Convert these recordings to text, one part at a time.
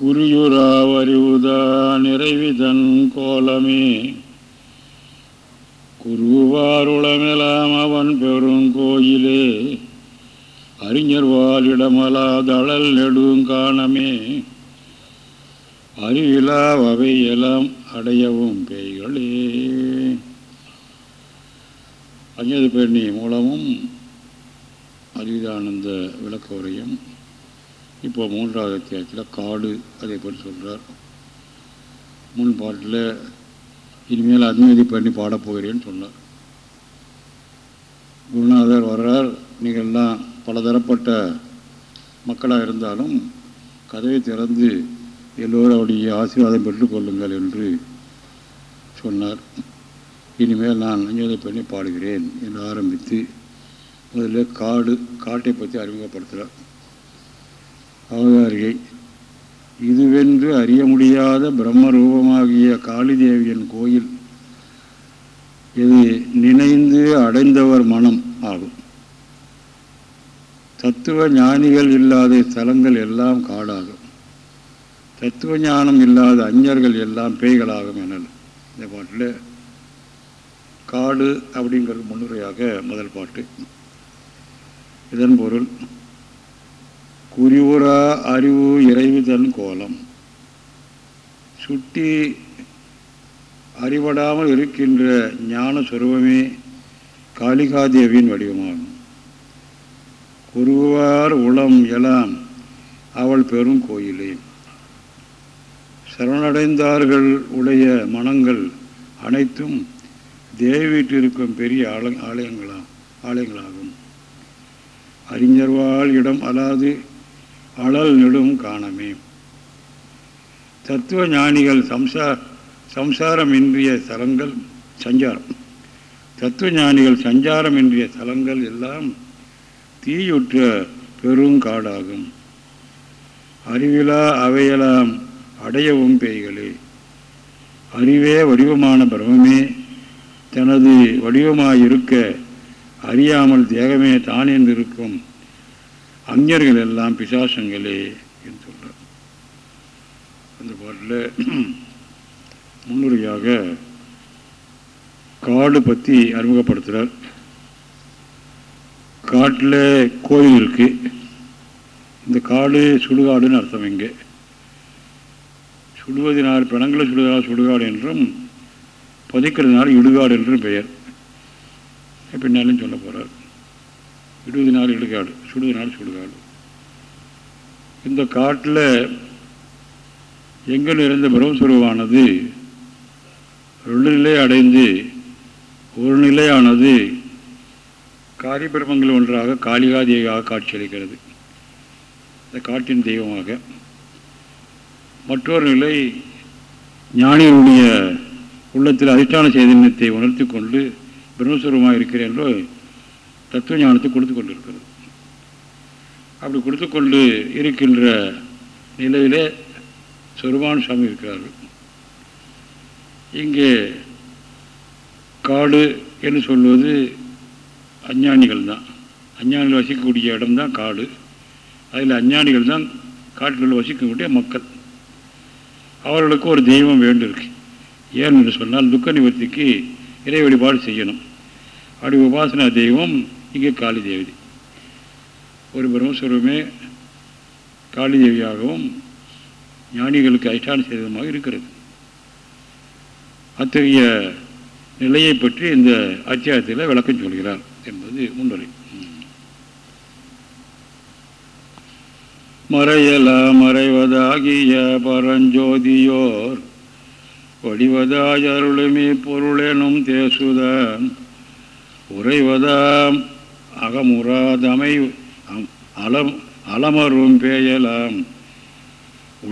குறியுறாவறிவுதா நிறைவிதன் கோலமே. குருவாருளமெலாம் அவன் பெருங்கோயிலே அறிஞர் வாழிடமலா தளல் நெடுங்காணமே அறிவிலா வகையெல்லாம் அடையவும் பேய்களே. அஞ்சது பெண்ணி மூலமும் அறிவிதானந்த விளக்க உரையும் இப்போ மூன்றாவது அத்தியாயத்தில் காடு அதை பற்றி சொல்கிறார் முன் பாட்டில் இனிமேல் அனுமதி பண்ணி பாடப்போகிறேன்னு சொன்னார். குருநாதர் வர்றார். நீங்கள்லாம் பலதரப்பட்ட மக்களாக இருந்தாலும் கதவை திறந்து எல்லோரும் அவருடைய ஆசீர்வாதம் பெற்றுக்கொள்ளுங்கள் என்று சொன்னார். இனிமேல் நான் அஞ்சதை பண்ணி பாடுகிறேன் என்று ஆரம்பித்து முதல்ல காடு காட்டை பற்றி அறிமுகப்படுத்துகிறார். அவதாரிகை. இதுவென்று அறிய முடியாத பிரம்மரூபமாகிய காளிதேவியின் கோயில். இது நினைந்து அடைந்தவர் மனம் ஆகும். தத்துவ ஞானிகள் இல்லாத ஸ்தலங்கள் எல்லாம் காடாகும். தத்துவ ஞானம் இல்லாத அஞ்சர்கள் எல்லாம் பேய்களாகும் எனல். இந்த பாட்டில் காடு அப்படிங்கிறது முன்னுரையாக முதல் பாட்டு. இதன் பொருள் குறிவுரா அறிவு இறைவு தன் கோலம். சுட்டி அறிவடாமல் இருக்கின்ற ஞான சுரூபமே காளிகாதேவியின் வடிவமாகும். குருவார் உளம் எலாம் அவள் பெரும் கோயிலே. சரணடைந்தார்கள் உடைய மனங்கள் அனைத்தும் தேவிட்டிருக்கும் பெரிய ஆல ஆலயங்களாம் ஆலயங்களாகும். அறிஞர்வாள் இடம் அலாது அழல் நெடும் காணமே. தத்துவ ஞானிகள் சம்சா சம்சாரமின்றிய தலங்கள் சஞ்சாரம். தத்துவ ஞானிகள் சஞ்சாரமின்றிய தலங்கள் எல்லாம் தீயுற்ற பெரும் காடாகும். அறிவிலா அவையெல்லாம் அடையவும் பேய்களே. அறிவே வடிவமான பிரமமே தனது வடிவமாயிருக்க அறியாமல் தேகமே தானேந்திருக்கும் அந்நியர்கள் அஞ்ஞர்கள் எல்லாம் பிசாசங்களே என்று சொல்கிறார் அந்த பாட்டில் முன்னுரையாக காடு பற்றி அறிமுகப்படுத்துகிறார் காட்டில் கோயில் இருக்குது இந்த காடு சுடுகாடுன்னு அர்த்தம் இங்கே. சுடுவதினால் பிணங்களை சுடுவதனால் சுடுகாடு என்றும் புதைக்கிறதுனால இடுகாடு என்றும் பெயர். பின்னாலும் சொல்ல போகிறார் இடுவதினால் இடுகாடு. சுடுவது நாள் சுடுகாடு இந்த காட்டில் எங்கள் நிறைந்த பிரம்மஸ்வரூபமானது ரெண்டு நிலை அடைந்து ஒரு நிலையானது காரிபிரமங்கள் ஒன்றாக காளிகாதேவியாக காட்சியளிக்கிறது. இந்த காட்டின் தெய்வமாக. மற்றொரு நிலை ஞானியுடைய உள்ளத்தில் அதிஷ்டான சைதன்யத்தை உணர்த்தி கொண்டு பிரம்மஸ்வரூபமாக இருக்கிறேன் என்று தத்துவ ஞானத்தை கொடுத்து கொண்டிருக்கிறது. அப்படி கொடுத்து கொண்டு இருக்கின்ற நிலையிலே சொருமான சாமி இருக்கிறார்கள். இங்கே காடு என்று சொல்வது அஞ்ஞானிகள் தான். அஞ்ஞானிகள் வசிக்கக்கூடிய இடம்தான் காடு. அதில் அஞ்ஞானிகள் தான் காட்டில் வசிக்கக்கூடிய மக்கள். அவர்களுக்கு ஒரு தெய்வம் வேண்டியிருக்கு. ஏன் என்று சொன்னால் துக்க நிவர்த்திக்கு இறை வழிபாடு செய்யணும். அப்படி உபாசனா தெய்வம் இங்கே காளி தேவதி ஒரு பிரம்மஸ்வரூபமே காளி தேவியாகவும் ஞானிகளுக்கு அதிஷ்டான சேதமாக இருக்கிறது. அத்தகைய நிலையை பற்றி இந்த அத்தியாயத்தில் விளக்கம் சொல்கிறார் என்பது முன்னுரை. மறையல மறைவதாகிய பரஞ்சோதியோர் வடிவதாய் அருளுமே பொருளெனும் தேசுதான் உறைவதாம் அகமுறாதமை அலம் அலமரும் பேயலாம்.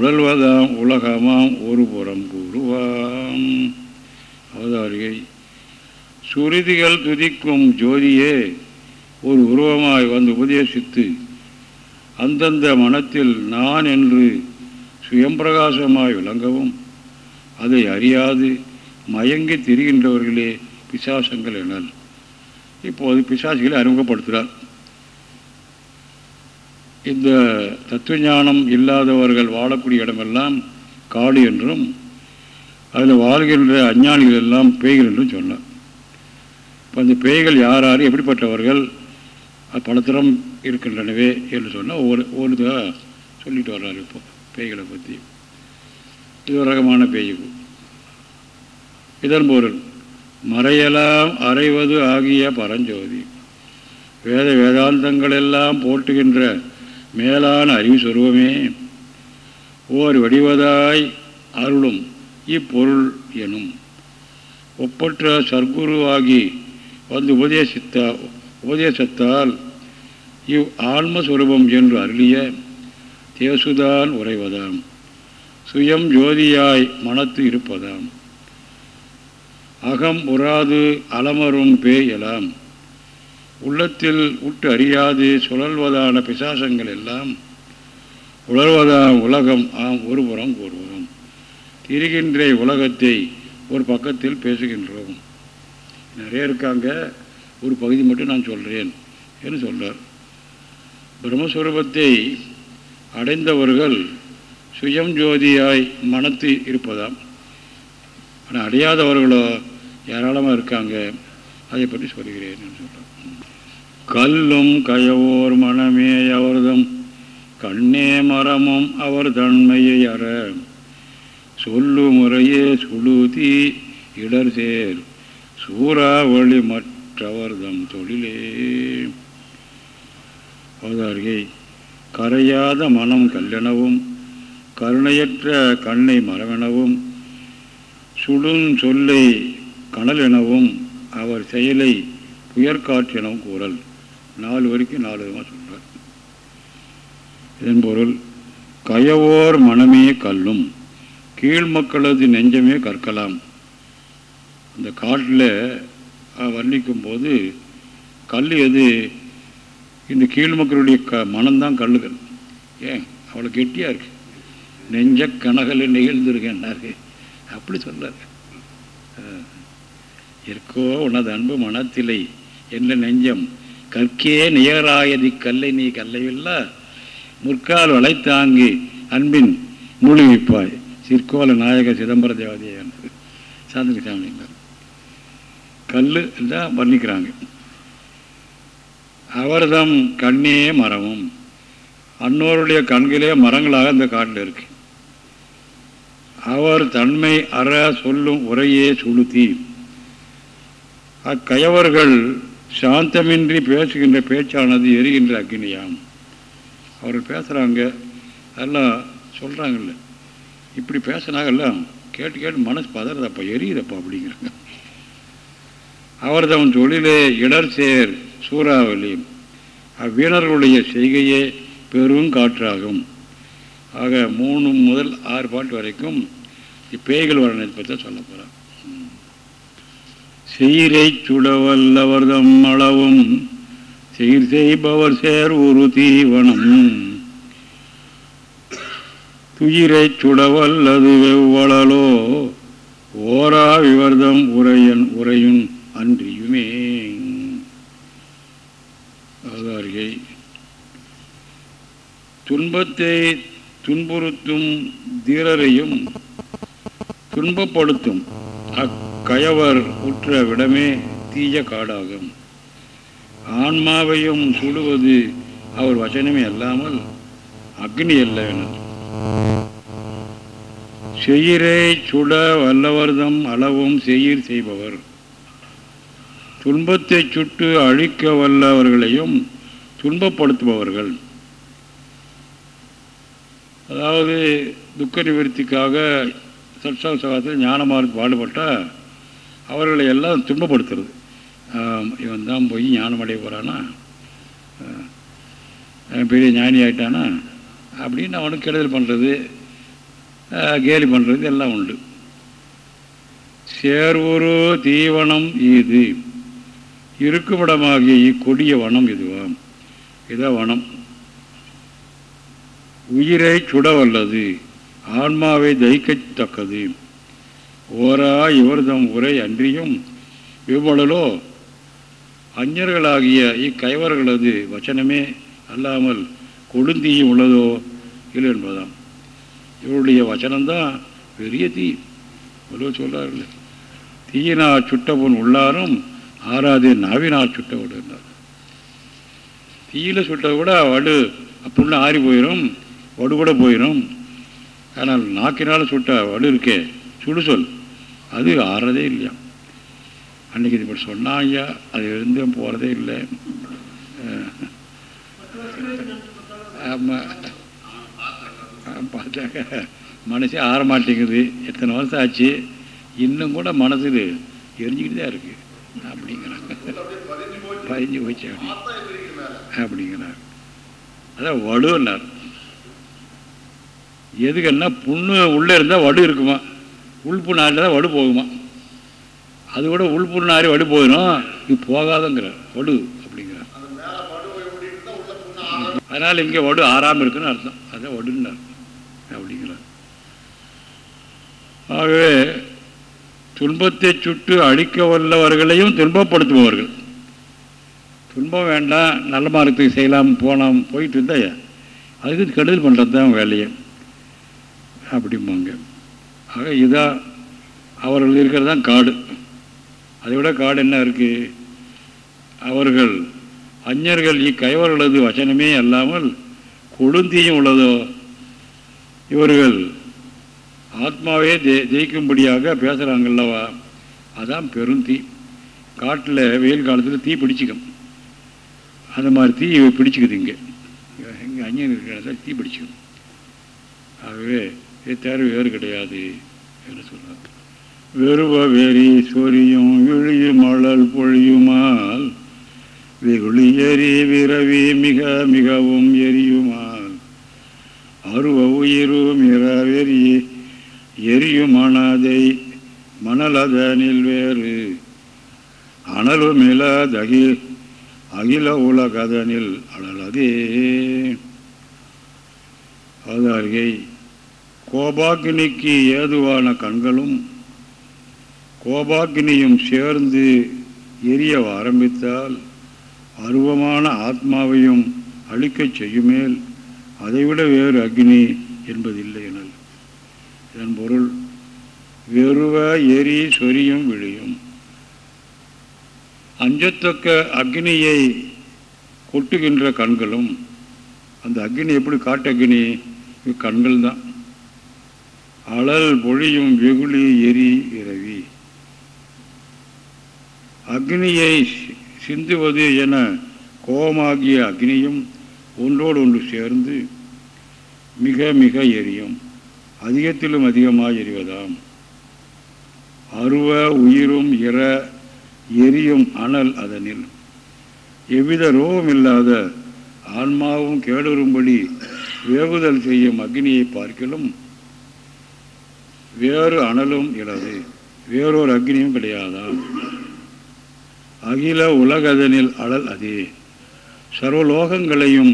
உழல்வதாம் உலகமாம் ஒரு புறம் கூறுவாம். அவதாரிகை சுருதிகள் துதிக்கும் ஜோதியே ஒரு உருவமாய் வந்து உபதேசித்து அந்தந்த மனத்தில் நான் என்று சுயம்பிரகாசமாய் விளங்கவும் அதை அறியாது மயங்கி திரிகின்றவர்களே பிசாசங்கள் எனல். இப்போது பிசாசிகளை அறிமுகப்படுத்துகிறார். இந்த தத்துவஞானம் இல்லாதவர்கள் வாழக்கூடிய இடமெல்லாம் காடு என்றும் அதில் வாழ்கின்ற அஞ்ஞானிகள் எல்லாம் பேய்கள் என்றும் சொன்னார். இப்போ அந்த பேய்கள் யார் யார் எப்படிப்பட்டவர்கள் அது பலத்தரம் இருக்கின்றனவே என்று சொன்னால் ஒவ்வொரு ஒவ்வொரு சொல்லிட்டு வர்றார் இப்போ பேய்களை பற்றி இது ஒரு ரகமான பேய் இதன் பொருள் மறையெல்லாம் அறைவது ஆகிய பரஞ்சோதி. வேத வேதாந்தங்களெல்லாம் போட்டுகின்ற மேலான அறிவு சொருவமே ஓர் வடிவதாய் அருளும் இப்பொருள் எனும். ஒப்பற்ற சர்க்குருவாகி வந்து உபதேசித்த உபதேசத்தால் இவ் ஆன்மஸ்வரூபம் என்று அருளிய தேசுதான் உறைவதாம். சுயம் ஜோதியாய் மனத்து இருப்பதாம். அகம் உறாது அலமரும் பேயலாம். உள்ளத்தில் உட்டு அறியாது சுழல்வதான பிசாசங்கள் எல்லாம் உணர்வதாம் உலகம் ஆம் ஒருபுறம் கூறுவோம். திரிகின்ற உலகத்தை ஒரு பக்கத்தில் பேசுகின்றோம். நிறைய இருக்காங்க. ஒரு பகுதி மட்டும் நான் சொல்கிறேன் என்று சொல்கிறார் பிரம்மஸ்வரூபத்தை அடைந்தவர்கள் சுயம் ஜோதியாய் மனத்து இருப்பதாம். ஆனால் அடையாதவர்களோ ஏராளமாக இருக்காங்க. அதை பற்றி சொல்கிறேன் என்று சொல்கிறார் கல்லும் கயவோர் மனமே அவர்தம். கண்ணே மரமும் அவர் தன்மையை அற. சொல்லு முறையே சுழுதி இடர் சேர். சூறாவளி மற்றவர்தம் தொழிலே. அவதார்கை கரையாத மனம் கல்லெனவும் கருணையற்ற கண்ணை மரமெனவும் சுடும் சொல்லை கனல் எனவும் அவர் செயலை புயற்காற்றெனவும் கூறல். நாலு வரைக்கும் நாலு விதமாக சொல்கிறார் இதன் பொருள் கயவோர் மனமே கல்லும் கீழ் மக்களது நெஞ்சமே கற்கலாம். அந்த காட்டில் வர்ணிக்கும் போது கல் எது? இந்த கீழ் மக்களுடைய க மனம்தான் கல்லுகள். ஏன்? அவ்வளோ கெட்டியாக இருக்கு. நெஞ்ச கனகல நிகழ்ந்திருக்கேன்னாரு அப்படி சொல்லார் இருக்கோ உனது அன்பு மனத்திலை என்ற நெஞ்சம்? கற்கே நியராயதி கல்லை நீ கல்லையுள்ள முற்கால் வளைத்தாங்கி அன்பின் மூழ்கிப்பாய். சிற்கோல நாயக சிதம்பர தேவதையான் சாந்தக சாமி கல் தான் வர்ணிக்கிறாங்க. அவர்தம் கண்ணே மரமும். அன்னோருடைய கண்களே மரங்களாக இந்த காட்டில் இருக்கு. அவர் தன்மை அற சொல்லும் உரையே சுளுத்தி. அக்கயவர்கள் சாந்தமின்றி பேசுகின்ற பேச்சானது எரிகின்ற அக்னியாம். அவர்கள் பேசுகிறாங்க எல்லாம் சொல்கிறாங்கல்ல இப்படி பேசுனாங்கல்ல கேட்டு கேட்டு மனசு பதறதப்பா எரியுதப்பா அப்படிங்கிறாங்க. அவர் தம் தொழிலே இடர் சேர் சூறாவளி. அவ்வீணர்களுடைய செய்கையே பெரும் காற்றாகும். ஆக மூணு முதல் ஆறு பாட்டு வரைக்கும் இப்பேய்கள் வரணத்தை பற்றி சொல்ல போகிறார் சீரை சுடவல்லவர் அளவும் சீர் செய்பவர் சேர் ஒரு தீவனம். துயிரை சுடவல்லது வெவ்வளலோ ஓரா விவர்தம் உரையன் உரையும் அன்றியுமே. அவதாரிகை துன்பத்தை துன்புறுத்தும் தீரரையும் துன்பப்படுத்தும் அக்கயவர் உற்ற விடமே தீய காடாகும். ஆன்மாவையும் சுடுவது அவர் வசனமே அல்லாமல் அக்னி அல்லவென செயிரை சுட வல்லவர்தம் அளவும் செயிர் செய்பவர். துன்பத்தை சுட்டு அழிக்க வல்லவர்களையும் துன்பப்படுத்துபவர்கள். அதாவது துக்க நிவர்த்திக்காக சட்சா சகாத்தில் ஞானமாக பாடுபட்டால் அவர்களை எல்லாம் துன்பப்படுத்துறது. இவன் தான் போய் ஞானம் அடைய போகிறானா பெரிய ஞானி ஆயிட்டானா? அப்படின்னு அவனுக்கு கெடுதல் பண்ணுறது கேலி பண்ணுறது எல்லாம் உண்டு. சேர்வுரு தீவனம் இது. இருக்குமிடமாகிய இக்கொடிய வனம் இதுவாம். இதான் வனம். உயிரை சுடவல்லது ஆன்மாவை தகிக்கத்தக்கது ஓரா இவர்தம் உரை அன்றியும் இவ்வளோ அஞ்ஞர்களாகிய இக்கைவர்களது வச்சனமே அல்லாமல் கொடுந்தீயும் உள்ளதோ இல்லை என்பதாம். இவருடைய வச்சனம்தான் பெரிய தீ. இவ்வளோ சொல்கிறார்கள் தீயினா சுட்டவன் உள்ளாரும் ஆறாதே நாவினா சுட்டவன் என்றார். தீயில் சுட்டதை கூட வடு அப்புடின்னு ஆறி போயிடும் வடு கூட போயிடும் ஆனால் நாக்கினால் சுட்ட வடு இருக்கே சுடு சொல். அது ஆறதே இல்லையா? அன்றைக்கி இது இப்படி சொன்னான் ஐயா அது இருந்தும் போகிறதே இல்லை. ஆமாம் பார்த்தாக்க மனசே ஆற மாட்டேங்குது. எத்தனை வருஷம் ஆச்சு? இன்னும் கூட மனசு எரிஞ்சிக்கிட்டு தான் இருக்குது அப்படிங்கிறாங்க. பதிஞ்சு போச்சு. அப்படிங்கிறாங்க. அதான் வடுன்னார். எதுக்குன்னா புண்ணு உள்ளே இருந்தால் வடு இருக்குமா? உள்புண்ணு நாரில் தான் வடு போகுமா? அது கூட உள்புண்ணு ஆறி வடு போயிடும் இது போகாதங்கிறார். வடு அப்படிங்கிறார். அதனால் இங்கே வடு ஆறாமல் இருக்குன்னு அர்த்தம். அதான் வடுன்னார் அப்படிங்கிறார். ஆகவே துன்பத்தை சுட்டு அழிக்க வல்லவர்களையும் துன்பப்படுத்துபவர்கள். துன்பம் வேண்டாம் நல்ல மார்க்கத்துக்கு செய்யலாம் போகலாம் போயிட்டு இருந்தா அதுக்கு கெடுதல் பண்ணுறது தான் வேலையை. அப்படிம்பாங்க. ஆக இதாக அவர்கள் இருக்கிறது தான் காடு. அதை விட காடு என்ன இருக்குது அவர்கள் அஞ்ஞர்கள் இக்கைவர்களது வசனமே அல்லாமல் கொழுந்தியும் உள்ளதோ? இவர்கள் ஆத்மாவே ஜெ ஜெயிக்கும்படியாக பேசுகிறாங்கல்லவா அதான் பெருந்தீ காட்டில் வெயில் காலத்தில் தீ பிடிச்சிக்கும். அந்த மாதிரி தீ பிடிச்சிக்குது இங்கே. இங்கே அஞ்சன் இருக்கிற தீ பிடிச்சிக்கும். ஆகவே இது வேறு கிடையாது என்று சொல்கிறார் வெறுவ வெறி சொரியும் விழியும் மழல் பொழியுமால் வெகுளி எரி விரவி மிக மிகவும் எரியுமால் அருவ உயிரும் இரவெறி எரியும் மனதை மணலதனில் வேறு அனலும் அனலுமிலதகி அகில உலகதனில் அழலதே. அது கோபாக்கினிக்கு ஏதுவான கண்களும் கோபாக்கினியும் சேர்ந்து எரிய ஆரம்பித்தால் அருவமான ஆத்மாவையும் அழிக்கச் செய்யுமேல் அதைவிட வேறு அக்னி என்பதில்லை எனல். இதன் பொருள் வெறுவ எரி சொரியும் விழியும். அஞ்சத்தக்க அக்னியை கொட்டுகின்ற கண்களும் அந்த அக்னி எப்படி காட்டு அக்னி? கண்கள் தான் அழல் பொழியும் வெகுளி எரி இரவி. அக்னியை சிந்துவது என கோபமாகிய அக்னியும் ஒன்றோடு ஒன்று சேர்ந்து மிக மிக எரியும். அதிகத்திலும் அதிகமாக எரிவதாம். அருவ உயிரும் இற எரியும் அனல் அதனில். எவ்வித ரோகம் இல்லாத ஆன்மாவும் கேடுறும்படி வேகுதல் செய்யும் அக்னியை பார்க்கலும் வேறு அனலும் இலது வேறொரு அக்னியும் கிடையாதாம் அகில உலகதனில் அழல் அதே. சர்வலோகங்களையும்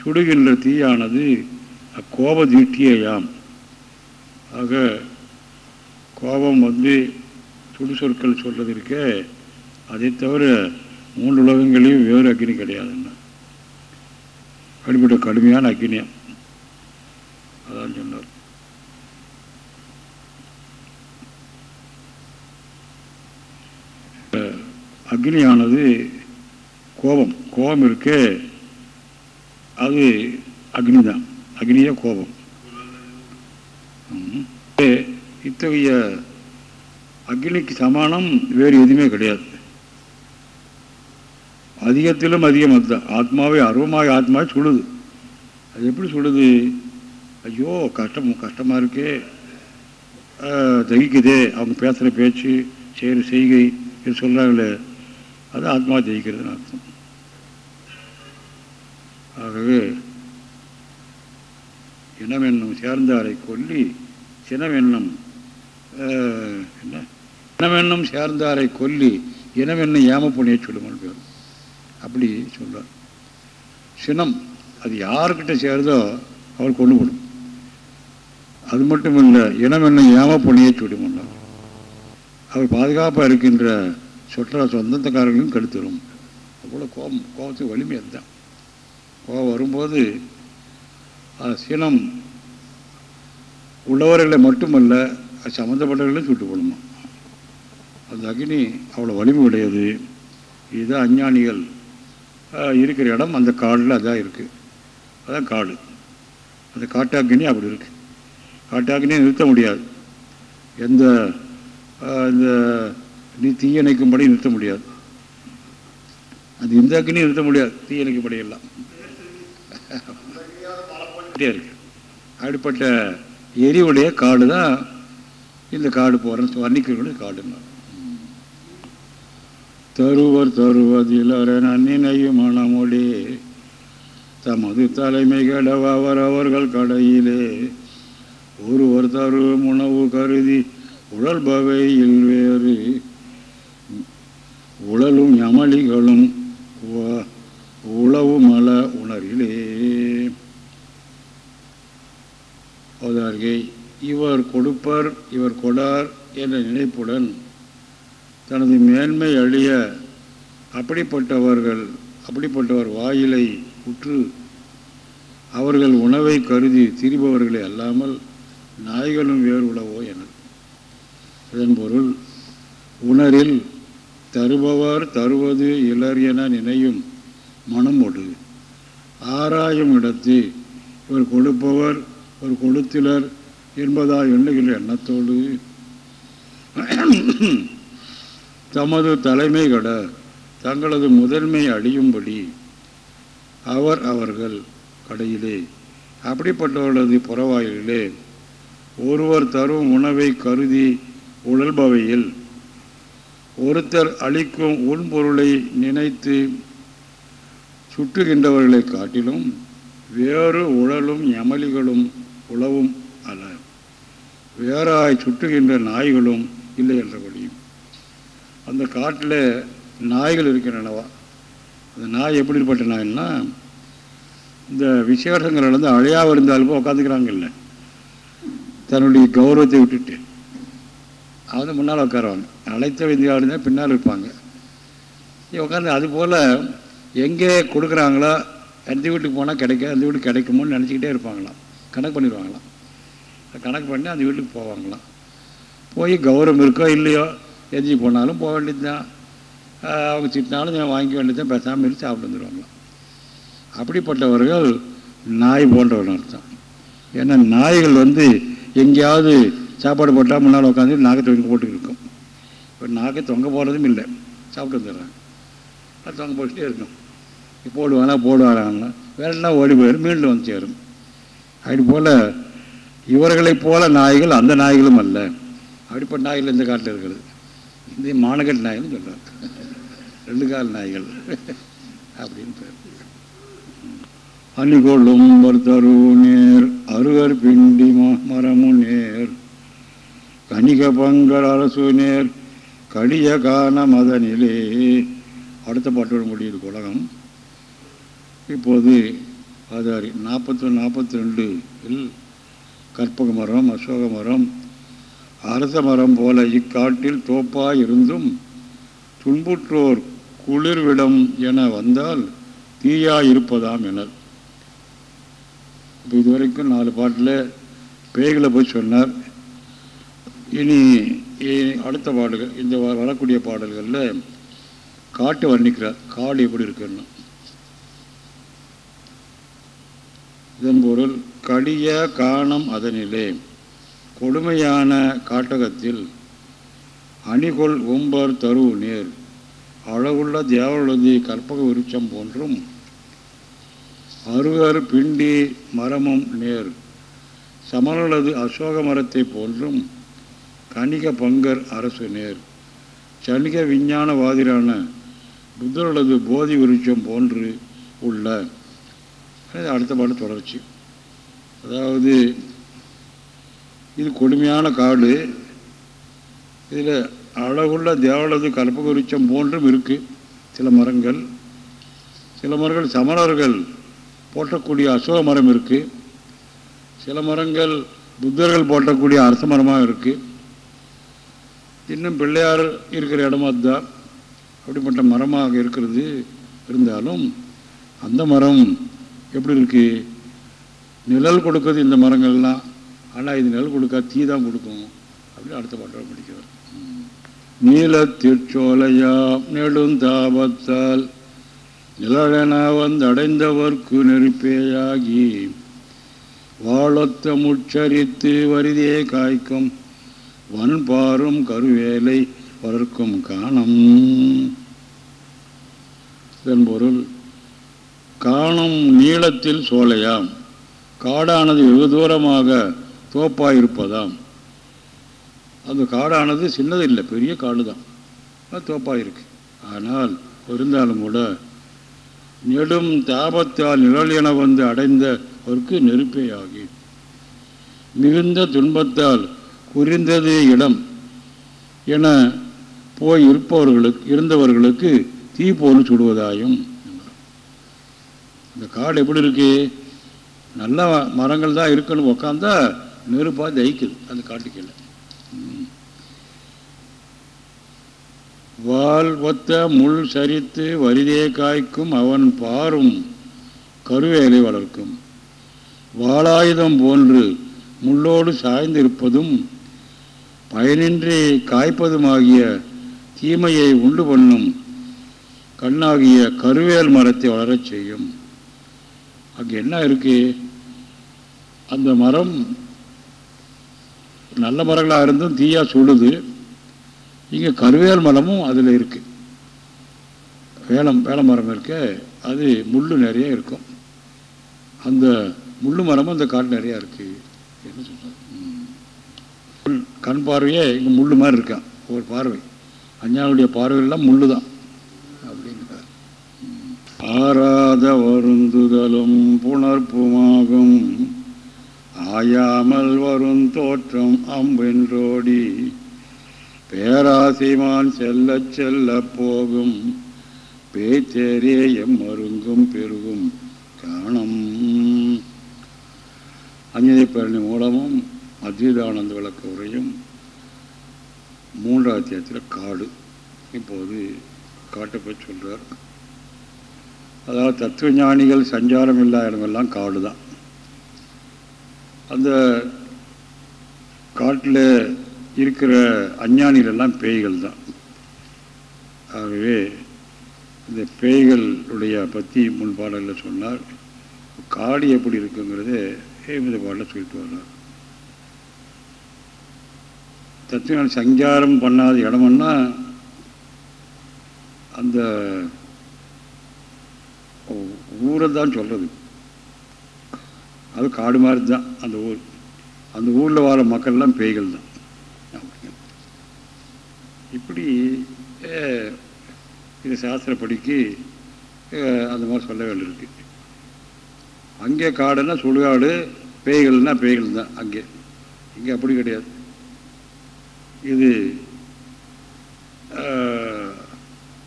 சுடுகின்ற தீயானது அக்கோப தீட்டியாம் ஆக கோபம் வந்து சுடு சொற்கள் சொல்றது இருக்க அதை தவிர மூன்று உலகங்களையும் வேறு அக்னி கிடையாதுன்னா. அப்படிப்பட்ட கடுமையான அக்னியம். அதான் சொன்னார். அக்னியானது கோபம். கோபம் இருக்கு அது அக்னி தான் அக்னியே கோபம். இத்தகைய அக்னிக்கு சமானம் வேறு எதுவுமே கிடையாது. அதிகத்திலும் அதிகம் அதுதான். ஆத்மாவை அருவமாக ஆத்மாவை சுடுது அது எப்படி சுடுது ஐயோ கஷ்டம் கஷ்டமாக இருக்கே. தகிக்குதே. அவங்க பேசுகிற பேச்சு செய்கிற செய்கை இது சொல்கிறாங்களே அது ஆத்மா ஜெயிக்கிறதுன்னு அர்த்தம். ஆகவே இனம் என்னும் சேர்ந்தாரை கொல்லி சினம் என்னும் என்ன? இனம் சேர்ந்தாரை கொல்லி இனம் என்னும் ஏம புண்ணிய சொல்லுமல் பேர். அப்படி சொல்கிறார் சினம் அது யாருக்கிட்ட சேருதோ அவள் கொண்டு போடும். அது மட்டும் இல்லை இனம் என்னும் ஏம புண்ணிய சொல்லுமன்னார் அவர் பாதுகாப்பாக இருக்கின்ற சுற்றுலா சொந்தக்காரர்களையும் கெடுத்துடும் அவ்வளோ கோபம் கோபத்துக்கு வலிமை அதுதான். கோபம் வரும்போது சினம் உள்ளவர்களை மட்டுமல்ல அது சம்மந்தப்பட்டவர்களையும் சுட்டு கொள்ளுமா அந்த அக்னி அவ்வளோ வலிமை உடையது. இதுதான் அஞ்ஞானிகள் இருக்கிற இடம் அந்த காடில் அதான் இருக்குது அதான் காடு. அந்த காட்டாக்கினி அப்படி இருக்குது காட்டாக்கினியை நிறுத்த முடியாது. எந்த இந்த நீ தீயணைக்கும்படி நிறுத்த முடியாது. அது இந்த அக்னி நிறுத்த முடியாது தீயணைக்கும்படி எல்லாம் இருக்கு. அப்படிப்பட்ட எரிவுடைய காடு தான் இந்த காடு போகிறேன்னு வர்ணிக்கிறவங்களுடைய காடுன்னா தருவர் தருவதில் நினையும் மனமொழி தமது தலைமை கடவர் அவர்கள் கடையிலே. ஒருவர் தரும் உணவு கருதி உழல்பவை வேறு உழலும் யமளிகளும் உழவு மல உணரிலே. அவதார்கை இவர் கொடுப்பர் இவர் கொடார் என்ற நினைப்புடன் தனது மேன்மை அழிய அப்படிப்பட்டவர்கள் அப்படிப்பட்டவர் வாயிலை உற்று அவர்கள் உணவை கருதி திரிபவர்களே அல்லாமல் நாய்களும் வேறு உழவோ என இதன் பொருள் உணரில் தருபவர் தருவது இளர் என நினையும் மனமொடு. ஆராயும் இடத்து இவர் கொடுப்பவர் ஒரு கொடுத்திலர் என்பதா எண்ணுகின்ற எண்ணத்தோடு. தமது தலைமை கட தங்களது முதன்மை அழியும்படி அவர் அவர்கள் கடையிலே அப்படிப்பட்டவர்களது புறவாயிலே ஒருவர் தரும் உணவை கருதி உழல்பவையில் ஒருத்தர் அளிக்கும் உள்பொருளை நினைத்து சுற்றுகின்றவர்களை காட்டிலும் வேறு உழலும் எமலிகளும் உழவும் அல்ல. வேறாய் சுட்டுகின்ற நாய்களும் இல்லை என்றபடியும் அந்த காட்டில் நாய்கள் இருக்கின்றனவா? அந்த நாய் எப்படிப்பட்ட நாய்னா இந்த விசேஷங்கள் வந்து அழையாக இருந்தாலும் உட்காந்துக்கிறாங்கல்ல தன்னுடைய கௌரவத்தை விட்டுட்டு. அவங்க முன்னால் உட்காருவாங்க. அழைத்த இந்தியாவில் தான் பின்னால் இருப்பாங்க. உட்காந்து அது போல் எங்கே கொடுக்குறாங்களோ எந்த வீட்டுக்கு போனால் கிடைக்க அந்த வீட்டுக்கு கிடைக்குமோன்னு நினச்சிக்கிட்டே இருப்பாங்களாம். கணக்கு பண்ணிடுவாங்களாம். கணக்கு பண்ணி அந்த வீட்டுக்கு போவாங்களாம். போய் கௌரவம் இருக்கோ இல்லையோ எரிஞ்சு போனாலும் போக வேண்டியது தான் அவங்க திட்டினாலும் வாங்கிக்க வேண்டியது தான் பேசாமல் இருந்து சாப்பிட்டு வந்துடுவாங்களாம் அப்படிப்பட்டவர்கள் நாய் போன்றவர்கள் அர்த்தம். ஏன்னா நாய்கள் வந்து எங்கேயாவது சாப்பாடு போட்டால் முன்னால் உட்காந்து நாகை தொங்க போட்டு இருக்கும். இப்போ நாகை தொங்க போடுறதும் இல்லை. சாப்பிட்டு வந்துடுறாங்க. அது தொங்க போட்டுட்டே இருக்கும் போடுவாங்க வேற வேறெல்லாம் ஓடி போயிடும் மீண்டும் வந்து சேரும். அப்படி போல் இவர்களைப் போல நாய்கள் அந்த நாய்களும் அல்ல. அப்படிப்பட்ட நாய்கள் இந்த காட்டில் இருக்கிறது? இந்த மானகட் நாய்கள்னு சொல்கிறாங்க ரெண்டு கால் நாய்கள். அப்படின்னு பேர். அணிகொள்ளும் தரு நேர் அருகர் பிண்டி மரமு நேர். கணிக பங்கள் அரசு நேர் கடிய காண மதனிலே. அடுத்த பாட்டோட முடியுது உலகம் இப்போது ஆதாரி நாற்பத்தி நாற்பத்தி ரெண்டு இல் கற்பக மரம் அசோக மரம் அரச மரம் போல இக்காட்டில் தோப்பாய் இருந்தும் துன்புற்றோர் குளிர்விடம் என வந்தால் தீயாய் இருப்பதாம் என. இப்போ இதுவரைக்கும் நாலு பாட்டில் பேய்களை போய் சொன்னார். இனி அடுத்த பாடல்கள் இந்த வரக்கூடிய பாடல்களில் காட்டு வர்ணிக்கிறார் காடு எப்படி இருக்குன்னு. இதன் பொருள் கடிய காணம் அதனிலே கொடுமையான காட்டகத்தில் அணிகொள் ஒம்பர் தரு நேர் அழகுள்ள தேவலதி கற்பக விருட்சம் போன்றும் அருகர் பிண்டி மரமும் நேர் சமரளது அசோக மரத்தை போன்றும் கணிக பங்கர் அரசு நேர் சனிக விஞ்ஞானவாதிரான புத்தர்களது போதி விருட்சம் போன்று உள்ள அடுத்த பாட்டு தொடர்ச்சி. அதாவது இது கொடுமையான காடு. இதில் அழகுள்ள தேவலது உருச்சம் போன்றும் இருக்குது சில மரங்கள் சில மரங்கள் சமணர்கள் போட்டக்கூடிய அசோக மரம் இருக்குது சில மரங்கள் புத்தர்கள் போட்டக்கூடிய அரச மரமாக இருக்குது இன்னும் பிள்ளையார் இருக்கிற இடமா தான் அப்படிப்பட்ட மரமாக இருக்கிறது இருந்தாலும் அந்த மரம் எப்படி இருக்குது நிழல் கொடுக்குறது இந்த மரங்கள்லாம். ஆனால் இது நிழல் கொடுக்கா தீ தான் கொடுக்கும் அப்படின்னு அடுத்த பாட்டை முடிக்கிறார். நீல திருச்சோலையாம் நெடுந்தாபத்தால் நிழலென வந்தடைந்தவர்க்கு நெருப்பேயாகி வாழத்த முச்சரித்து வரிதே காய்க்கும். வன்பாரும் கருவேலை வளர்க்கும் காணம் இதன் பொருள் காணம் நீளத்தில் சோலையாம் காடானது வெகு தூரமாக தோப்பாயிருப்பதாம். அந்த காடானது சின்னது இல்லை பெரிய காடு தான் தோப்பாயிருக்கு. ஆனால் இருந்தாலும் கூட நெடும் தாபத்தால் நிழல் என வந்து அடைந்தவருக்கு நெருப்பேயாகி மிகுந்த துன்பத்தால் குறிந்தது இடம் என போய் இருப்பவர்களுக்கு இருந்தவர்களுக்கு தீ போல் சுடுவதாயும் இந்த காடு எப்படி இருக்கு? நல்ல மரங்கள் தான் இருக்குன்னு உக்காந்தா நெருப்பாக தயிக்குது. அந்த காட்டுக்கீழே வால் ஒத்த முள் சரித்து வரிதே காய்க்கும் அவன் பாரும் கருவேலை வளர்க்கும். வாளாயுதம் போன்று முள்ளோடு சாய்ந்திருப்பதும் பயனின்றி காய்ப்பதுமாகிய தீமையை உண்டு பண்ணும் கண்ணாகிய கருவேல் மரத்தை வளரச் செய்யும். அங்கே என்ன இருக்கு? அந்த மரம் நல்ல மரங்களாக இருந்தும் தீயாக சுடுது. இங்கே கருவேல் மரமும் அதில் இருக்குது வேளம் வேள மரம் இருக்க. அது முள் நிறைய இருக்கும். அந்த முள் மரமும் அந்த காட்டு நிறையா இருக்குது என்ன சொல்கிறது கண் பார்வையே இங்கே முள்ளு மாதிரி இருக்கான் ஒரு பார்வை. அஞ்ஞானுடைய பார்வையெல்லாம் முள்ளு தான் அப்படிங்கிறார் ஆராத வருந்துதலும் புணர்ப்புமாகும். ஆயாமல் வரும் தோற்றம் அம்பென்றோடி. பேராசிமான் செல்ல செல்ல போகும். பேய்த்தேரே எம் மருங்கும் பெருகும். காணம். அஞ்சனை பேரணி மூலமும் அத்வைதானந்த விளக்க உரையும் மூன்றாவது அத்தியாயத்தில் காடு. இப்போது காட்டை பற்றி சொல்கிறார் அதாவது தத்துவ ஞானிகள் சஞ்சாரம் இல்லாத இடமெல்லாம் காடு தான் அந்த காட்டில் இருக்கிற அஞ்ஞானிகளெல்லாம் பேய்கள் தான் ஆகவே இந்த பேய்களுடைய பற்றி முன்பாடலில் சொன்னார். காடு எப்படி இருக்குங்கிறது இந்த பாடலில் சொல்லிட்டு வர்றார். தத்துவ சஞ்சாரம் பண்ணாத இடம்னா அந்த ஊரை தான் சொல்கிறது அது காடு மாதிரி தான் அந்த ஊர். அந்த ஊரில் வாழ மக்கள்லாம் பேய்கள் தான். இப்படி இது சாஸ்திரப்படிக்கு அந்த மாதிரி சொல்ல வேண்டியிருக்கு. அங்கே காடுன்னா சுடுகாடு பேய்கள்னா பேய்கள் தான் அங்கே. இங்கே அப்படி கிடையாது. இது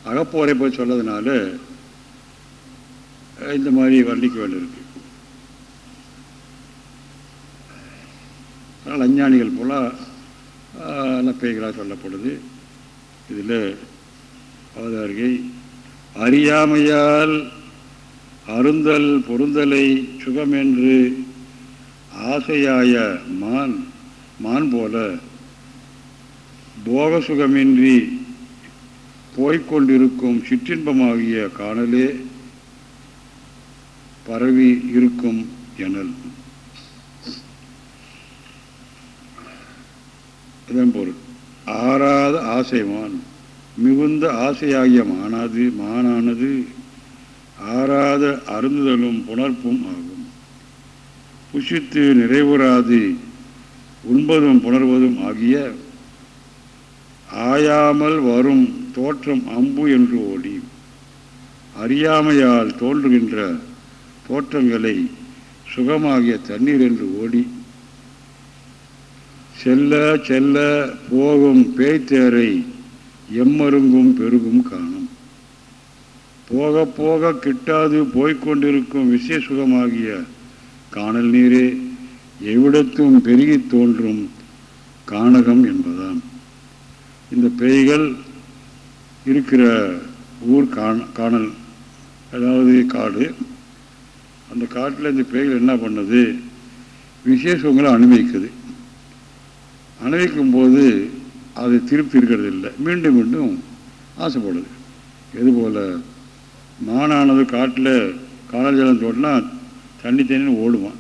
அகப்போரை போய் சொன்னதுனால இந்த மாதிரி வர்ணிக்க வேண்டியிருக்கு. அதனால் அஞ்ஞானிகள் போல பேய்களாக சொல்லப்படுது இதில் அவதாரிகை அறியாமையால் அருந்தல் பொருந்தலை சுகமென்று ஆசையாய மான் மான் போல போக சுகமின்றி போய்கொண்டிருக்கும் சிற்றின்பமாகிய காணலே பரவி இருக்கும் எனல். இதன் பொருள் ஆறாத ஆசைமான் மிகுந்த ஆசையாகிய மானாது மானானது ஆறாத அருந்துதலும் புணர்ப்பும் ஆகும். புஷித்து நிறைவுறாது உண்பதும் புணர்வதும் ஆகிய ஆயாமல் வரும் தோற்றம் அம்பு என்று ஓடி. அறியாமையால் தோன்றுகின்ற தோற்றங்களை சுகமாகிய தண்ணீர் என்று ஓடி. செல்ல செல்ல போகும் பேய்த்தேரை எம்மருங்கும் பெருகும் காணும். போக போக கிட்டாது போய்கொண்டிருக்கும் விஷய சுகமாகிய காணல் நீரே எவ்விடத்தும் பெருகி தோன்றும் காணகம் என்பது இந்த பேய்கள் இருக்கிற ஊர் காண காணல் அதாவது காடு. அந்த காட்டில் இந்த பேய்கள் என்ன பண்ணுது? விசேஷங்களை அனுபவிக்குது அனுபவிக்கும் போது அது திருப்தி இருக்கிறது இல்லை மீண்டும் மீண்டும் ஆசைப்படுது. எதுபோல் மானானது காட்டில் காணல் ஜலம் தோட்டினா தண்ணி தண்ணி ஓடுவான்.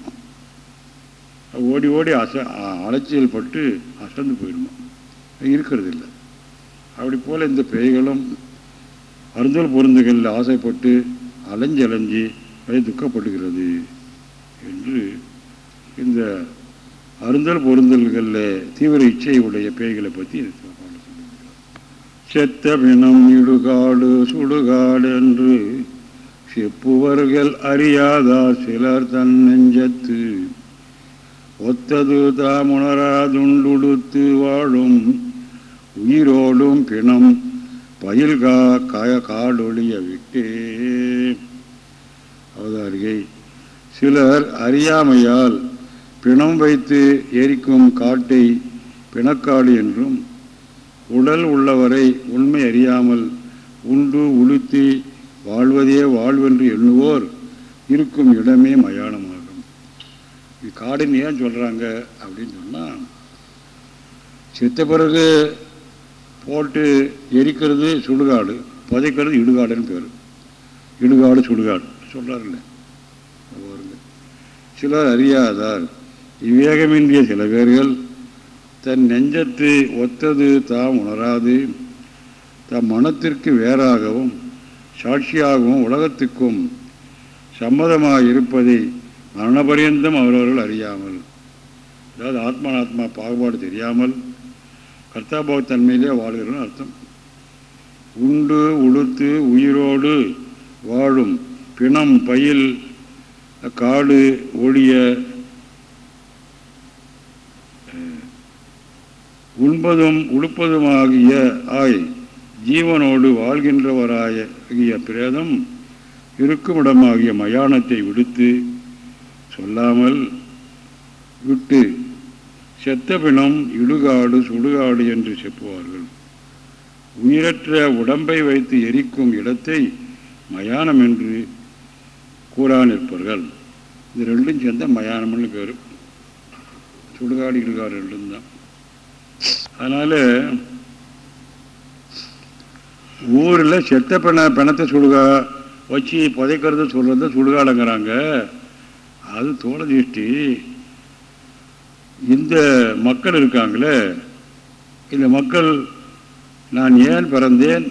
ஓடி ஓடி அச அலைச்சல் பட்டு அசந்து போயிடுமா. இருக்கிறது இல்லை அப்படி போல் இந்த பேய்களும் அருந்தல் பொருந்துகளில் ஆசைப்பட்டு அலைஞ்சு அலைஞ்சி அதை துக்கப்படுகிறது என்று இந்த அருந்தல் பொருந்தல்களில் தீவிர இச்சை உடைய பேய்களை பற்றி செத்த பிணம் இடுகாடு சுடுகாடு என்று செப்புவர்கள் அறியாதா சிலர் தன் நெஞ்சத்து ஒத்தது தாமுணராதுண்டுடுத்து வாழும் உயிரோடும் பிணம் பயில்கா காய காடொழிய விட்டே. அவதாரிகை. சிலர் அறியாமையால் பிணம் வைத்து எரிக்கும் காட்டை பிணக்காடு என்றும் உடல் உள்ளவரை உண்மை அறியாமல் உண்டு உளுத்தி வாழ்வதே வாழ்வென்று எண்ணுவோர் இருக்கும் இடமே மயானமாகும். இது காடுன்னு ஏன் சொல்கிறாங்க அப்படின்னு சொன்னால் செத்த பிறகு போட்டு எரிக்கிறது சுடுகாடு புதைக்கிறது இடுகாடுன்னு பேர். இடுகாடு சுடுகாடு. சொல்கிறாருல்ல பாருங்க. சிலர் அறியாதார். இவ்வேகமின்றிய சில பேர்கள் தன் நெஞ்சத்து ஒத்தது தாம் உணராது. தம் மனத்திற்கு வேறாகவும் சாட்சியாகவும் உலகத்துக்கும் சம்மதமாக இருப்பதை மரணபரியந்தம் அவரவர்கள் அறியாமல் அதாவது ஆத்மானாத்மா பாகுபாடு தெரியாமல் கர்த்தாபோகத்தன்மையிலே வாழ்கிறோன்னு அர்த்தம். உண்டு உளுத்து உயிரோடு வாழும் பிணம் பயில் காடு ஒழிய உண்பதும் உடுப்பதுமாகிய ஆய் ஜீவனோடு வாழ்கின்றவராகிய பிரேதம் இருக்குமிடமாகிய மயானத்தை விடுத்து சொல்லாமல் விட்டு செத்த பிணம் இடுகாடு சுடுகாடு என்று செப்புவார்கள். உயிரற்ற உடம்பை வைத்து எரிக்கும் இடத்தை மயானம் என்று கூறா நிற்பார்கள் இது ரெண்டும் சேர்ந்த மயானம்னு பேர். சுடுகாடு இடுகாடு ரெண்டும் தான். அதனால் ஊரில் செத்த பிண பிணத்தை சுடுகா வச்சு புதைக்கிறது சொல்கிறது சுடுகாடுங்கிறாங்க. அது தோழ திருஷ்டி இந்த மக்கள் இருக்காங்களே இந்த மக்கள் நான் ஏன் பிறந்தேன்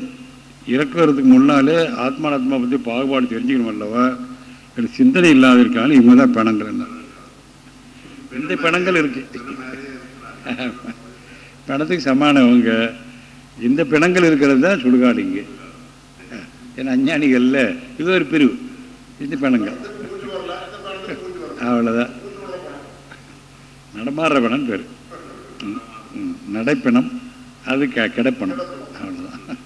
இறக்குறதுக்கு முன்னாலே ஆத்மானாத்மா பற்றி பாகுபாடு தெரிஞ்சுக்கணும் அல்லவா? எனக்கு சிந்தனை இல்லாத இருக்காங்க இவங்க தான் பிணங்கள் என்ன? இந்த பிணங்கள் இருக்கு. பிணத்துக்கு சமானவங்க இந்த பிணங்கள் இருக்கிறது தான் சுடுகாடு இங்கே ஏன்னா அஞ்ஞானிகளில் இது ஒரு பிரிவு. இந்த பிணங்கள். அவ்வளோதான் நடமாடுற பேர். நடைப்பினம் அது க கிடைப்பணம். அவ்வளோதான்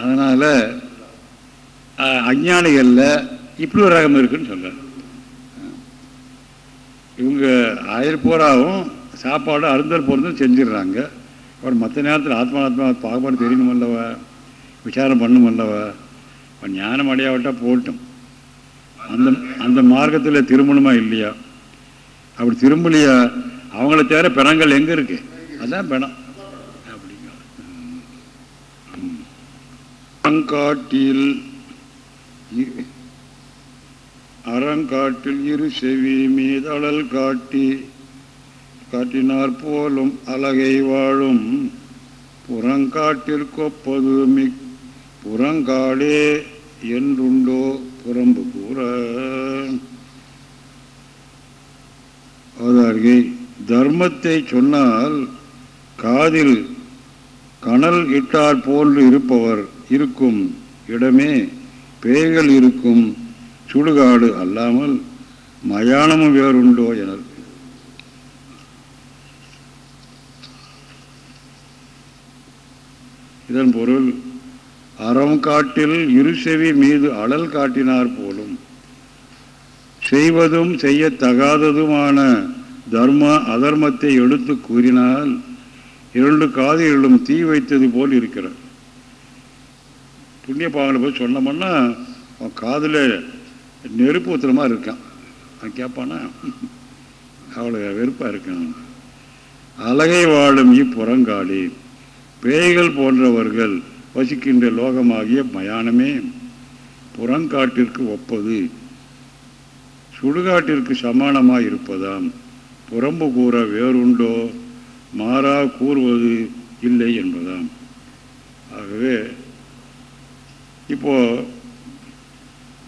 அதனால் அஞ்ஞானிகளில் இப்படி ஒரு ரகம் இருக்குன்னு சொல்கிறார் இவங்க ஆயிரம் போராவும் சாப்பாடு அருந்தல் பொருந்தும் செஞ்சிடுறாங்க. அப்புறம் மற்ற நேரத்தில் ஆத்மாத்மா பாகுபாடு தெரியணும் அல்லவா விசாரம் பண்ணும் அல்லவா இப்போ ஞானம் அடையாவிட்டால் போட்டும் அந்த அந்த மார்க்கத்தில் திரும்பணுமா இல்லையா? அப்படி திரும்பலையா? அவங்கள தேர பிணங்கள் எங்கே இருக்கு? அதான் பிணம். அப்படிங்காட்டில் அறங்காட்டில் இரு செவி மீதளல் காட்டி காட்டினார் போலும் அழகை வாழும். புறங்காட்டிற்கொப்பது மிக் புறங்காடே என்றுண்டோ? புறம்பு கூற தர்மத்தை சொன்னால் காதில் கனல் இட்டார் போன்று இருப்பவர் இருக்கும் இடமே பேய்கள் இருக்கும் சுடுகாடு அல்லாமல் மயானமும் வேறுண்டோ என இதன் பொருள் அறம் காட்டில் இருசெவி மீது அழல் காட்டினார் போலும். செய்வதும் செய்யத்தகாததுமான தர்ம அதர்மத்தை எடுத்து கூறினால் இரண்டு காதுகளிலும் தீ வைத்தது போல் இருக்கிறார் புண்ணிய பாவங்களை போய் சொன்னோம்னா அவன் காதில் நெருப்பு ஊற்றுற மாதிரி இருக்கான். அவன் கேட்பானா அவ்வளோ வெறுப்பாக இருக்கான். அழகை வாழும் இப்புறங்காளி பேய்கள் போன்றவர்கள் வசிக்கின்ற லோகமாகிய மயானமே புறங்காட்டிற்கு ஒப்பது. சுடுகாட்டிற்கு சமானமாக இருப்பதாம் புறம்பு கூற வேறுண்டோ மாறா கூறுவது இல்லை என்பதாம். ஆகவே இப்போ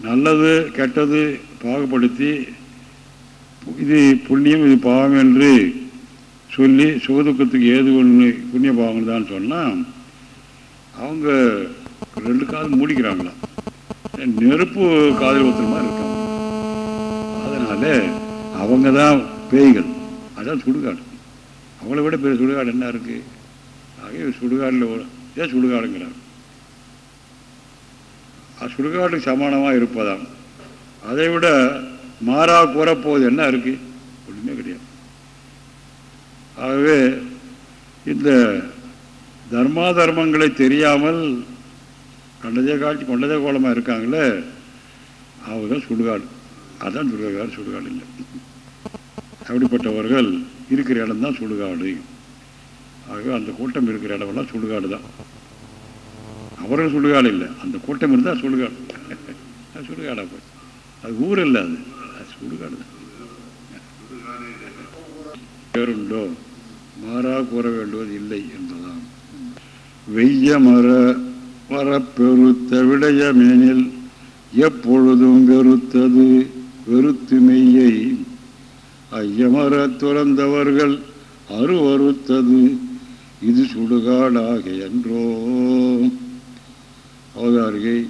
நல்லது கெட்டது பாகுபடுத்தி இது புண்ணியம் இது பாவம் என்று சொல்லி சுகதுக்கத்துக்கு ஏது ஒன்று புண்ணிய பாவங்கள் தான் சொன்னால் அவங்க ரெண்டு காதல் மூடிக்கிறாங்களா? நெருப்பு காதல் ஒருத்தர் மாதிரி இருக்காங்க அதனால அவங்க தான் பேய்கள். அதான் சுடுகாடு. அவங்கள விட பெரிய சுடுகாடு என்ன இருக்கு? ஆகவே சுடுகாடில் ஏன் சுடுகாடுங்கிறார் சுடுகாட்டுக்கு சமானமாக இருப்பதாம். அதை விட மாறா கூறப்போவது என்ன இருக்கு? ஒன்றுமே கிடையாது. ஆகவே இந்த தர்மா தர்மங்களை தெரியாமல் கண்டதே காட்சி கொண்டதே கோலமாக இருக்காங்களே அவங்க தான் சுடுகாடு. அதான் துர்ககாடு சுடுகாடு இல்லை. அப்படிப்பட்டவர்கள் இருக்கிற இடம் தான் சுடுகாடு. ஆகவே அந்த கூட்டம் இருக்கிற இடமெல்லாம் சுடுகாடு தான். அவர்கள் சுடுகாடு இல்லை. அந்த கூட்டம் இருந்தால் சுடுகாடு. அது சுடுகாடாக போய் அது ஊர் இல்லை அது. அது சுடுகாடு தான். பேருண்டோ மாறா கூற வேண்டுவது இல்லை என்று வெய்ய வரப்பெருத்த வர விடயமேனில் எப்பொழுதும் வெறுத்தது வெறுத்து மெய்யை. ஐயமர துறந்தவர்கள் அருவறுத்தது இது சுடுகாடாக என்றோ. அவதாரிகை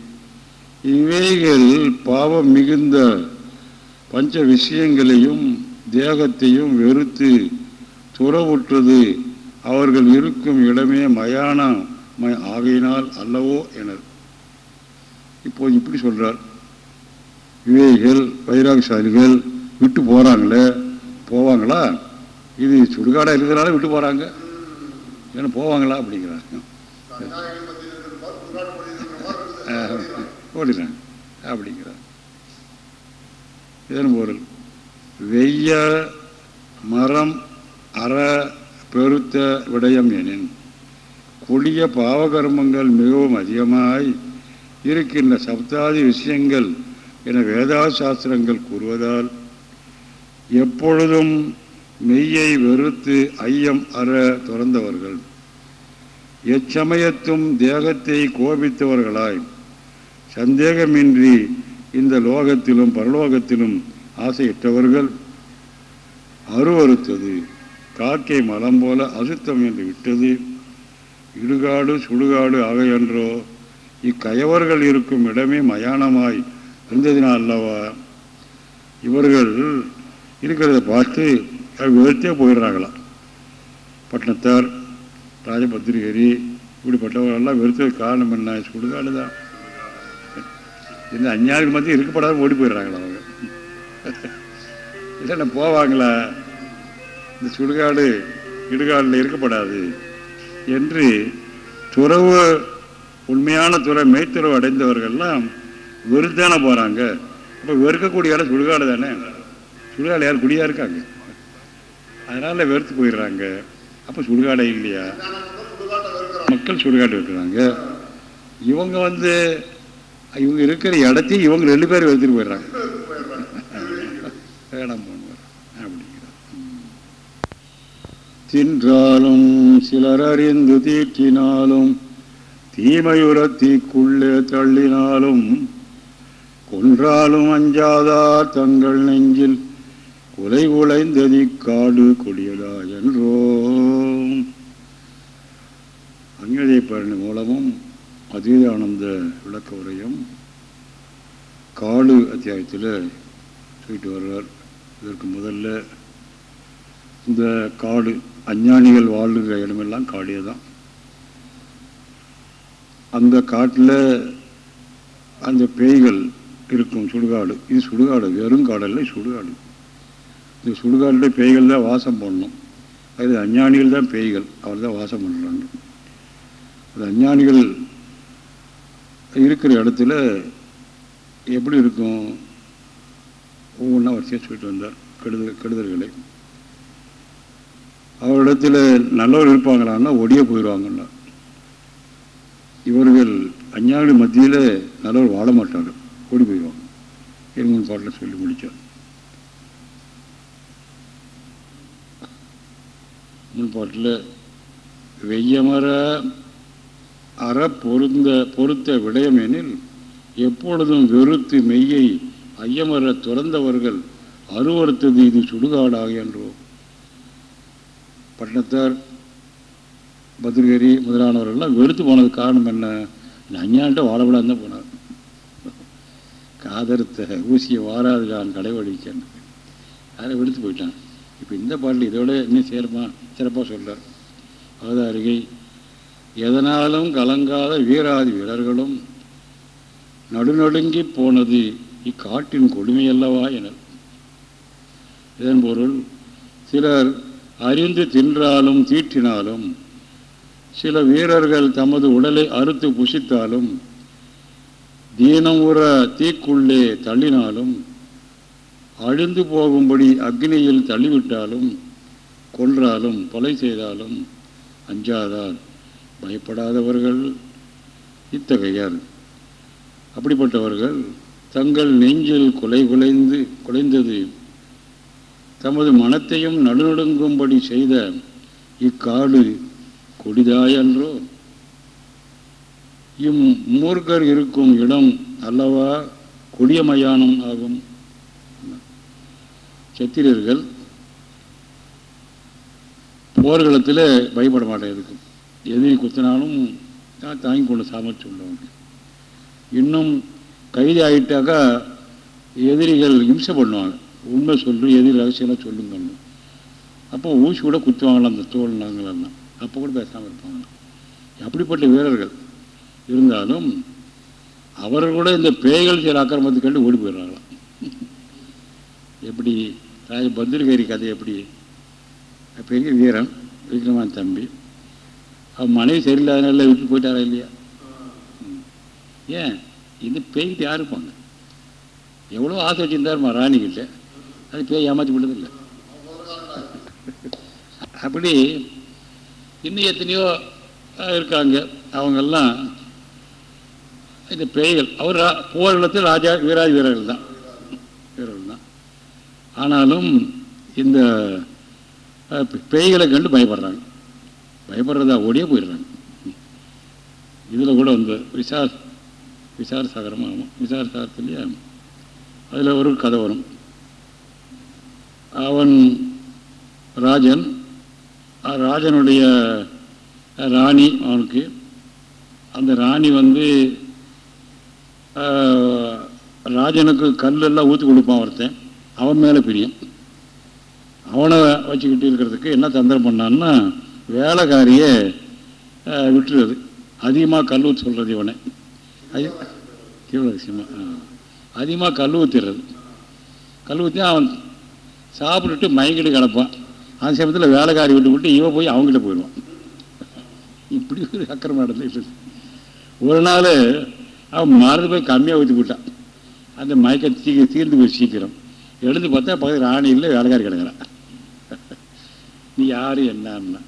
இவைகள் பாவம் மிகுந்த பஞ்ச விஷயங்களையும் தேகத்தையும் வெறுத்து துறவுற்றது அவர்கள் இருக்கும் இடமே மயானம் ஆகையினால் அல்லவோ எனது. இப்போ இப்படி சொல்கிறார் விவேகிகள் வைராகசாலிகள் விட்டு போகிறாங்களே போவாங்களா? இது சுடுகாடாக இருக்கிறனால விட்டு போகிறாங்க ஏன்னா போவாங்களா அப்படிங்கிறாங்க ஓடினாங்க அப்படிங்கிறார். இதன் பொருள் வெய்ய மரம் அற பெருத்த விடயம் எனின் கொடிய பாவகர்மங்கள் மிகவும் அதிகமாய் இருக்கின்ற சப்தாதி விஷயங்கள் என வேதா சாஸ்திரங்கள் கூறுவதால் எப்பொழுதும் மெய்யை வெறுத்து ஐயம் அற துறந்தவர்கள் எச்சமயத்தும் தேகத்தை கோபித்தவர்களாய் சந்தேகமின்றி இந்த லோகத்திலும் பரலோகத்திலும் ஆசையிட்டவர்கள் அருவறுத்தது காக்கை மலம் போல அசுத்தம் என்று விட்டது. இடுகாடு சுடுகாடு ஆகையன்றோ இக்கயவர்கள் இருக்கும் இடமே மயானமாய் இருந்ததினால் அல்லவா? இவர்கள் இருக்கிறத பார்த்து வெறுத்தே போயிடுறாங்களாம் பட்டணத்தார் ராஜபத்திரிகரி இப்படிப்பட்டவர்களெல்லாம் வெறுத்ததுக்கு காரணம் என்ன? சுடுகாடு தான். இந்த அஞ்ஞானிகள் மத்தியும் இருக்கப்படாத ஓடி போயிடுறாங்களா அவங்க? இல்லைன்னா போவாங்களா? இந்த சுடுகாடு இடுகாடில் இருக்கப்படாது. என்று துறவு உண்மையான துறை மெய்த்துறவு அடைந்தவர்கள்லாம் வெறுத்தானே போகிறாங்க அப்போ வெறுக்கக்கூடிய இடம் சுடுகாடு தானே? சுடுகாடு யார் குடியாக இருக்காங்க? அதனால் வெறுத்து போயிடுறாங்க. அப்போ சுடுகாடே இல்லையா? மக்கள் சுடுகாடு இருக்கிறாங்க. இவங்க வந்து இவங்க இருக்கிற இடத்தையும் இவங்க ரெண்டு பேரும் வெறுத்துட்டு போயிடுறாங்க. வேணாம் போனவர் அப்படிங்கிறார் தின்றாலும் சிலர் அறிந்து தீற்றினாலும் தீமையுரத்திக்குள்ளே தள்ளினாலும் கொன்றாலும் அஞ்சாதார் தங்கள் நெஞ்சில் குலை உழைந்ததி காடு கொடியதா என்றோ. அங்கதை பரணி மூலமும் அதீதானந்த விளக்க உரையும் காடு அத்தியாயத்தில் சொல்லிட்டு வர்றார். இதற்கு முதல்ல இந்த காடு அஞ்ஞானிகள் வாழ்கிற இடமெல்லாம் காடியே தான் அந்த காட்டில் அந்த பேய்கள் இருக்கும் சுடுகாடு. இது சுடுகாடு வெறும் காடல்ல சுடுகாடு. இந்த சுடுகாட்டில் பேய்கள் தான் வாசம் பண்ணணும். அது அஞ்ஞானிகள் தான் பேய்கள் அவர் தான் வாசம் பண்ணுறாங்க அது அஞ்ஞானிகள் இருக்கிற இடத்துல எப்படி இருக்கும்? ஒவ்வொன்றா வரிசையாக சொல்லிட்டு வந்தார் கெடுதல் கெடுதல்களை. அவரிடத்தில் நல்லவர் இருப்பாங்களான்னா ஒடிய போயிடுவாங்கன்னா இவர்கள் அஞ்ஞானி மத்தியில் நல்லவர் வாழ மாட்டார் ஓடி போயிடுவாங்க. இருமூணு பாட்டில் சொல்லி முடித்தார் முன்பாட்டில் வெய்யமர அற பொருந்த பொருத்த விடயமெனில் எப்பொழுதும் வெறுத்து மெய்யை ஐயமர துறந்தவர்கள் அருவறுத்தது இது சுடுகாடாக என்றோ பட்டினத்தார் பத்ரகிரி முதலானவர்கள்லாம் வெறுத்து போனது காரணம் என்ன? இந்த வாழப்படாது தான் போனார். காதறுத்த ஊசியை வாராது நான் கடைவழிக்கேன் அதை வெறுத்து போயிட்டான் இப்போ இந்த பாட்டில் இதோட இன்னும் சேருமா சிறப்பாக சொல்கிறார் அவதாரிகை எதனாலும் கலங்காத வீராதி வீரர்களும் நடுநடுங்கி போனது இக்காட்டின் கொடுமையல்லவா என இதன் பொருள் சிலர் அறிந்து தின்றாலும் தீட்டினாலும் சில வீரர்கள் தமது உடலை அறுத்து புசித்தாலும் தீனம் உற தீக்குள்ளே தள்ளினாலும் அழிந்து போகும்படி அக்னியில் தள்ளிவிட்டாலும் கொன்றாலும் கொலை செய்தாலும் அஞ்சாதார் பயப்படாதவர்கள் இத்தகையர். அப்படிப்பட்டவர்கள் தங்கள் நெஞ்சில் கொலை குலைந்து குலைந்தது தமது மனத்தையும் நடுநடுங்கும்படி செய்த இக்காடு கொடிதாயன்றோ? இம் மூர்க்கர் இருக்கும் இடம் அல்லவா? கொடிய மயானம் ஆகும். சத்திரியர்கள் போர்களத்தில் பயப்பட மாட்டேன் இருக்கும் எதிரி குத்தினாலும் தாங்கி கொண்டு சாமர்த்தியம் உள்ளவங்க இன்னும் கைது ஆகிட்டாக்கா எதிரிகள் இம்சை பண்ணுவாங்க. உண்மை சொல்லு எது ரகசியம்லாம் சொல்லுங்கன்னு. அப்போ ஊசி கூட குத்துவாங்களாம் அந்த தோல் நாங்களெல்லாம். அப்போ கூட பேசாமல் இருப்பாங்க. அப்படிப்பட்ட வீரர்கள் இருந்தாலும் அவர்கள் கூட இந்த பேய்கள் சில அக்கிரமத்தை கண்டு ஓடி போயிடுறாங்களாம். எப்படி? ராஜ பத்திரகிரி கதை எப்படி? பெரிய வீரன்? விக்ரமான் தம்பி. அவன் மனைவி சரியில்லாதனால விட்டு போயிட்டாரா இல்லையா? ஏன்? இந்த பேய்கிட்ட யாருப்பாங்க எவ்வளோ ஆசை வச்சுருந்தாருமா ராணிக்கிட்ட அது பேய் ஏமாற்றி விட்டதில்லை அப்படி இன்னும் எத்தனையோ இருக்காங்க. அவங்கெல்லாம் இந்த பேய்கள். அவர் போரிடத்தில் ராஜா வீராஜ வீரர்கள் தான். வீரர்கள் தான். ஆனாலும் இந்த பேய்களை கண்டு பயப்படுறாங்க. பயப்படுறதா ஓடியே போயிடுறாங்க. இதில் கூட வந்து விசார் விசார சாகரம் ஆகும் விசார சாகரத்துலேயே அதில் ஒரு கதை வரும். அவன் ராஜன். ராஜனுடைய ராணி அவனுக்கு. அந்த ராணி வந்து ராஜனுக்கு கல்லெல்லாம் ஊற்றி கொடுப்பான் ஒருத்தன். அவன் மேலே பிரியம். அவனை வச்சுக்கிட்டு இருக்கிறதுக்கு என்ன தந்திரம் பண்ணான்னா வேலைக்காரியை விட்டுறது. அதிகமாக கல் ஊற்றி சொல்கிறது இவனை. அது தீவிரசியமாக அதிகமாக கல் ஊற்றிடுறது கல் ஊற்றி அவன் சாப்பிட்டுட்டு மயங்கிட்டு கிடப்பான். அந்த சமயத்தில் வேலைக்காரி விட்டு விட்டு இவன் போய் அவங்ககிட்ட போயிடுவான். இப்படி ஒரு அக்கிரமம் நடந்துட்டு ஒரு நாள் அவன் மருந்து போய் கம்மியாக ஊற்றி விட்டான். அந்த மயக்க தீ தீர்ந்து போய் சீக்கிரம். எழுந்து பார்த்தா பக்கத்தில் ராணி இல்லை வேலைக்காரி கிடக்கிறான். நீ யார் என்னன்னா?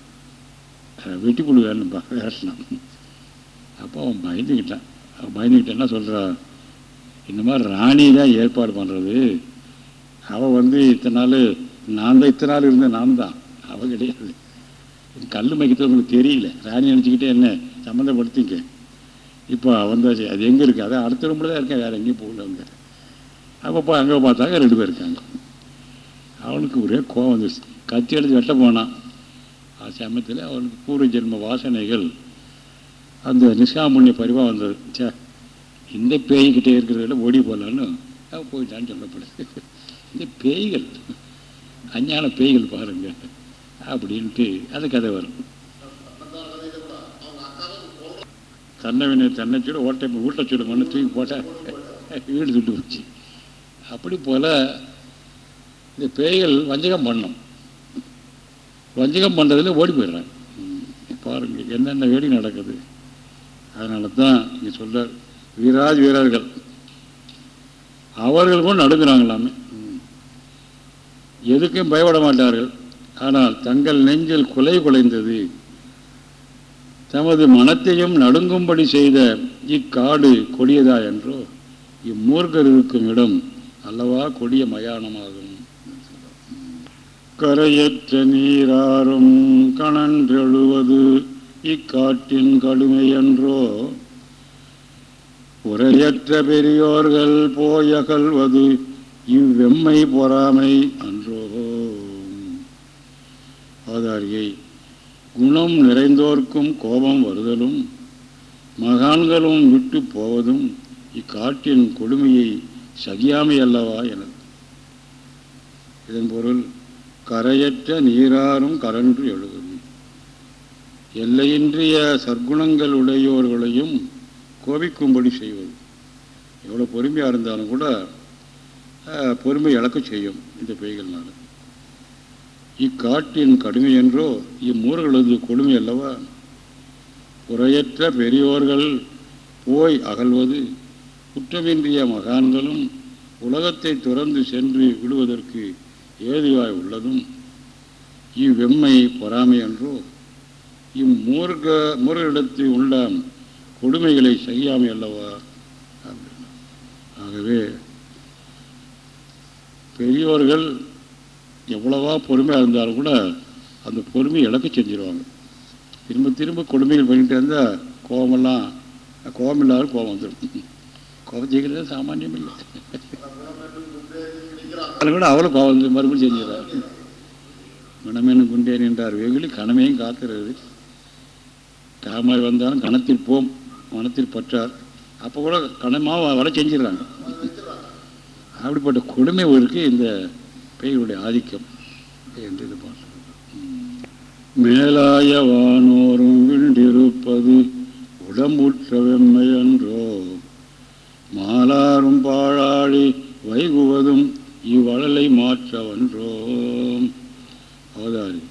வெட்டிப்புழு வேணும்ப்பா வேட்டலாம் அப்போ அவன் பயந்துக்கிட்டான் அவன் பயந்துக்கிட்ட என்ன சொல்கிறான் இந்த மாதிரி ராணி தான் ஏற்பாடு பண்ணுறது அவள் வந்து இத்தனை நாள் நான் தான் இத்தனை நாள் இருந்தேன் நான் தான். அவள் கிடையாது. கல் மைக்கிறது உங்களுக்கு தெரியல. ராணி நினச்சிக்கிட்டே என்ன சம்மந்தப்படுத்திக்க? இப்போ வந்தாச்சு அது எங்கே இருக்குது அதான் அடுத்த ரூமில் தான் இருக்கேன் வேறு எங்கேயும் போகல அவங்க அப்போ அங்கே பார்த்தாங்க ரெண்டு பேர் இருக்காங்க. அவனுக்கு ஒரே கோவம் வந்துச்சு கத்தி எடுத்து வெட்ட போனான் ஆ சமயத்தில் அவனுக்கு பூர்வ ஜென்ம வாசனைகள். அந்த நிஷாமுண்ணிய பரிவாக வந்தது. சே இந்த பேய்கிட்டே இருக்கிறதில் ஓடி போகலான்னு அவன் போயிட்டான்னு சொல்லப்படுது. இந்த பேய்கள். அஞ்ஞான பேய்கள் பாருங்க. அப்படின்ட்டு அது கதை வரும். தன்னவினை தன்னை சுட ஓட்டை வீட்டை சுட மண்ணு தூக்கி போட்டால் வீடு சுட்டு போச்சு. அப்படி போல் இந்த பேய்கள் வஞ்சகம் பண்ணும். வஞ்சகம் பண்ணுறதுல ஓடி போயிடுறாங்க. பாருங்கள் என்னென்ன வேடி நடக்குது. அதனால தான் இங்கே சொல்கிறார் வீராஜ் வீரர்கள். அவர்கள் கூட நடுங்கிறாங்களாமே. எதுக்கும் பயப்பட மாட்டார்கள். ஆனால் தங்கள் நெஞ்சில் குலை குலைந்தது. தமது மனத்தையும் நடுங்கும்படி செய்த இக்காடு கொடியதா என்றோ? இம்மூர்கர் இருக்கும் இடம் அல்லவா கொடிய மயானமாகும்? கரையற்ற நீராறும் கணன்றெழுவது இக்காட்டின் கடுமையன்றோ உரையற்ற பெரியோர்கள் போயகல்வது இவ்வெம்மை பொறாமை அன்றோ? ஆதாரியை குணம் நிறைந்தோர்க்கும் கோபம் வருதலும் மகான்களும் விட்டு போவதும் இக்காட்டின் கொடுமையை சகியாமை அல்லவா எனது. இதன் பொருள் கரையற்ற நீராறும் கரன்று எழுதும். எல்லையின்றிய சர்க்குணங்கள் உடையோர்களையும் கோபிக்கும்படி செய்வது. எவ்வளோ பொறுமையாக இருந்தாலும் கூட பொறுமை இழக்க செய்யும் இந்த பெய்கள்னால. இக்காட்டின் கடுமை என்றோ இம்மூர்களது கொடுமை அல்லவா? குறையற்ற பெரியோர்கள் போய் அகழ்வது குற்றமின்றிய மகான்களும் உலகத்தை துறந்து சென்று விடுவதற்கு ஏதுவாய் உள்ளதும். இவ்வெம்மை பொறாமை என்றோ இம்மூர்க மூர்களிடத்து உள்ள கொடுமைகளை செய்யாமை அல்லவா? ஆகவே பெரியோர்கள் எவ்வளவா பொறுமையாக இருந்தாலும் கூட அந்த பொறுமையை இழக்க செஞ்சிருவாங்க. திரும்ப திரும்ப கொடுமைகள் பண்ணிட்டு இருந்தால் கோபமெல்லாம் கோபம் இல்லாத கோபம் வந்துடும் கோபம் செய்கிறது சாமானியம் இல்லை. அதில் கூட அவ்வளோ கோபம் வந்து மறுபடியும் செஞ்சிடறாரு மனமேனும் குண்டேன் என்றார். வெகுளி கணமையும் காத்துறது காமாய் வந்தாலும் கணத்தில் போம் மனத்தில் பற்றார். அப்போ கூட கணமாக வர செஞ்சிடறாங்க. அப்படிப்பட்ட கொடுமை இருக்கு இந்த பெயருடைய ஆதிக்கம் என்று இது மேலாய வானோரும் விண்டிருப்பது உடம்புற்ற வெம்மை என்றோ மாலாரும் பாழாடி வைகுவதும் இவ்வளலை மாற்றவன்றோம் அவதாரி.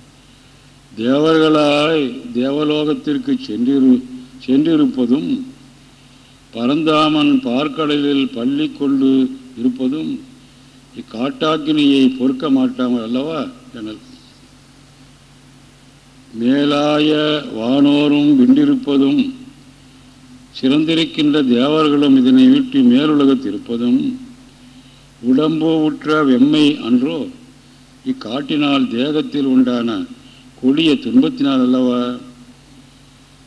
தேவர்களாய் தேவலோகத்திற்கு சென்றிரு சென்றிருப்பதும் பரந்தாமன் பார்க்கடலில் பள்ளி கொண்டு இருப்பதும் இக்காட்டாக்கினியை பொறுக்க மாட்டாமல் அல்லவா எனல் மேலாய வானோரும் விண்டிருப்பதும் சிறந்திருக்கின்ற தேவர்களும் இதனை விட்டு மேலுலகத்திருப்பதும் உடம்பு உற்ற வெம்மை அன்றோ இக்காட்டினால் தேகத்தில் உண்டான கொடிய துன்பத்தினால் அல்லவா?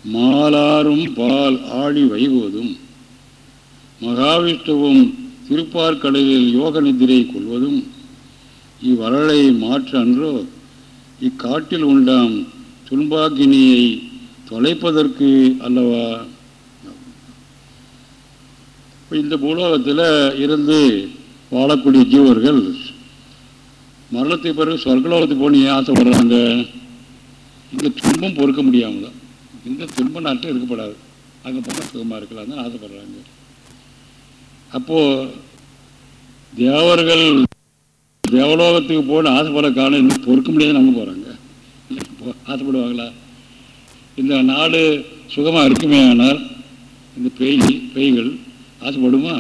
மாலாரும் பால் ஆடி வைகுவதும் மகாவிஷ்ணுவும் திருப்பார்கடலில் யோக நிதிரை கொள்வதும் இவ்வரலை மாற்ற அன்றோ இக்காட்டில் உண்டாம் துன்பாகினியை தொலைப்பதற்கு அல்லவா? இந்த பூலோகத்தில் இருந்து வாழக்கூடிய ஜீவர்கள் மரணத்தை பிறகு சொர்க்கலோகத்துக்கு போன ஏன் ஆசைப்படுறாங்க? இந்த துன்பம் பொறுக்க முடியாமல் தான் இந்த துன்ப நாட்டில் இருக்கப்படாது. அங்கே போனால் சுகமாக இருக்கலாம் தான் ஆசைப்படுறாங்க. அப்போது தேவர்கள் தேவலோகத்துக்கு போன ஆசைப்பட காலம் இன்னும் பொறுக்க முடியாதுன்னு நம்ம போகிறாங்க ஆசைப்படுவாங்களா? இந்த நாடு சுகமாக இருக்குமே ஆனால் இந்த பேய் பேய்கள் ஆசைப்படுமா?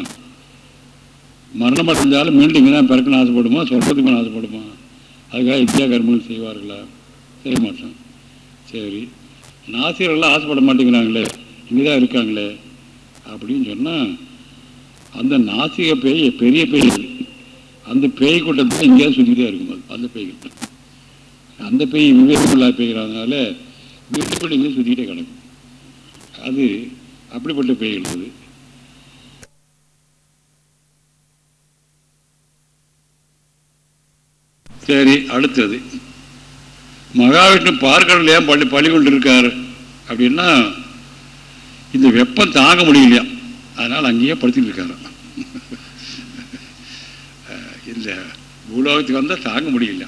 மரணம் அடைஞ்சாலும் மீண்டும் இங்கே தான் பிறக்கணும் ஆசைப்படுமா? சொர்க்கத்துக்கு ஆசைப்படுமா? அதுக்காக இத்தியா கர்மங்கள் செய்வார்களா? செய்ய மாட்டோம் சரி. நாசிரியர்கள்லாம் ஆசைப்பட மாட்டேங்கிறாங்களே. இங்கே தான் இருக்காங்களே. அப்படின்னு சொன்னால் அந்த நாசிக பேய் பெரிய பேய் அந்த பேய் கொண்டதான் எங்கேயாவது சுற்றிக்கிட்டே இருக்கும் அது அந்த பேய்கள் அந்த பேய் விவேகமில்லா பேய்கிறதுனால வீட்டுக்குள்ள இங்கே சுற்றிக்கிட்டே கிடக்கும். அது அப்படிப்பட்ட பேய்கள் அது. சரி அடுத்தது. மகாவிஷ்ணு பார்க்கடல் ஏன் பள்ளி பள்ளி கொண்டு இருக்கார் அப்படின்னா இந்த வெப்பம் தாங்க முடியலையா? அதனால் அங்கேயே படுத்துட்டு இருக்காரு. இந்த பூலோகத்துக்கு வந்தால் தாங்க முடியல.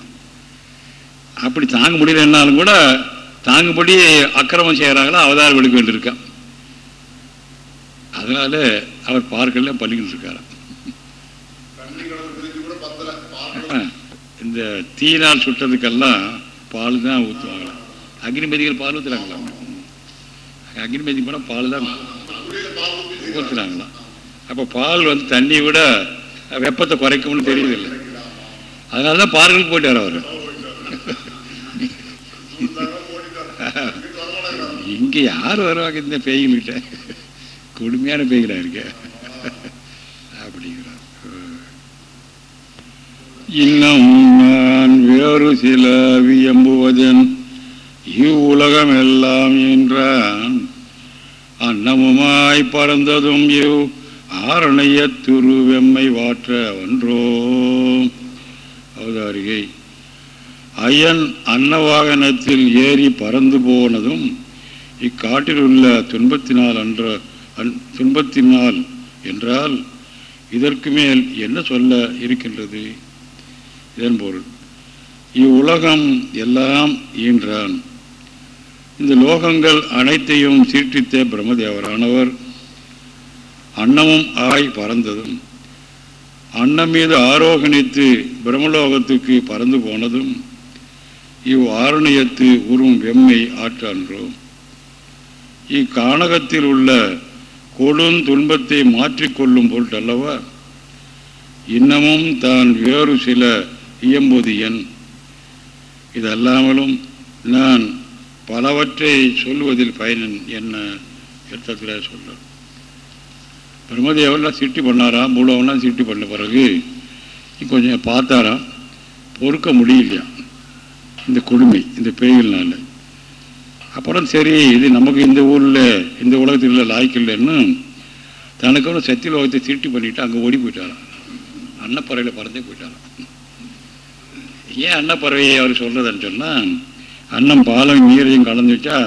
அப்படி தாங்க முடியலன்னாலும் கூட தாங்கும்படி அக்கிரமம் செய்கிறாங்களோ அவதாரம் எடுக்க வேண்டியிருக்கான் அதனால அவர் பார்க்கல பள்ளிக்கிட்டு இருக்காராம் இந்த தீனால் சுட்டதுக்கெல்லாம் பால் தான் ஊற்றுவாங்களாம் அக்னிமதிகள் பால் ஊற்றுறாங்களாம் அக்னிமதி போனால் பால் தான் ஊற்றுறாங்களாம் அப்போ பால் வந்து தண்ணியை விட வெப்பத்தை குறைக்கும்னு தெரியவில்லை அதனால தான் பார்க்குக்கு வர அவர். இங்கே யார் வருவாங்க இந்த பேய்கிட்ட கொடுமையான பேய்களா இருக்க. அப்படிங்கிறார். இன்னும் நான் வேறு சில வியம்புவதன் இவ்வுலகம் எல்லாம் என்றான். அன்னமுமாய் பறந்ததும் இவ் ஆரணைய துருவெம்மை வாற்ற ஒன்றோ அவதாரிகை ஐயன் அன்னவாகனத்தில் ஏறி பறந்து போனதும் இக்காட்டில் உள்ள துன்பத்தினால் அன்ற அன் துன்பத்தினால் என்றால் இதற்கு மேல் என்ன சொல்ல இருக்கின்றது? இதன் பொருள் இவ்வுலகம் எல்லாம் ஈன்றான். இந்த லோகங்கள் அனைத்தையும் சீர்டித்த பிரம்மதேவரானவர் அன்னமும் ஆய் பறந்ததும் அன்னம் மீது ஆரோகணித்து பிரம்மலோகத்துக்கு பறந்து போனதும் இவ் ஆரணியத்து உறும் வெம்மை ஆற்றான்றோம் இக்காணகத்தில் உள்ள கொடும் துன்பத்தை மாற்றிக்கொள்ளும் பொருட்டல்லவா? இன்னமும் தான் வேறு சில இயம்புது என் இதல்லாமலும் நான் பலவற்றை சொல்வதில் பயன் என்ன அர்த்தத்தில் சொல்ற பிரம்மதேவெல்லாம் சிட்டி பண்ணாராம் மூலவெல்லாம் சிட்டி பண்ண பிறகு கொஞ்சம் பார்த்தாராம் பொறுக்க முடியலையா? இந்த கொடுமை இந்த பேய்கள்னால. அப்புறம் சரி இது நமக்கு இந்த ஊரில் இந்த உலகத்தில் இல்லை லாய்க்கில்லைன்னு தனக்கு ஒரு சத்திய லோகத்தை திருட்டி பண்ணிவிட்டு அங்கே ஓடி போயிட்டாராம். அன்னப்பறவையில் பறந்தே போயிட்டாராம். ஏன் அன்னப்பறவையை அவர் சொல்கிறதுன்னு சொன்னால் அன்னம் பாலம் நீரையும் கலந்து வச்சா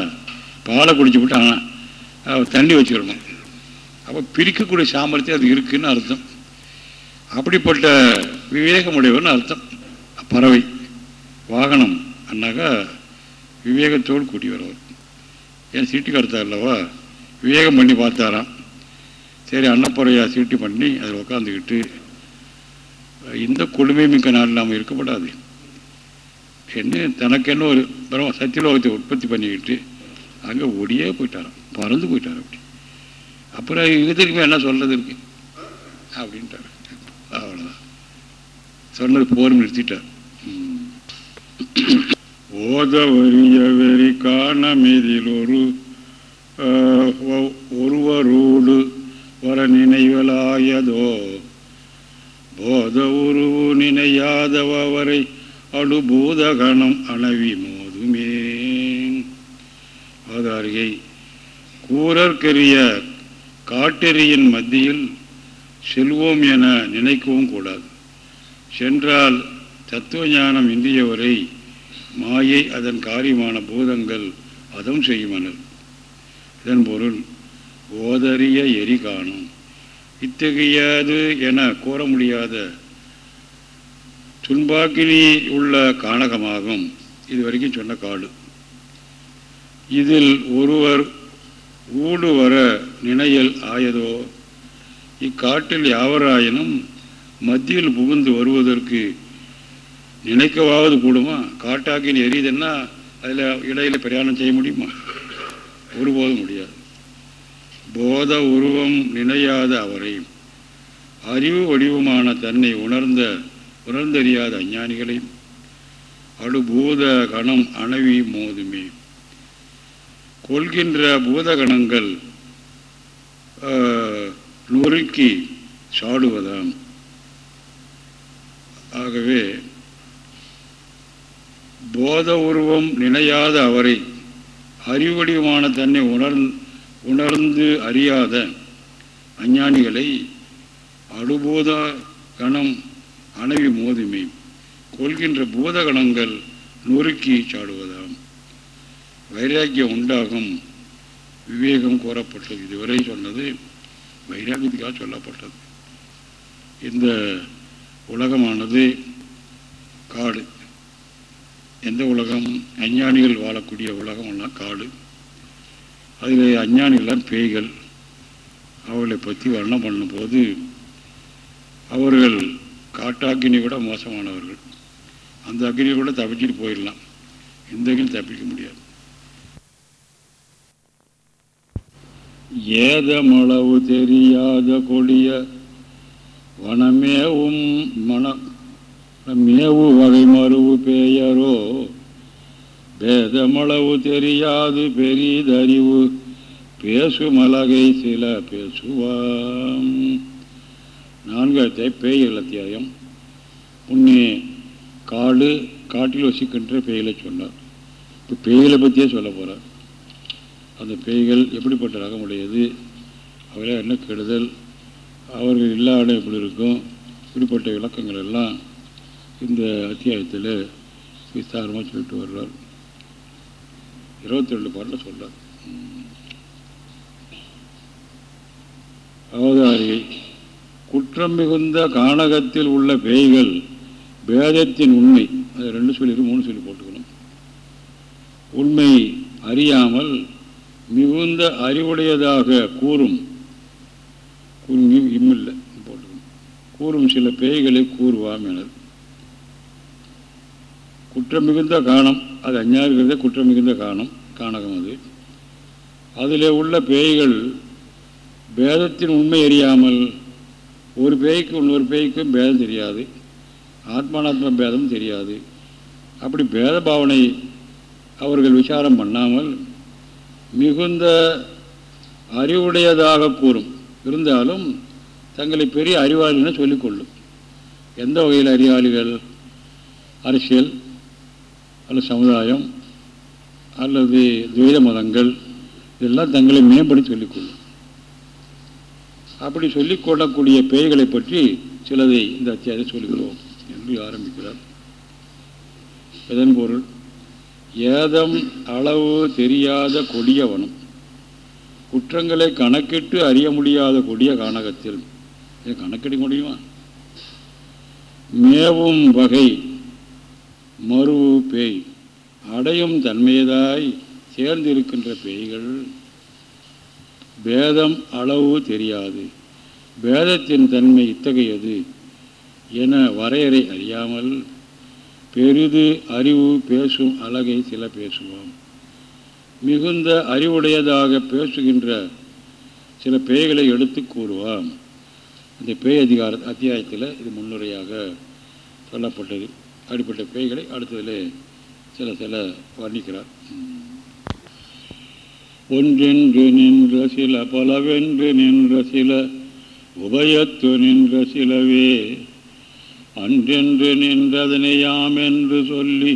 பாலை குடிச்சு விட்டு ஆனால் தண்ணி வச்சுக்கணும் அப்போ பிரிக்கக்கூடிய சாமர்த்தியம் அது இருக்குன்னு அர்த்தம். அப்படிப்பட்ட விவேகமுடையவர்னு அர்த்தம். பறவை வாகனம் அண்ணாக்கா விவேகத்தோடு கூட்டியவர் அவர் ஏன் சீட்டு கருத்தார் அல்லவா விவேகம் பண்ணி பார்த்தாராம். சரி அன்னப்பறையா சீட்டு பண்ணி அதில் உட்காந்துக்கிட்டு இந்த கொடுமை மிக்க நாள் நாம் இருக்கப்படாது என்ன தனக்கு என்ன ஒரு பிரம்ம சத்தியலோகத்தை உற்பத்தி பண்ணிக்கிட்டு அங்கே ஒடியே போயிட்டாராம். பறந்து போயிட்டார் அப்படி. அப்புறம் இதுக்கு என்ன சொல்கிறது இருக்கு? அப்படின்ட்டார். அவ்வளோதான் சொன்னது போர் நிறுத்திட்டார். ஓத வரிய வெறி காணமேதில் ஒரு ஒருவரோடு வர நினைவலாயதோ போத உருவு நினையாதவரை அழுபூதகணம் அணவி மோதுமேன் அவதாரியை கூறற்கரிய காட்டெறியின் மத்தியில் செல்வோம் என நினைக்கவும் கூடாது. சென்றால் தத்துவ ஞானம் இன்றியவரை மாயை அதன் காரியமான பூதங்கள் அதம் செய்யுமனர். இதன் பொருள் ஓதறிய எரி காணும். இத்தகையது என கூற முடியாத துன்பாக்கினி உள்ள காணகமாகும் இது வரைக்கும் சொன்ன காடு. இதில் ஒருவர் ஊடு வர நினையல் ஆயதோ? இக்காட்டில் யாவராயினும் மத்தியில் புகுந்து வருவதற்கு நினைக்கவாவது கூடுமா? காட்டாக்கின் எரியுதுன்னா அதில் இடையில் பிரயாணம் செய்ய முடியுமா? ஒருபோதும் முடியாது. போத உருவம் நினையாத அவரை அறிவு வடிவமான தன்னை உணர்ந்த உணர்ந்தறியாத அஞ்ஞானிகளை அடுபூத கணம் அணவி மோதுமே. கொள்கின்ற பூதகணங்கள் நொறுக்கி சாடுவதாம். ஆகவே போத உருவம் நினையாத அவரை அறிவடிவமான தன்னை உணர் உணர்ந்து அறியாத அஞ்ஞானிகளை அடுபூத கணம் அணவி மோதுமை. கொள்கின்ற பூதகணங்கள் நொறுக்கி சாடுவதாம். வைராக்கியம் உண்டாகும் விவேகம் கூறப்பட்டது இதுவரை சொன்னது வைராக்கியத்துக்காக சொல்லப்பட்டது. இந்த உலகமானது காடு. எந்த உலகம்? அஞ்ஞானிகள் வாழக்கூடிய உலகம்லாம் காடு. அதில் அஞ்ஞானிகள்லாம் பேய்கள். அவர்களை பற்றி வர்ணம் பண்ணும்போது அவர்கள் காட்டாக்கினி கூட மோசமானவர்கள். அந்த அக்னியை கூட தப்பிச்சுட்டு போயிடலாம் இந்த அக்னி தப்பிக்க முடியாது. ஏதமளவு தெரியாத கொடிய வனமேவும் மன மேவு வகை மறுவு பேயரோ பேதமளவு தெரியாது பெரிதறிவு பேசுமலகை சில பேசுவாம். நான்காவது பேய்கள் அத்தியாயம் முன்னே காடு காட்டில் வசிக்கின்ற பேய்களை சொன்னார். இப்போ பேய்களை பற்றியே சொல்ல போகிறார் அந்த பேய்கள் எப்படிப்பட்ட ரகமுடையது? அவர்களால் என்ன கெடுதல்? அவர்கள் இல்லாத எப்படி இருக்கும்? இப்படிப்பட்ட விளக்கங்கள் எல்லாம் இந்த அத்தியாயத்தில் விஸ்தாரமாக சொல்லிட்டு வர்றார். இருபத்தி ரெண்டு பாட்டில் சொல்கிறார் அவதாரியை குற்றம் மிகுந்த காணகத்தில் உள்ள பேய்கள் பேதத்தின் உண்மை. அது ரெண்டு சொல்லி மூணு சொல்லி போட்டுக்கணும். உண்மை அறியாமல் மிகுந்த அறிவுடையதாக கூறும். இம்மில்லை போட்டுக்கணும். கூறும் சில பேய்களை கூறுவாம் எனது. குற்றம் மிகுந்த காணம் அது அஞ்ஞாருக்கிறதே குற்றம் மிகுந்த காணம் காணகம் அது. அதில் உள்ள பேய்கள் பேதத்தின் உண்மை அறியாமல் ஒரு பேய்க்கு இன்னொரு பேய்க்கும் பேதம் தெரியாது. ஆத்மானாத்ம பேதம் தெரியாது. அப்படி பேத பாவனை அவர்கள் விசாரம் பண்ணாமல் மிகுந்த அறிவுடையதாக கூறும். இருந்தாலும் தங்களை பெரிய அறிவாளின்னு சொல்லிக்கொள்ளும். எந்த வகையில் அறிவாளிகள்? அரசியல் அல்லது சமுதாயம் அல்லது துவைத மதங்கள் இதெல்லாம் தங்களை மேம்படுத்தி சொல்லிக்கொள்ளும். அப்படி சொல்லிக்கொள்ளக்கூடிய பெயர்களை பற்றி சிலதை இந்த அத்தியாயத்தை சொல்கிறோம் என்று ஆரம்பிக்கிறார். இதன் பொருள் ஏதம் அளவு தெரியாத கொடியவனும் குற்றங்களை கணக்கிட்டு அறிய முடியாத கொடிய கானகத்தில் இதை கணக்கிட முடியுமா? மேவும் வகை மறு பேய் அடையும் தன்மையதாய் சேர்ந்திருக்கின்ற பேய்கள் பேதம் அளவு தெரியாது. வேதத்தின் தன்மை இத்தகையது என வரையறை அறியாமல் பெரிது அறிவு பேசும் அழகை சில பேசுவோம். மிகுந்த அறிவுடையதாக பேசுகின்ற சில பேய்களை எடுத்து கூறுவாம். இந்த பேய் அதிகார அத்தியாயத்தில் இது முன்னுரையாக சொல்லப்பட்டது. அப்படிப்பட்ட பேய்களை அடுத்ததில் சில சில வர்ணிக்கிறார். ஒன்றென்று நின்ற சில பலவென்று நின்ற சில உபயத்து நின்ற சிலவே அன்றென்று நின்றதனையாம் என்று சொல்லி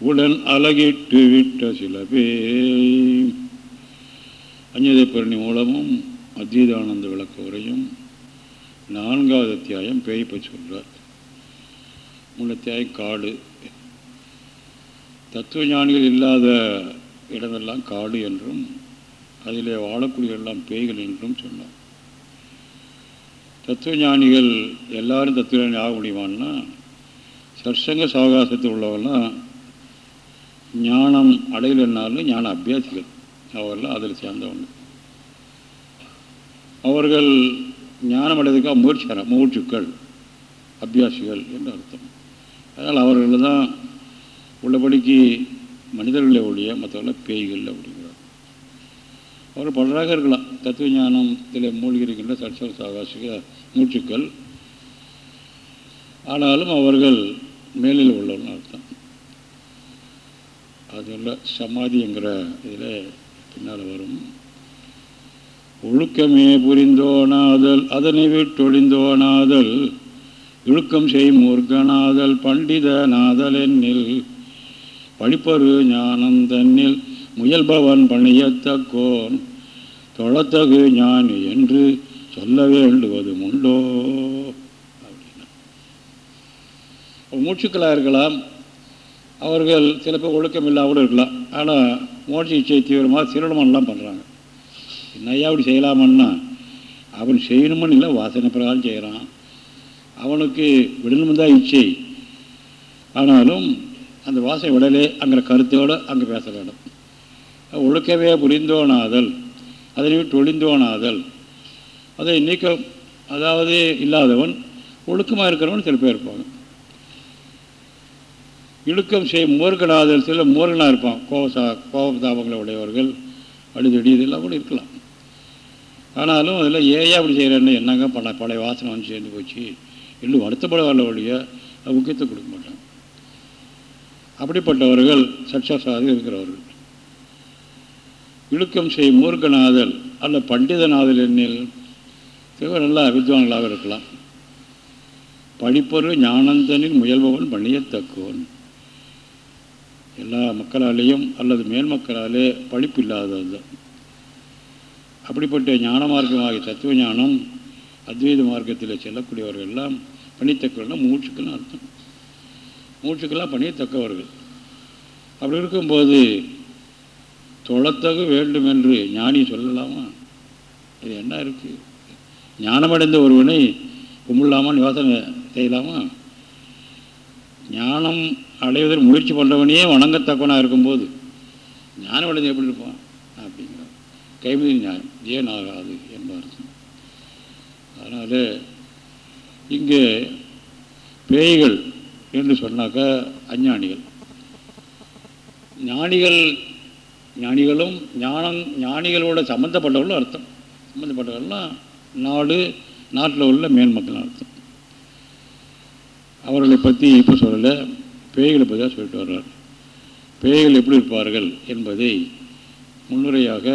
உடன் அலகிட்டு விட்ட சில பேர் அஞ்சதை பரணி மூலமும் அத்வீதானந்த விளக்க உரையும் நான்காவது அத்தியாயம் பேய் பற்றி சொல்கிறார் முன்னத்தியாயம் காடு. தத்துவ ஞானிகள் இல்லாத இடமெல்லாம் காடு என்றும் அதிலே வாழக்கூடிய எல்லாம் பேய்கள் என்றும் சொன்னார். தத்துவ ஞானிகள் எல்லாரும் தத்துவ ஞானி ஆக முடியுமான்னா சர்சங்க சவகாசத்தில் உள்ளவெல்லாம் ஞானம் அடையலைன்னாலும் ஞான அபியாசிகள். அவர்கள்லாம் அதில் சேர்ந்தவங்க. அவர்கள் ஞானம் அடைவதற்காக முயற்சியான மூச்சுக்கள் அபியாசிகள் என்று அர்த்தம். அதனால் அவர்கள் தான் உள்ளபடிக்கு மனிதர்களை ஒழிய மற்றவர்கள் பேய்கள் அப்படிங்கிறார். அவர்கள் பலராக இருக்கலாம் தத்துவ ஞானத்தில் மூழ்கி இருக்கின்ற சாகாசிக மூச்சுக்கள். ஆனாலும் அவர்கள் மேலில் உள்ளவர்கள் அர்த்தம். அதில் சமாதிங்கிற இதில் பின்னால் வரும். ஒழுக்கமே புரிந்தோனாதல் அதனை விட்டொழிந்தோனாதல் இழுக்கம் செய் மூர்க்கனாதல் பண்டித நாதல் என்னில் படிப்பரு ஞானந்தன்னில் முயல்பவன் பணியத்தக்கோன். தொழத்தகு ஞானி என்று சொல்ல வேண்டுவது உண்டோ அப்படின்னா மூச்சுக்களாக இருக்கலாம் அவர்கள் சில பேர் ஒழுக்கம் இல்லாமல் இருக்கலாம். ஆனால் மோட்ச இச்சை தீவிரமாக சிறுடமெல்லாம் பண்ணுறாங்க என்னையா அப்படி செய்யலாமன்னா அவன் செய்யணுமன்னு இல்லை வாசனை பிரகாரம் செய்கிறான். அவனுக்கு விடணும் தான் இச்சை. ஆனாலும் அந்த வாசனை விடலே அங்கே கருத்தோடு அங்கே பேச வேண்டும். ஒழுக்கவே புரிந்தோனாதல் அதனை விட்டு ஒளிந்தோனாதல். அதை நீக்க அதாவது இல்லாதவன் ஒழுக்கமாக இருக்கிறவன் சில பேர் இருப்பாங்க. இழுக்கம் செய்ய மூர்கனாதல் சில மூர்கனாக இருப்பான். கோபசா கோபதாபங்களை உடையவர்கள் அழுதடி இதெல்லாம் கூட இருக்கலாம். ஆனாலும் அதில் ஏயா அப்படி செய்கிறேன்னு என்னங்க பல பழைய வாசனை வந்து சேர்ந்து போச்சு. இன்னும் வருத்தப்பட வரல வழிய முக்கியத்துவம் கொடுக்க மாட்டாங்க. அப்படிப்பட்டவர்கள் சக்ஸஸாக இருக்கிறவர்கள். இழுக்கம் செய் மூர்க்கநாதல் அல்ல பண்டிதநாதல் எண்ணில் நல்லா வித்வான்களாக இருக்கலாம். படிப்பொரு ஞானந்தனில் முயல்பவன் பண்ணியத்தக்கவன் எல்லா மக்களாலேயும் அல்லது மேல் மக்களாலே படிப்பு இல்லாதது அப்படிப்பட்ட ஞான மார்க்கமாகிய தத்துவ ஞானம் அத்வைத மார்க்கத்தில் செல்லக்கூடியவர்கள் எல்லாம் பணித்தக்கவர்கள் மூச்சுக்கெல்லாம் அர்த்தம். மூச்சுக்கெல்லாம் பண்ணியத்தக்கவர்கள். அப்படி இருக்கும்போது தொழத்தகு வேண்டும் என்று ஞானி சொல்லலாமா? இது என்ன இருக்குது ஞானமடைந்த ஒருவனை கும்பிடலாமான்னு யோசனை செய்யலாமா? ஞானம் அடைவதற்கு முயற்சி பண்ணுறவனையே வணங்கத்தக்கவனாக இருக்கும்போது ஞானம் அடைந்து எப்படி இருப்பான்? அப்படிங்கிறார் கைமதி ஞானம். ஏன் ஆகாது என்பார் அதனால் இங்கே பேய்கள் என்று சொன்னாக்கா அஞ்ஞானிகள். ஞானிகள் ஞானிகளும் ஞானம் ஞானிகளோட சம்மந்தப்பட்டவர்களும் அர்த்தம். சம்மந்தப்பட்டவர்கள்லாம் நாடு நாட்டில் உள்ள மேன்மக்கள் அர்த்தம். அவர்களை பற்றி இப்போ சொல்லலை. பேய்களை பற்றி தான் சொல்லிட்டு வர்றார். பேய்கள் எப்படி இருப்பார்கள் என்பதை முன்னுரையாக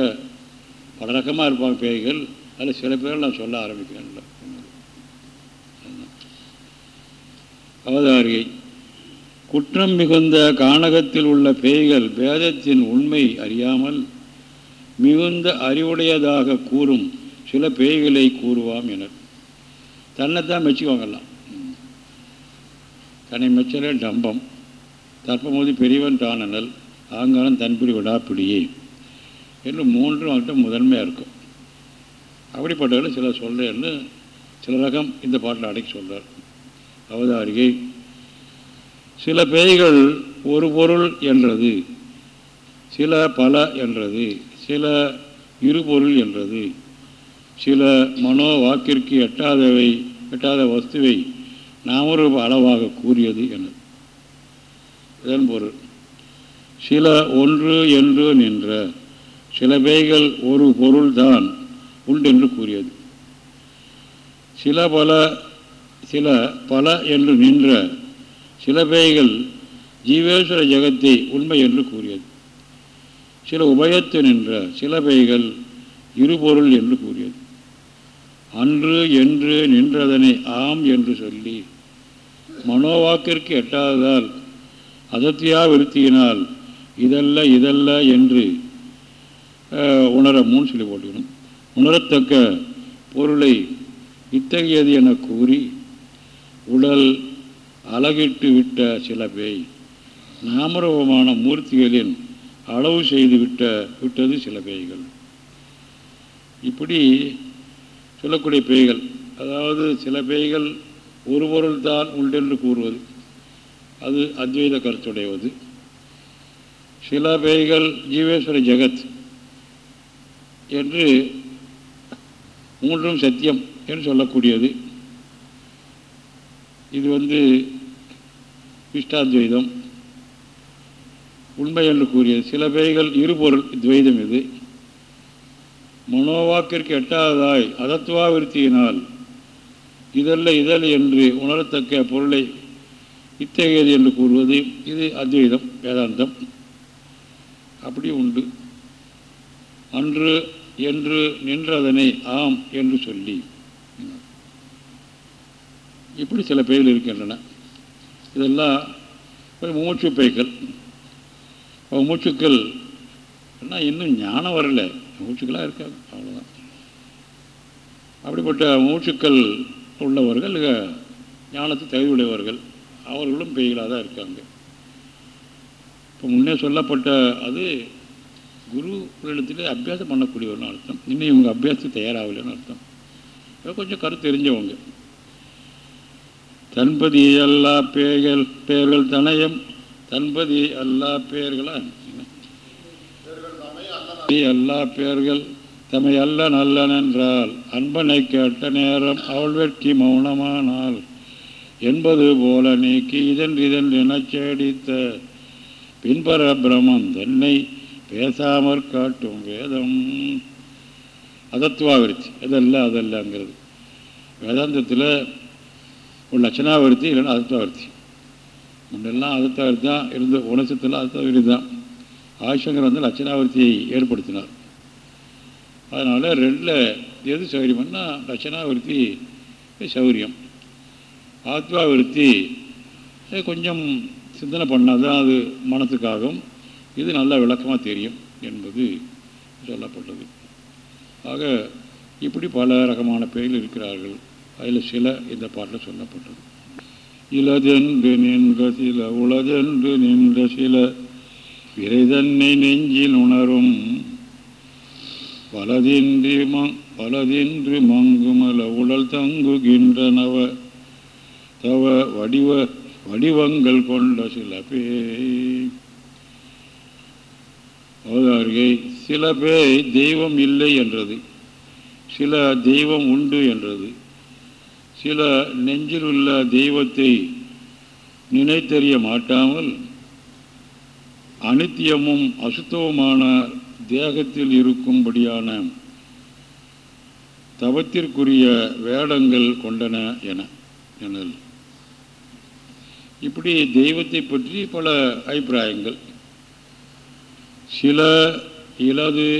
பல ரகமாக இருப்பாங்க பேய்கள். அதில் சில பேர் நான் சொல்ல ஆரம்பிக்கிறேன். அவதாரியை குற்றம் மிகுந்த காணகத்தில் உள்ள பேய்கள் வேதத்தின் உண்மை அறியாமல் மிகுந்த அறிவுடையதாக கூறும் சில பேய்களை கூறுவாம் என தன்னைத்தான் மெச்சுக்குவாங்கலாம் தன்னை மெச்சலே டம்பம். தற்போது பெரியவன் தானனல் ஆங்காலம் தன்பிடி விடாப்பிடியே என்று மூன்றும் அவர்கிட்ட முதன்மையாக இருக்கும். அப்படிப்பட்டவர்கள் சில சொல்கிறேன்னு சில ரகம் இந்த பாட்டில் அடக்கி சொல்கிறார் அவதாரிகை சில பேய்கள் ஒரு பொருள் என்றது சில பல என்றது சில இருபொருள் என்றது சில மனோ வாக்கிற்கு எட்டாதவை எட்டாத வஸ்துவை நாமரூப அளவாக கூறியது என இதன் பொருள் சில ஒன்று என்று நின்ற சில பேய்கள் ஒரு பொருள்தான் உண்டென்று கூறியது. சில பல சில பல என்று நின்ற சில பேய்கள் ஜீவேஸ்வர ஜெகத்தை உண்மை என்று கூறியது. சில உபயத்து நின்ற சில பேய்கள் இருபொருள் என்று கூறியது. அன்று என்று நின்றதனை ஆம் என்று சொல்லி மனோவாக்கிற்கு எட்டாததால் அதத்தியா விருத்தியினால் இதல்ல இதல்ல என்று உணர மூணு சொல்லி போட்டுக்கணும். உணரத்தக்க பொருளை இத்தகையது என கூறி உடல் அழகிட்டு விட்ட சில பேய் நாமரூபமான மூர்த்திகளின் அளவு செய்து விட்ட விட்டது சில பேய்கள். இப்படி சொல்லக்கூடிய பேய்கள் அதாவது சில பேய்கள் ஒரு பொருள் தான் உண்டென்று கூறுவது அது அத்வைத கருத்துடையவது சில பேய்கள் ஜீவேஸ்வர ஜெகத் என்று மூன்றும் சத்தியம் என்று சொல்லக்கூடியது. இது வந்து இஷ்டாத்வைதம். உண்மை என்று கூறியது சில பேய்கள் இருபொருள் துவைதம் இது மனோவாக்கிற்கு எட்டாததாய் அதத்துவாவிருத்தியினால் இதல்ல இதழ் என்று உணரத்தக்க பொருளை இத்தகையது என்று கூறுவது இது அத்வைதம் வேதாந்தம். அப்படி உண்டு. அன்று என்று நின்றதனை ஆம் என்று சொல்லி. இப்படி சில பெயர்கள் இருக்கின்றன. இதெல்லாம் கொஞ்சம் மூச்சு பெய்கள் மூச்சுக்கள் ஆனால் இன்னும் ஞானம் வரல. மூச்சுக்களாக இருக்காது அவ்வளோதான் அப்படிப்பட்ட மூச்சுக்கள் உள்ளவர்கள் ஞானத்தை தகுதியுடையவர்கள் அவர்களும் பெய்களாக தான் இருக்காங்க. இப்போ முன்னே சொல்லப்பட்ட அது குரு இடத்துல அபியாசம் பண்ணக்கூடியவர்னு அர்த்தம். இன்னும் இவங்க அபியாசத்துக்கு தயாராகலைன்னு அர்த்தம். கொஞ்சம் கருத்து தெரிஞ்சவங்க. தன்பதி எல்லா பேர்கள் பெயர்கள் தனயம் தன்பதி எல்லா பெயர்களா எல்லா பெயர்கள் தமை அல்ல நல்லன் என்றால் அன்பனை கேட்ட நேரம் அவள் வெட்கி மௌனமானால் என்பது போல நீக்கி இதன் இதன் எனச் சேடித்த பின்பர பிரமம் தன்னை பேசாமற் காட்டும் வேதம். அதத்துவாவிருத்தி அதல்ல அதல்லங்கிறது. வேதாந்தத்தில் ஒரு லட்சணாவிருத்தி இல்லைன்னா அதத்துவாவிருத்தி முன்னெல்லாம் அதத்தாவிருத்தி தான் இருந்த உணசத்தில் அதத்தாவிருத்தி தான் ஆயுஷங்கர் வந்து லட்சணாவிருத்தியை ஏற்படுத்தினார். அதனால் ரெண்டில் எது சௌகரியம்னா லட்சணாவிருத்தி சௌகரியம். ஆத்மாவிருத்தி கொஞ்சம் சிந்தனை பண்ணால் தான் அது மனத்துக்காகும். இது நல்லா விளக்கமாக தெரியும் என்பது சொல்லப்பட்டது. ஆக இப்படி பல ரகமான பெயர்கள் இருக்கிறார்கள். அதில் சில இந்த பாட்டில் சொல்லப்பட்டது. இலதென்று நின்ற சில உளதென்று நின்ற சில விரைதன்னை நெஞ்சில் உணரும். பலதின்றி மங் பலதின்று மங்குமல உடல் தங்குகின்ற நவ தவ வடிவ வடிவங்கள் கொண்ட சில பேய். அவதார்கை சில பேய் தெய்வம் இல்லை என்றது. சில தெய்வம் உண்டு என்றது. சில நெஞ்சில் உள்ள தெய்வத்தை நினைத்தறிய மாட்டாமல் அனித்தியமும் அசுத்தவுமான தேகத்தில் இருக்கும்படியான தவத்திற்குரிய வேடங்கள் கொண்டன என எனல். இப்படி தெய்வத்தை பற்றி பல அபிப்பிராயங்கள். சில இலது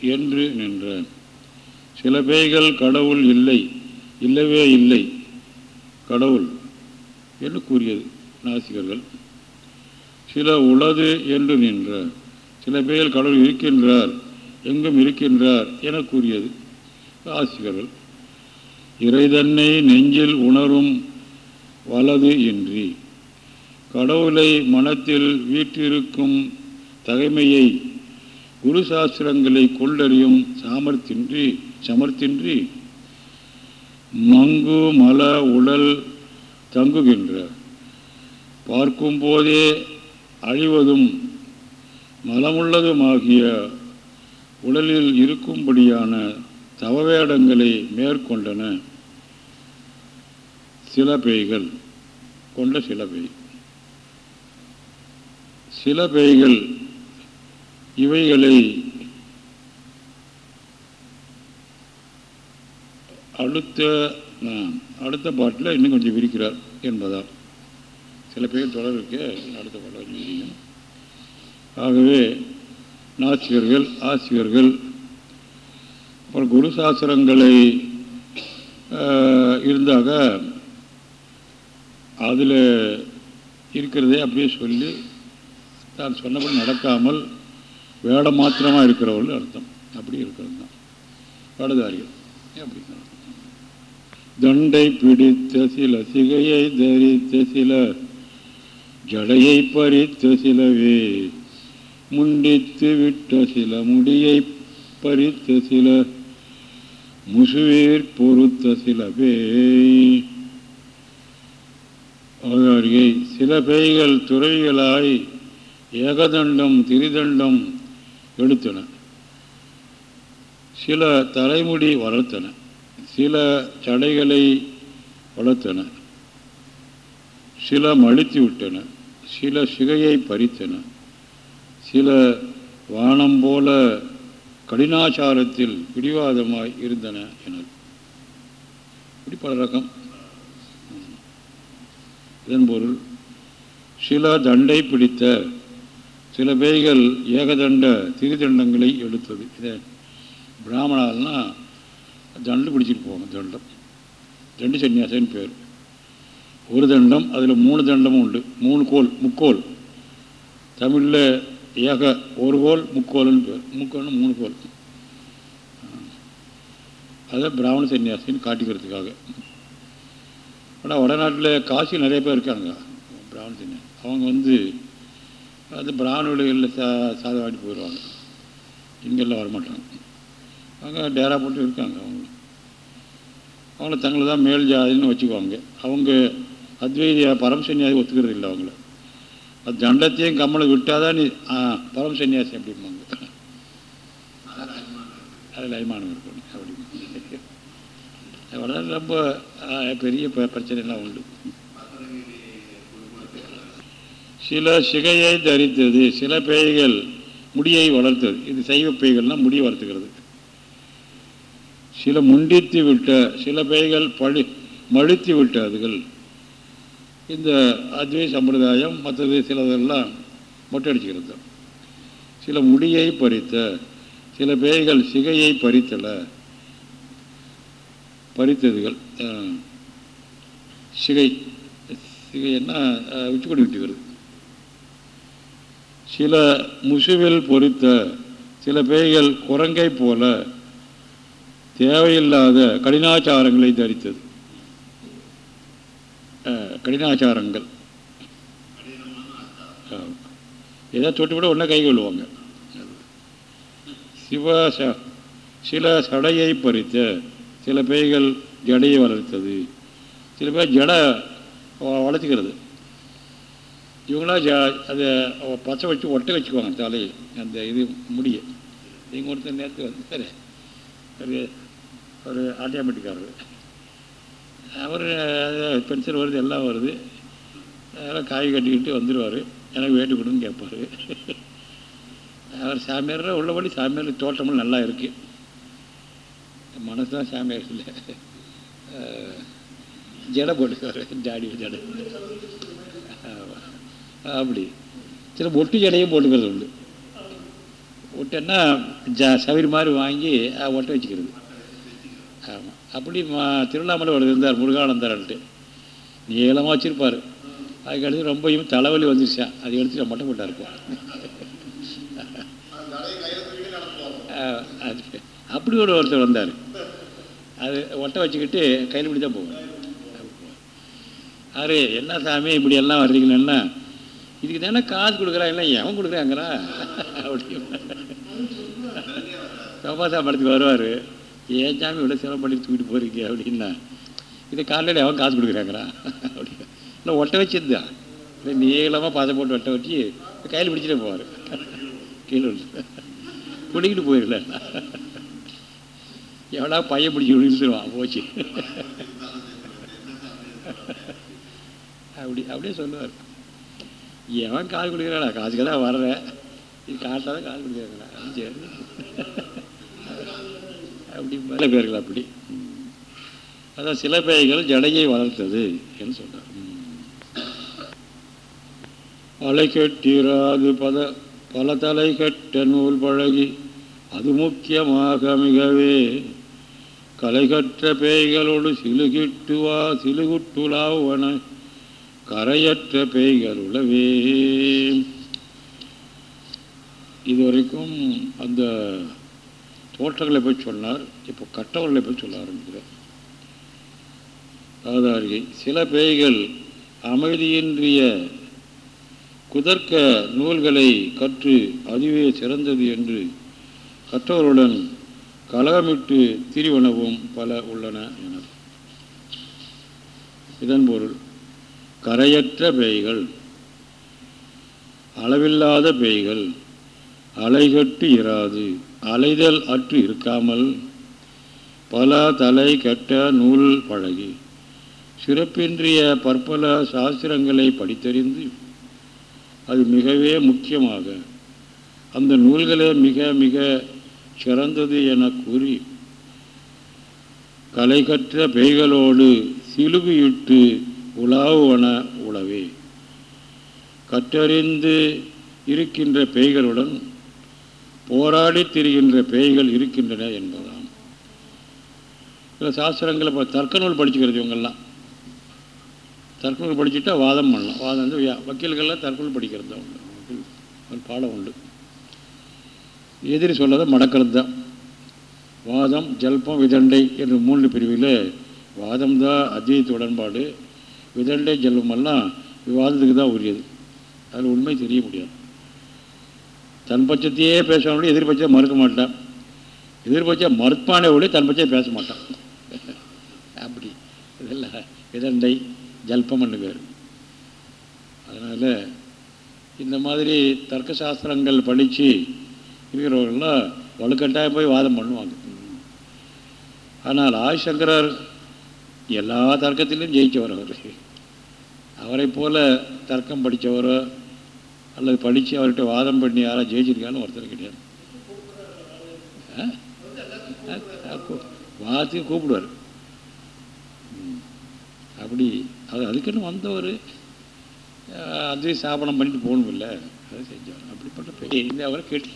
என்று நின்ற சில பேய்கள் கடவுள் இல்லை. இல்லவே இல்லை. கடவுள் என்று கூறியது நாசிகர்கள். சில உளது என்று நின்ற சில பேர் கடவுள் இருக்கின்றார் எங்கும் இருக்கின்றார் என கூறியது ஆசிகர்கள் இறைதன்னை நெஞ்சில் உணரும் வலது இன்றி கடவுளை மனத்தில் வீற்றிருக்கும் தகைமையை குரு சாஸ்திரங்களை கொண்டறியும் சாமர்த்தின்றி சமர்த்தின்றி மங்கு மல உடல் தங்குகின்ற. பார்க்கும்போதே அழிவதும் மலமுள்ளதுமாகிய உடலில் இருக்கும்படியான தவவேடங்களை மேற்கொண்டன. சில பேய்கள் கொண்ட சில பேய். சில பேய்கள் இவைகளை அடுத்த அடுத்த பாட்டில் இன்னும் கொஞ்சம் விரிக்கிறார் என்பதால். சில பேர் தொடருக்கு அடுத்த பாட்டில் கொஞ்சம் விரிக்கணும். ஆகவே நாசிகர்கள் ஆசிரியர்கள் அப்புறம் குரு சாஸ்திரங்களை இருந்தாக அதில் இருக்கிறதே அப்படியே சொல்லி தான் சொன்னபடி நடக்காமல் வேடம் மாத்திரமாக இருக்கிறவர்கள் அர்த்தம். அப்படி இருக்கிறது தான் வேடதாரிகள் அப்படிங்கிற தண்டை பிடித்த சில சிகையை தரித்த சில ஜடையை பறித்த சிலவே முண்டித்து விட்ட சில முடியை பறித்த சில முசுவீர் பொறுத்த சில பேய் அவதாரியை சில பேய்கள் துறைகளாய் ஏகதண்டம் திரிதண்டம் எடுத்தன. சில தலைமுடி வளர்த்தன. சில சடைகளை வளர்த்தன சில மழித்து விட்டன சில சிகையை பறித்தன சில வானம் போல கடினாச்சாரத்தில் பிடிவாதமாய் இருந்தன என. இப்படி பல ரகம் இதன் பொருள் சில தண்டை பிடித்த சில பேய்கள் ஏகதண்ட திருதண்டங்களை எடுத்தது. இதை பிராமணால்னா தண்டு பிடிச்சிட்டு போகணும் தண்டம். தண்டு சன்னியாசன் பேர். ஒரு தண்டம் அதில் மூணு தண்டமும் உண்டு. மூணு கோல் முக்கோல். தமிழில் ஏக ஒரு கோல் முக்கோல்னு பேர். முக்கோல்னு மூணு கோல். அதை பிராமண சன்னியாசின்னு காட்டிக்கிறதுக்காக. ஆனால் வடநாட்டில் காசி நிறைய பேர் இருக்காங்க பிராமண சன்னியாசி அவங்க வந்து அது பிராமண விலைகளில் சா சாதம் போயிடுவாங்க இங்கெல்லாம் வரமாட்டாங்க. அங்கே டேரா போட்டு இருக்காங்க அவங்க. அவங்கள தங்களை தான் மேல் ஜாதின்னு வச்சுக்குவாங்க. அவங்க அத்வைதிய பரம் சன்னியாசி ஒத்துக்கிறது இல்லை அவங்கள. அது தண்டத்தையும் கம்மலை விட்டால் தான் நீ பரம் சன்னியாசி அப்படிம்பாங்க. அதில் அபிமானம் இருக்கணும் அப்படி ரொம்ப பெரிய பிரச்சனைலாம் உண்டு. சில சிகையை தரித்தது சில பேய்கள் முடியை வளர்த்தது. இது சைவ பேய்கள்னால் முடியை வளர்த்துக்கிறது. சில முண்டித்து விட்ட சில பேய்கள் பழி மழுத்தி விட்டார்கள். இந்த அத்வை சம்பிரதாயம் மற்றது சிலதெல்லாம் மொட்டை அடிச்சுக்கிறது சில முடியை பறித்த சில பேய்கள் சிகையை பறித்தல பறித்ததுகள் சிகை சிகைன்னா உச்சிக்கொடி விட்டுக்கிறது. சில முசுவில் பொறித்த சில பேய்கள் குரங்கை போல தேவையில்லாத கடினாச்சாரங்களை தரித்தது. கடினாச்சாரங்கள். ஏதாவது தொட்டு விட ஒன்றா கை கொள்வாங்க சிவ சில சடையை பறித்த சில பேய்கள் ஜடையை வளர்த்தது. சில பேர் ஜடை வளர்த்துக்கிறது. இவங்களாம் ஜ அதை பச்சை வச்சு ஒட்டை வச்சுக்குவாங்க தலையை. அந்த இது முடிய. நீங்கள் ஒருத்தர் நேரத்துக்கு வந்து சரி ஒரு ஆட்டோமேட்டிக்காரர் அவர் பென்சில் வருது எல்லாம் வருது. அதெல்லாம் காய் கட்டிக்கிட்டு வந்துடுவார் எனக்கு வேட்டு கொடுன்னு கேட்பார். அவர் சாமியார் உள்ளபடி சாமியார் தோட்டமும் நல்லா இருக்குது மனசு தான் சாமியார் இல்லை. ஜடை போட்டுக்கார் ஜாடி. ஜடை அப்படி. சில ஒட்டு ஜடையும் போட்டுக்கிறது உண்டு. ஒட்டுன்னா ஜ சவிரி மாதிரி வாங்கி ஒட்ட வச்சுக்கிறது. ஆமாம் அப்படி மா திருவண்ணாமலை ஒரு இருந்தார் முருகானந்தரன்ட்டு. நீளமாக வச்சுருப்பார். அதுக்கு அடுத்து ரொம்பவும் தலைவலி வந்துருச்சா. அதை எடுத்து மட்டும் போட்டா இருப்பார் அது அப்படி ஒரு ஒருத்தர் வந்தார். அது ஒட்டை வச்சுக்கிட்டு கையில் பிடி தான் போவார் அரே என்ன சாமி இப்படி எல்லாம் வர்றீங்கன்னா இதுக்கு தானே காசு கொடுக்குறான் இல்லை எவன் கொடுக்குறாங்கிறா? அப்படி சோபாசா படத்துக்கு வருவார். ஏன் சாமி இவ்வளோ செலவு பண்ணி தூக்கிட்டு போகிறீங்க அப்படின்னா இதை காலையில் எவன் காசு கொடுக்குறாங்கிறா அப்படி இல்லை ஒட்டை வச்சிருந்தான் இல்லை நீளமாக பாதை போட்டு ஒட்டை வச்சு கையில் பிடிச்சிட்டே போவார். கீழே பிடிக்கிட்டு போயிடல எவ்வளோ பையன் பிடிச்சி விழுந்துருவான் போச்சு. அப்படி அப்படியே சொல்லுவார். எவன் காசு கொடுக்குறாடா காசுக்கு தான் வர்றேன். இது காட்டில் தான் காசு கொடுக்குறாங்களா சரி. அப்படி சில பேர்கள் அப்படி. அதான் சில பேய்கள் ஜடையை வளர்த்தது என்று சொன்னார். அலை கட்டிராது பத பல தலை கட்ட நூல் பழகி அது முக்கியமாக மிகவே. கலை கற்ற பேய்களோடு சிலுகிட்டுவா சிலுகுட்டுலாவன கரையற்ற பேய்கள் உளவே இதுவரைக்கும் அந்த தோற்றங்களை போய் சொன்னார். இப்போ கட்டவர்களை போய் சொல்ல ஆரம்பிக்கிறார் சில பேய்கள் அமைதியின்றிய குதர்க்க நூல்களை கற்று அதுவே சிறந்தது என்று கற்றவருடன் கலகமிட்டு திரிவனவும் பல உள்ளன என இதன் பொருள் கரையற்ற பேய்கள் அளவில்லாத பேய்கள் அலைகட்டு இராது அலைதல் அற்று இருக்காமல் பல தலை கட்ட நூல் பழகி சிறப்பின்றிய பற்பல சாஸ்திரங்களை படித்தறிந்து அது மிகவே முக்கியமாக அந்த நூல்களே மிக மிக சிறந்தது என கூறி கலை கற்ற பேய்களோடு சிலுகுயிட்டு உலாவுவன உளவே. கற்றறிந்து இருக்கின்ற பேய்களுடன் போராடி திரிகின்ற பேய்கள் இருக்கின்றன என்பதாம். சில சாஸ்திரங்களை இப்போ தர்க்க நூல் படிச்சுக்கிறது இவங்கெல்லாம் தர்க்க நூல் படிச்சுட்டா வாதம் பண்ணலாம். வாதம் வந்து வக்கீல்கள்லாம் தர்க்க நூல் படிக்கிறது தான் உண்டு. ஒரு பாடம் உண்டு. எதிரி சொல்லதை மடக்கிறது தான். வாதம் ஜல்பம் விதண்டை என்று மூன்று பிரிவில் வாதம் தான் அத்வைத்த உடன்பாடு. விதண்டை ஜல்பமெல்லாம் விவாதத்துக்கு தான் உரியது. அதில் உண்மை தெரிய முடியாது. தன் பட்சத்தையே பேசுவானோட எதிர்பட்சத்தை மறுக்க மாட்டான். எதிர்பட்சம் மறுப்பானே ஒளி தன் பட்சம் பேச மாட்டான். அப்படி. இதெல்லாம் விதண்டை ஜல்பம்னு பேர் அதனால் இந்த மாதிரி தர்க்க சாஸ்திரங்கள் படித்து இருக்கிறவர்கள்லாம் வலுக்கட்டாயம் போய் வாதம் பண்ணுவாங்க. ஆனால் ஆதிசங்கரர் எல்லா தர்க்கத்திலையும் ஜெயிச்சவர் அவர். அவரை போல தர்க்கம் படித்தவரோ அல்லது படித்து அவர்கிட்ட வாதம் பண்ணி யாராவது ஜெயிச்சிருக்காலும் ஒருத்தர் கிடையாது. வாதத்துக்கு கூப்பிடுவார். அப்படி அது அதுக்குன்னு வந்தவர் அது ஸ்தாபனம் பண்ணிட்டு போகணும் இல்லை அதை செஞ்சார் அப்படிப்பட்ட பெரிய இந்த அவரை கேட்டு.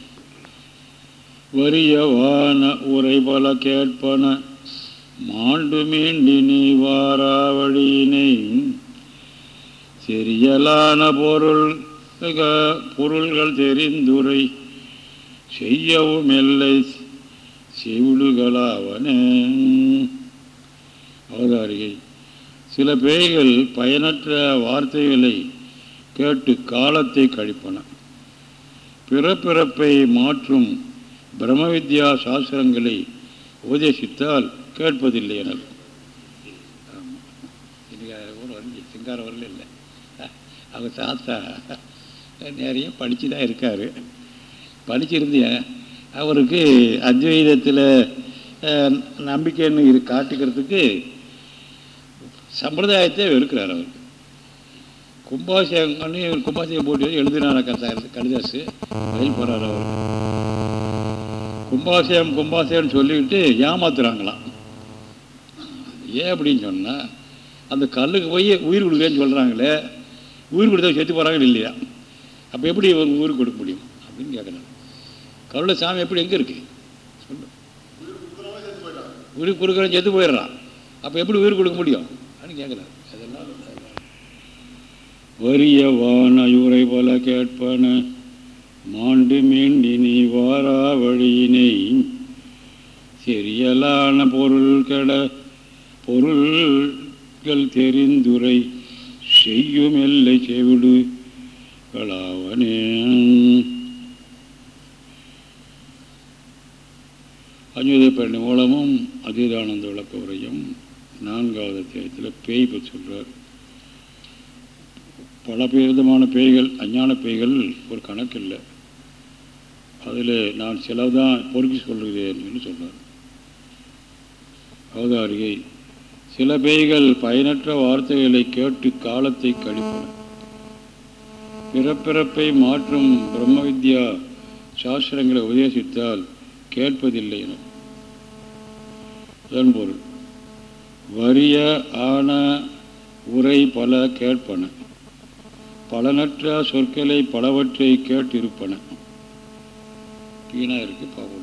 வரியவான உரை பல கேட்பன மாண்டு மீண்டினி வாராவழியினை சரியலான பொருள் பொருள்கள் தெரிந்துரை. செய்யவும் இல்லை செவிடுகளாவனே அவதாரிகை. சில பேய்கள் பயனற்ற வார்த்தைகளை கேட்டு காலத்தை கழிப்பன. பிறப்பிறப்பை மாற்றும் பிரம்ம வித்யா சாஸ்திரங்களை உபதேசித்தால் கேட்பதில்லை எனல். இன்னைக்கு சிங்கார வரல இல்லை. அவங்க தாத்தா நிறைய படித்து தான் இருக்கார். படிச்சிருந்திய அவருக்கு அத்வைதத்தில் நம்பிக்கைன்னு இது காட்டிக்கிறதுக்கு சம்பிரதாயத்தை வெறுக்கிறார் அவர். கும்பாசியம் பண்ணி இவர் கும்பாசியம் போட்டு எழுதினார் கதா கடிதாசு வயல் போகிறார் அவர். கும்பாசியம் கும்பாசியம்னு சொல்லிக்கிட்டு ஏமாத்துறாங்களாம். ஏன் அப்படின்னு சொன்னால் அந்த கல்லுக்கு போய் உயிர் கொடுக்குறேன்னு சொல்கிறாங்களே உயிர் கொடுத்தா செத்து போகிறாங்க இல்லையா? அப்போ எப்படி இவங்க ஊருக்கு கொடுக்க முடியும்? அப்படின்னு கேட்குறாங்க. கருளை சாமி எப்படி எங்கே இருக்கு? சொல்லு. உயிர் கொடுக்குறேன் செத்து போயிடுறான். அப்போ எப்படி உயிர் கொடுக்க முடியும்? அப்படின்னு கேட்குறாரு அதெல்லாம் வறிய வானயுரை போல கேட்பன மாண்டு மீண்டினி வாரா வழியினை. சரியலான பொருள் கெட பொருள்கள் தெரிந்துரை. செய்யும் எல்லை செவிடு களாவனே அஞ்சுதை பெண்ணு மூலமும் அதீதானந்த விளக்க உரையும் நான்காவது அத்தியாயத்தில் பேய் பற்றி சொல்கிறார் பல விதமான பேய்கள் அஞ்ஞான பேய்கள் ஒரு கணக்கு இல்லை அதில் நான் சிலதான் பொறுக்கி சொல்கிறேன்னு சொல்கிறார் அவதாரிகை சில பேய்கள் பயனற்ற வார்த்தைகளை கேட்டு காலத்தை கழிப்பன. பிறப்பிறப்பை மாற்றும் பிரம்ம வித்யா சாஸ்திரங்களை உபதேசித்தால் கேட்பதில்லை என. பொருள். வறிய ஆன உரை பல கேட்பன. பலனற்ற சொற்களை பலவற்றை கேட்டிருப்பன. வீணா இருக்கு பாவம்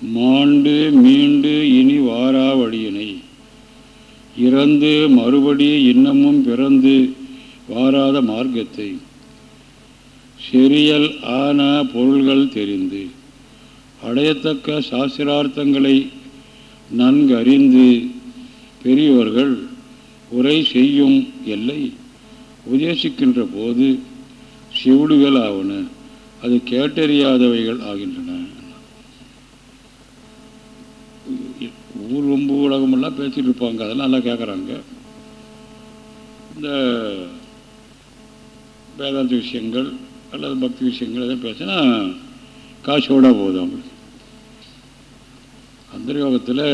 மாண்டு மீண்டு இனி வாரா வழியினை. இறந்து மறுபடி இன்னமும் பிறந்து வாராத மார்க்கத்தை. செரியல் ஆன பொருள்கள் தெரிந்து அடையத்தக்க சாஸ்திரார்த்தங்களை நன்கு அறிந்து பெரியவர்கள் உரை செய்யும் எல்லை உபதேசிக்கின்ற போது சிவுடுகள் ஆவன அது கேட்டறியாதவைகள் ஆகின்றன. ஊர் ரொம்ப உலகமெல்லாம் பேசிகிட்டு இருப்பாங்க அதெல்லாம் நல்லா கேட்குறாங்க இந்த வேதாந்த விஷயங்கள் அல்லது பக்தி விஷயங்கள் எதாவது பேசினா காசோட போதும். அவங்களுக்கு அந்த யோகத்தில்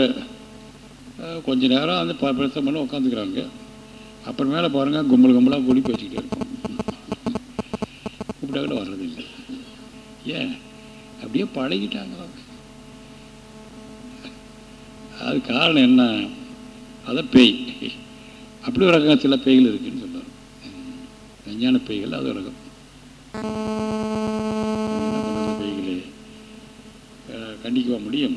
கொஞ்ச நேரம் அந்த பிரச்சனை பண்ண உட்காந்துக்கிறாங்க அப்புறமேல பாருங்கள் கும்பல் கும்பலாக கூடி பேசிக்கிட்டே இருக்கும். கூப்பிட்டா கூட வர்றதில்லை. ஏன்? அப்படியே பழகிட்டாங்க அவங்க. அது காரணம் என்ன? அதான் பேய். அப்படி ஒரு ரகம் சில பேய்கள் இருக்குன்னு. விஞ்ஞான பேய்கள் அது உலகம். ரகம் கண்டிக்கவா முடியும்.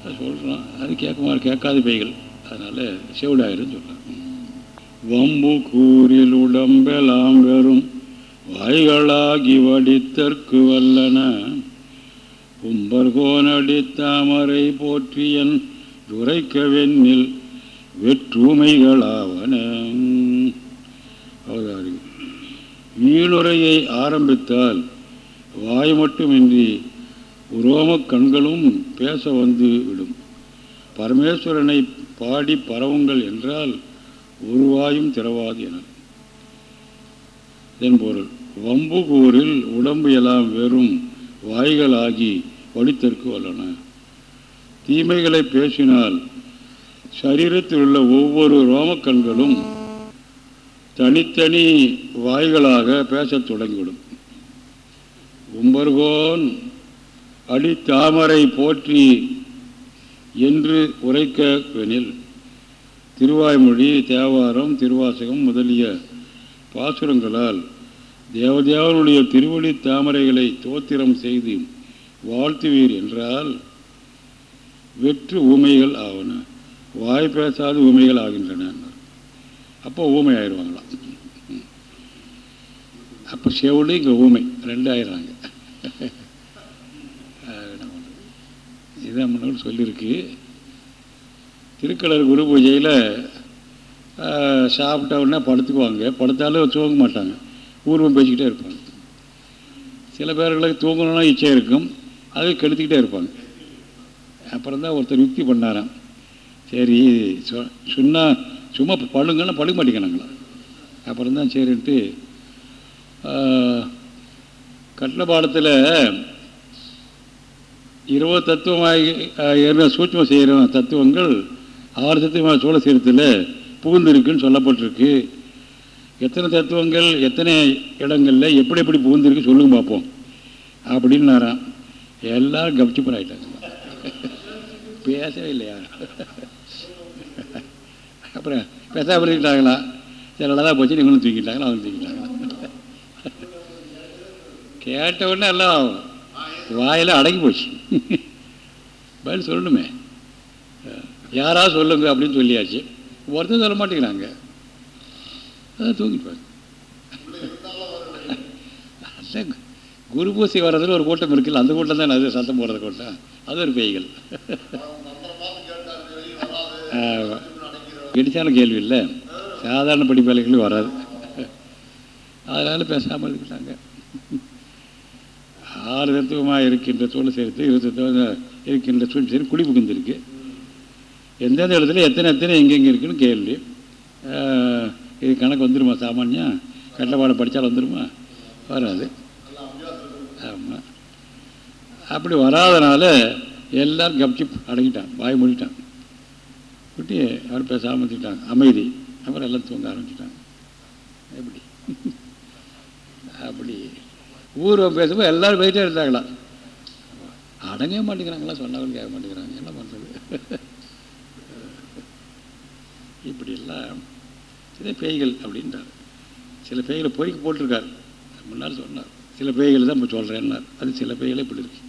அது சொல்கிறோம் அது கேட்குமா கேட்காத பைகள். அதனால் செவிடாயிருன்னு சொல்கிறான் வம்பு கூறில் உடம்பெலாம் வெறும் வாய்களாகி வடித்தற்கு வல்லன. கும்பர்கோனடி தாமரை போற்றியன் துரைக்க வெண்ணில் வெற்றுமைகளாவன. அவதாரி. வீணுரையை ஆரம்பித்தால் வாய் மட்டுமின்றி உரோமக் கண்களும் பேச வந்து விடும். பரமேஸ்வரனை பாடி பரவுங்கள் என்றால் ஒரு வாயும் திறவாது என. இதன் பொருள் வம்பு கூறில் உடம்பு எல்லாம் வெறும் வாய்களாகி வடித்தற்கு வல்லன. தீமைகளை பேசினால் சரீரத்தில் உள்ள ஒவ்வொரு ரோமக்கண்களும் தனித்தனி வாய்களாக பேசத் தொடங்கிவிடும். உம்பர்கோன் தாமரை போற்றி என்று உரைக்கவெனில் திருவாய்மொழி தேவாரம் திருவாசகம் முதலிய பாசுரங்களால் தேவதேவனுடைய திருவொளி தாமரைகளை தோத்திரம் செய்து வாழ்த்துவீர் என்றால் வெற்று ஊமைகள் ஆவன. வாய் பேசாத ஊமைகள் ஆகின்றன. அப்போ ஊமை ஆயிடுவாங்க அப்போ செவிடு இங்கே ஊமை. ரெண்டு ஆயிடுறாங்க. இதான் முன்னாடி சொல்லியிருக்கு. திருக்கலர் குரு பூஜையில் சாப்பிட்ட உடனே படுத்துக்குவாங்க. படுத்தாலும் தூங்க மாட்டாங்க. ஊர்வம் பேசிக்கிட்டே இருப்பாங்க. சில பேர்களுக்கு தூங்கணும்னா இச்சை இருக்கும். அதை கெடுத்துக்கிட்டே இருப்பாங்க. அப்புறம் தான் ஒருத்தர் யுக்தி பண்ணாராம். சரி சொன்னால் சும்மா பழுங்கன்னா பழுக மாட்டேங்கிறாங்களா? அப்புறம் தான் சரின்ட்டு கட்டின பாடத்தில் இருபது தத்துவமாக சூட்சம் செய்கிற தத்துவங்கள் ஆறு தத்துவமாக சோழ சீரத்தில் புகுந்திருக்குன்னு சொல்லப்பட்டிருக்கு. எத்தனை தத்துவங்கள் எத்தனை இடங்களில் எப்படி எப்படி புகுந்திருக்கு சொல்லுங்க பார்ப்போம் அப்படின்னாராம் எல்லோரும் கப்சிப்பன் ஆகிட்டாங்க பேசவே இல்லையா அப்புறம் பேசாமல் இருக்கிட்டாங்களா? சில தான் போச்சு. நீங்களும் தூக்கிட்டாங்களா அவங்க தூக்கிட்டாங்களா கேட்ட உடனே எல்லாம் வாயில் அடங்கி போச்சு. பதில் சொல்லணுமே. யாராவது சொல்லுங்க அப்படின்னு சொல்லியாச்சு. ஒருத்தர் சொல்ல மாட்டேங்கிறாங்க. அதான் தூங்கிட்டு குரு பூசை வர்றதுல ஒரு கூட்டம் இருக்குல்ல அந்த கூட்டம் தான் அது சத்தம் போடுறது கூட்டம். அது ஒரு பேய்கள். இடிச்சான கேள்வி இல்லை. சாதாரண படிப்பாளிகளும் வராது. அதனால் பேசாமல் இருக்கிறாங்க ஆறு தத்துவமாக இருக்கின்ற தோல் சேர்த்து இருபத்தி இருக்கின்ற சூழ் சேர்த்து குடி புகுந்திருக்கு. எந்தெந்த இடத்துல எத்தனை எத்தனை எங்கெங்கே இருக்குன்னு கேள்வி. இது கணக்கு வந்துடுமா சாமானியம் கட்டப்பாடம் படித்தால் வந்துடுமா வராது. ஆமாம் அப்படி வராதனால எல்லோரும் கப்சி அடங்கிட்டான் வாய் மூடிட்டான் குட்டி அவர் பேசாமல் இருந்துட்டாங்க அமைதி. அப்புறம் எல்லாம் தூங்க ஆரம்பிச்சிட்டாங்க. எப்படி? அப்படி. ஊர் பேசும்போது எல்லோரும் போயிட்டே இருந்தாங்களாம் அடங்கவே மாட்டேங்கிறாங்களா? சொன்னவங்க கேட்க மாட்டேங்கிறாங்க. என்ன பண்ணுறது இப்படிலாம் சில பேய்கள் அப்படின்றார். சில பேய்களை பொறிக்க போட்டிருக்கார். முன்னால் சொன்னார். சில பேய்கள் தான் இப்போ சொல்கிறேன்னார் அது சில பேய்களே இப்படி இருக்கு.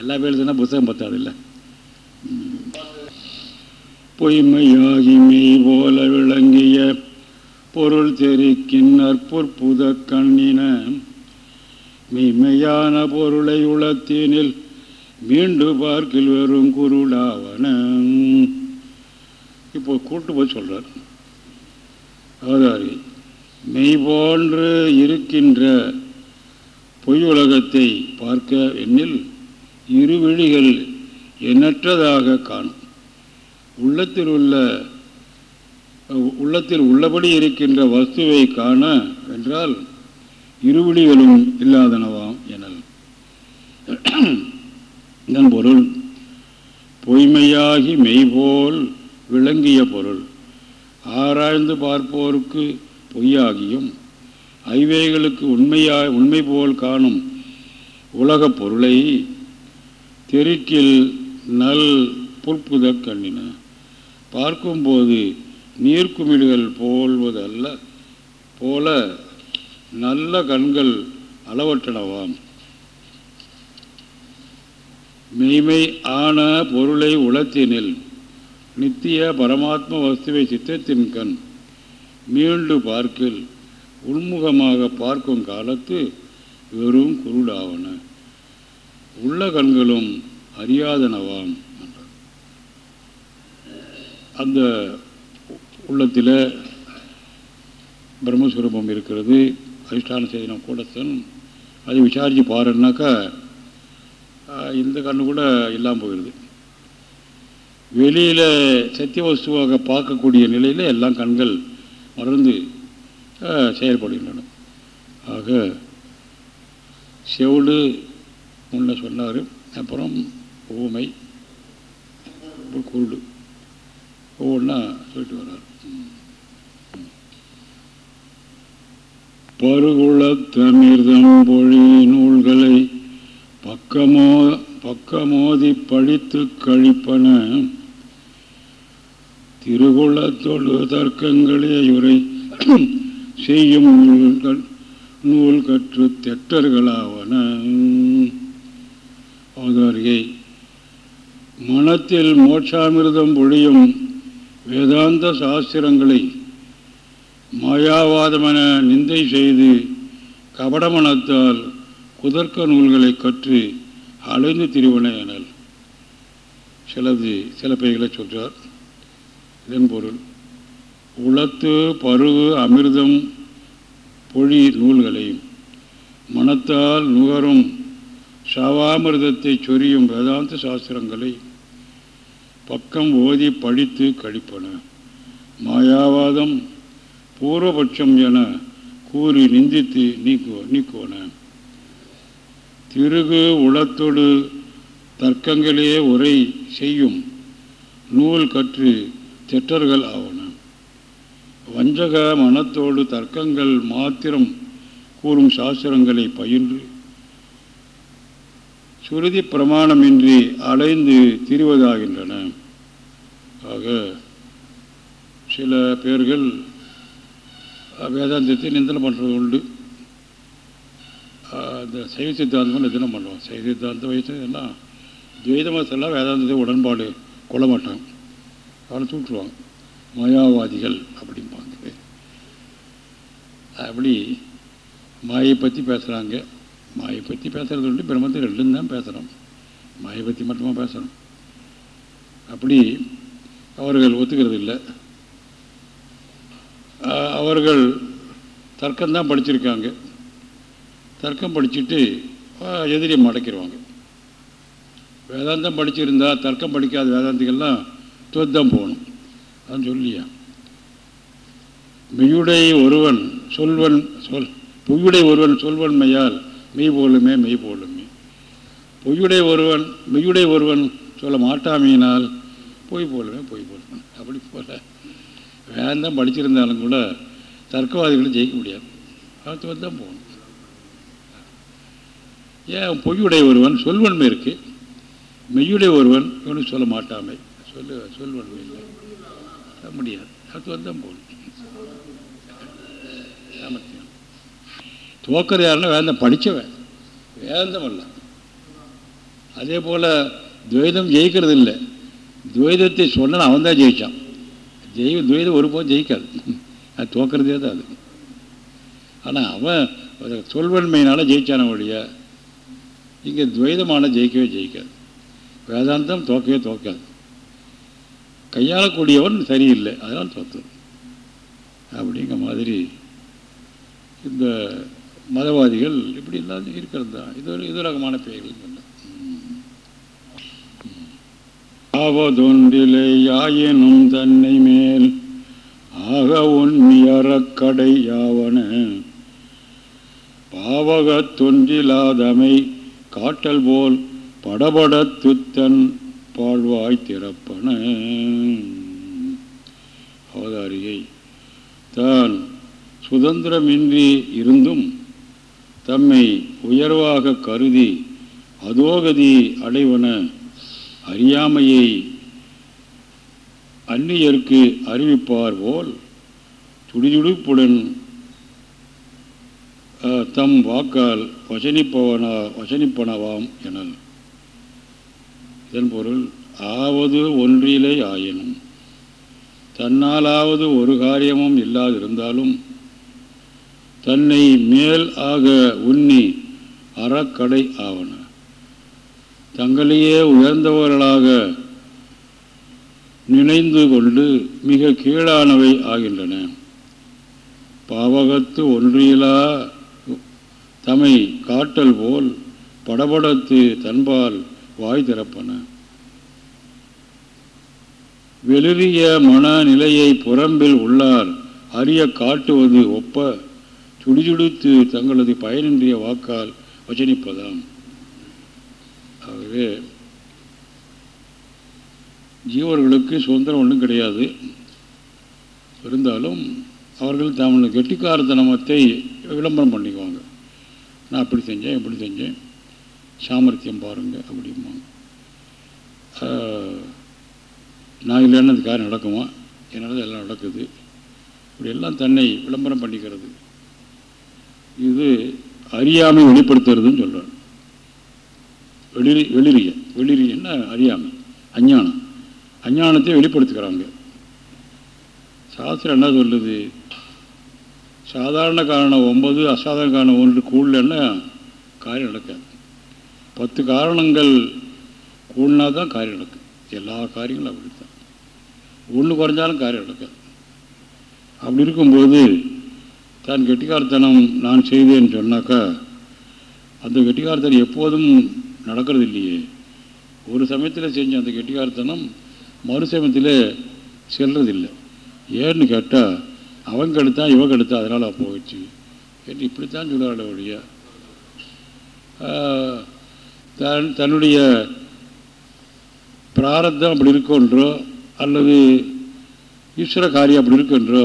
எல்லா பேய்களும் தான் புத்தகம் பத்தாது இல்லை? பொய்மையாகி மெய் போல விளங்கிய பொருள் தெரிக்கின் அற்புத கண்ணின மெய்மையான பொருளை உளத்தினில் மீண்டு பார்க்கில் வெறும் குருளாவன இப்போ கூட்டு போய் சொல்கிறார் அவதாரி மெய் போன்று இருக்கின்ற பொய் உலகத்தை பார்க்க எண்ணில் இருவிழிகள் எண்ணற்றதாக காணும். உள்ளத்தில் உள்ள உள்ளத்தில் உள்ளபடி இருக்கின்ற வஸ்துவை காண என்றால் இருவிழிகளும் இல்லாதனவாம் எனல். இதன் பொருள் பொய்மையாகி மெய்போல் விளங்கிய பொருள் ஆராய்ந்து பார்ப்போருக்கு பொய்யாகியும் ஐவேகளுக்கு உண்மையாய் உண்மை போல் காணும் உலகப் பொருளை தெருக்கில் நல் புற்புத கண்ணின. பார்க்கும்போது நீர்க்குமிழ்கள் போல்வதல்ல போல நல்ல கண்கள் அளவற்றனவாம். மெய்மை ஆன பொருளை உளத்தினில் நித்திய பரமாத்ம வஸ்துவை சித்தத்தின் கண் மீண்டு பார்க்கில் உள்முகமாக பார்க்கும் காலத்து வெறும் குருடாவன. உள்ள கண்களும் அறியாதனவாம் அந்த உள்ளத்தில் பிரம்மஸ்வரூபம் இருக்கிறது. அதிஷ்டானம் செய்தினம் கூடத்தன் அதை விசாரித்து பாருன்னாக்கா இந்த கண்ணு கூட இல்லாமல் போயிடுது வெளியில் சத்திய வஸ்துவாக பார்க்கக்கூடிய நிலையில் எல்லாம் கண்கள் மறந்து செயல்படுகின்றன. ஆக செவிடு முன்ன சொன்னார் அப்புறம் ஊமை குருடு. ஒவ்வொன்றா சொல்லிட்டு வர்றார். பருகுளத்தமிர்தம் பொழி நூல்களை பக்கமோ பக்கமோதி படித்து கழிப்பன. திருகுளத்தொழு தர்க்கங்களே உரை செய்யும் நூல்கள் நூல் கற்று தெட்டர்களாவன. அவதாரிகை மனத்தில் மோட்சாமிர்தம் பொழியும் வேதாந்த சாஸ்திரங்களை மாயாவாதமென நிந்தை செய்து கபடமனத்தால் குதர்க்க நூல்களை கற்று அலைந்து திரிவன எனல். சிலது சில பெயர்களை சொல்றார். இதன் பொருள் உளத்து பருவு அமிர்தம் பொழி நூல்களையும் மனத்தால் நுகரும் சாவாமிர்தத்தை சொரியும் வேதாந்த சாஸ்திரங்களை பக்கம் ஓதி படித்து கழிப்பன. மாயாவாதம் பூர்வபட்சம் என கூறி நிந்தித்து நீக்குவ நீக்குவன திருகு உளத்தொடு தர்க்கங்களே உரை செய்யும் நூல் கற்று திட்டர்கள் ஆவன. வஞ்சக மனத்தோடு தர்க்கங்கள் மாத்திரம் கூறும் சாஸ்திரங்களை பயின்று சுருதி பிரமாணமின்றி அலைந்து திரிவதாகின்றன. ஆக சில பேர்கள் வேதாந்தத்தை நிந்தனம் பண்ணுறது உண்டு. இந்த சைவ சித்தாந்தம் நிந்தனம் பண்ணுவோம். சைவ சித்தாந்த வயசு எல்லாம் துவைத மதத்தெல்லாம் வேதாந்தத்தை உடன்பாடு கொள்ள மாட்டாங்க அவனை தூட்டுருவாங்க மாயாவாதிகள் அப்படிம்பாங்க. அப்படி மாயை பற்றி பேசுகிறாங்க மாயை பற்றி பேசுகிறது உண்டு. பிரம்மத்தை ரெண்டும் தான் பேசுகிறோம் மாயை பற்றி மட்டுமா பேசுகிறோம் அப்படி அவர்கள் ஒத்துக்கிறது இல்லை அவர்கள் தர்க்கம்தான் படிச்சிருக்காங்க. தர்க்கம் படிச்சுட்டு எதிரியை மடக்கிடுவாங்க வேதாந்தம் படிச்சிருந்தா தர்க்கம் படிக்காத வேதாந்திகள்லாம் துவத்தம் போகணும். அதான் சொல்லியா. மெய்யுடை ஒருவன் சொல்வன் சொல் பொய்யுடை ஒருவன் சொல்வன்மையால் மெய் போலுமே மெய் போலுமே. பொய்யுடை ஒருவன் மெய்யுடை ஒருவன் சொல்ல மாட்டாமையினால் பொய் போலுமே பொய் போலுமே. அப்படி போல. வேந்தம் படிச்சிருந்தாலும் கூட தர்க்கவாதிகளும் ஜெயிக்க முடியாது. அது வந்து தான் போகணும். ஏன் பொய்யுடைய ஒருவன் சொல்வன்மை இருக்கு. மெய்யுடைய ஒருவன் இவனுக்கு சொல்ல மாட்டாமை. சொல்லு சொல்வன்மை இல்லை. முடியாது. அது வந்து தான் போகணும். சாமர்த்தியம். துவக்கிறது யாருன்னா வேந்தம் படித்தவன் வேந்தம் அல்ல. அதே போல் துவைதம் ஜெயிக்கிறது இல்லை துவைதத்தை சொன்னால் அவன் தான் ஜெயித்தான் ஜெய துவைதம் ஒருபோது ஜெயிக்காது. அது தோக்கிறதே தான் அது. ஆனால் அவன் சொல்வன்மையினால் ஜெயிச்சான ஒழிய இங்கே துவைதமான ஜெயிக்கவே ஜெயிக்காது. வேதாந்தம் தோக்கவே தோக்காது கையாளக்கூடியவன் சரியில்லை அதனால் தோற்று அப்படிங்கிற மாதிரி இந்த மதவாதிகள் இப்படி இல்லாத இருக்கிறது தான். இது ஒரு இது ரகமான பெயர்கள் அவதொன்றிலே யாயினும் தன்னை மேல் ஆக உண்மையறக்கடை யாவன. பாவகத் தொன்றிலாதமை காட்டல் போல் படபடத்துத்தன் பாழ்வாய் திறப்பன. அவதாரியை தான் சுதந்திரமின்றி இருந்தும் தம்மை உயர்வாக கருதி அதோகதி அடைவன. அறியாமையை அந்நியருக்கு அறிவிப்பார் போல் துடிதுடிப்புடன் தம் வாக்கால் வசனிப்பவனா வசனிப்பனவாம் எனல். இதன் பொருள் ஆவது ஒன்றிலே ஆயினும் தன்னாலாவது ஒரு காரியமும் இல்லாதிருந்தாலும் தன்னை மேல் ஆக உண்ணி அறக்கடை ஆவன. தங்களையே உயர்ந்தவர்களாக நினைந்து கொண்டு மிக கீழானவை ஆகின்றன. பாவகத்து ஒன்றியலா தமை காட்டல் போல் படபடத்து தன்பால் வாய் திறப்பன. வெளிரிய மனநிலையை புறம்பில் உள்ளார் அறிய காட்டுவது ஒப்ப துடிதுடித்து தங்களது பயனின்றிய வாக்கால் வச்சனிப்பதாம். ஆகவே ஜீவர்களுக்கு சுதந்திரம் ஒன்றும் கிடையாது. இருந்தாலும் அவர்கள் தமிழ் கெட்டிக்காரத்தனமத்தை விளம்பரம் பண்ணிக்குவாங்க. நான் அப்படி செஞ்சேன் இப்படி செஞ்சேன். சாமர்த்தியம் பாருங்கள் அப்படிம்பாங்க. நான் இல்லைன்னு அது காரியம் நடக்குமா? என்னால் எல்லாம் நடக்குது. இப்படி எல்லாம் தன்னை விளம்பரம் பண்ணிக்கிறது. இது அறியாமை வெளிப்படுத்துறதுன்னு சொல்கிறார் வெளிரி வெளிரிய வெளிரியன்னா அறியாமை. அஞ்ஞானம். அஞ்ஞானத்தை வெளிப்படுத்துகிறாங்க. சாஸ்திரம் என்ன சொல்லுது? சாதாரண காரணம் ஒன்பது அசாதாரண காரணம் ஒன்று கூடலன்னா காரியம் நடக்காது. பத்து காரணங்கள் கூடினா தான் காரியம் நடக்கும். எல்லா காரியங்களும் அப்படி தான் ஒன்று குறைஞ்சாலும் காரியம் நடக்காது. அப்படி இருக்கும்போது தான் கெட்டிக்காரத்தனம் நான் செய்தேன்னு சொன்னாக்கா அந்த கெட்டிக்காரத்தனம் எப்போதும் நடக்கிறது இல்லையே ஒரு சமயத்தில் செஞ்ச அந்த கெட்டிக்காரத்தனம் மறு சமயத்தில் செல்றதில்லை. ஏன்னு கேட்டால் அவங்க எடுத்தா இவங்க எடுத்தா அதனால் போயிடுச்சு என்று இப்படித்தான் சொல்கிறாள் ஒழிய. தன் தன்னுடைய பிராரத்தம் அப்படி இருக்குன்றோ அல்லது ஈஸ்வர காரியம் அப்படி இருக்குன்றோ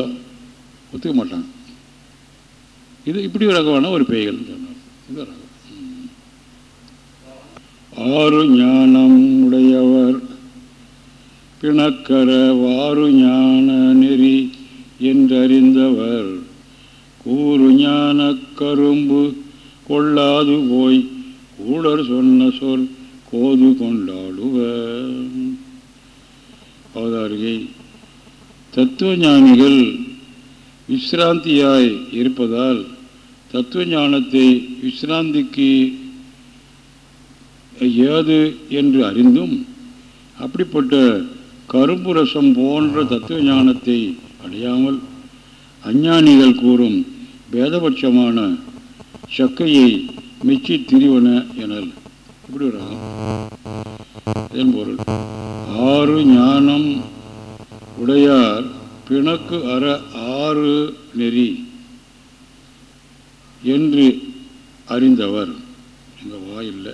ஒத்துக்க மாட்டாங்க. இது இப்படி ஒரு ரகமான ஒரு பேய்கள் சொன்னார் இது ரகம் ஆறு ஞானம் உடையவர். பிணக்கர வாறு ஞான நெறி என்றறிந்தவர். கூறு ஞான கரும்பு கொள்ளாது போய் கூடர் சொன்ன சொல் கோது கொண்டாடுவர். அவதாரிகை தத்துவ ஞானிகள் விசிராந்தியாய் இருப்பதால் தத்துவ ஞானத்தை விஸ்ராந்திக்கு ஏது என்று அறிந்தும் அப்படிப்பட்ட கரும்பு ரசம் போன்ற தத்துவ ஞானத்தை அடையாமல் அஞ்ஞானிகள் கூறும் பேதபட்சமான சக்கையை மிச்சி திரிவன எனல். இப்படி ஒரு இதன் பொருள் ஆறு ஞானம் உடையார் பிணக்கு அற ஆறு நெறி என்று அறிந்தவர். எங்கள் வாயில்லை.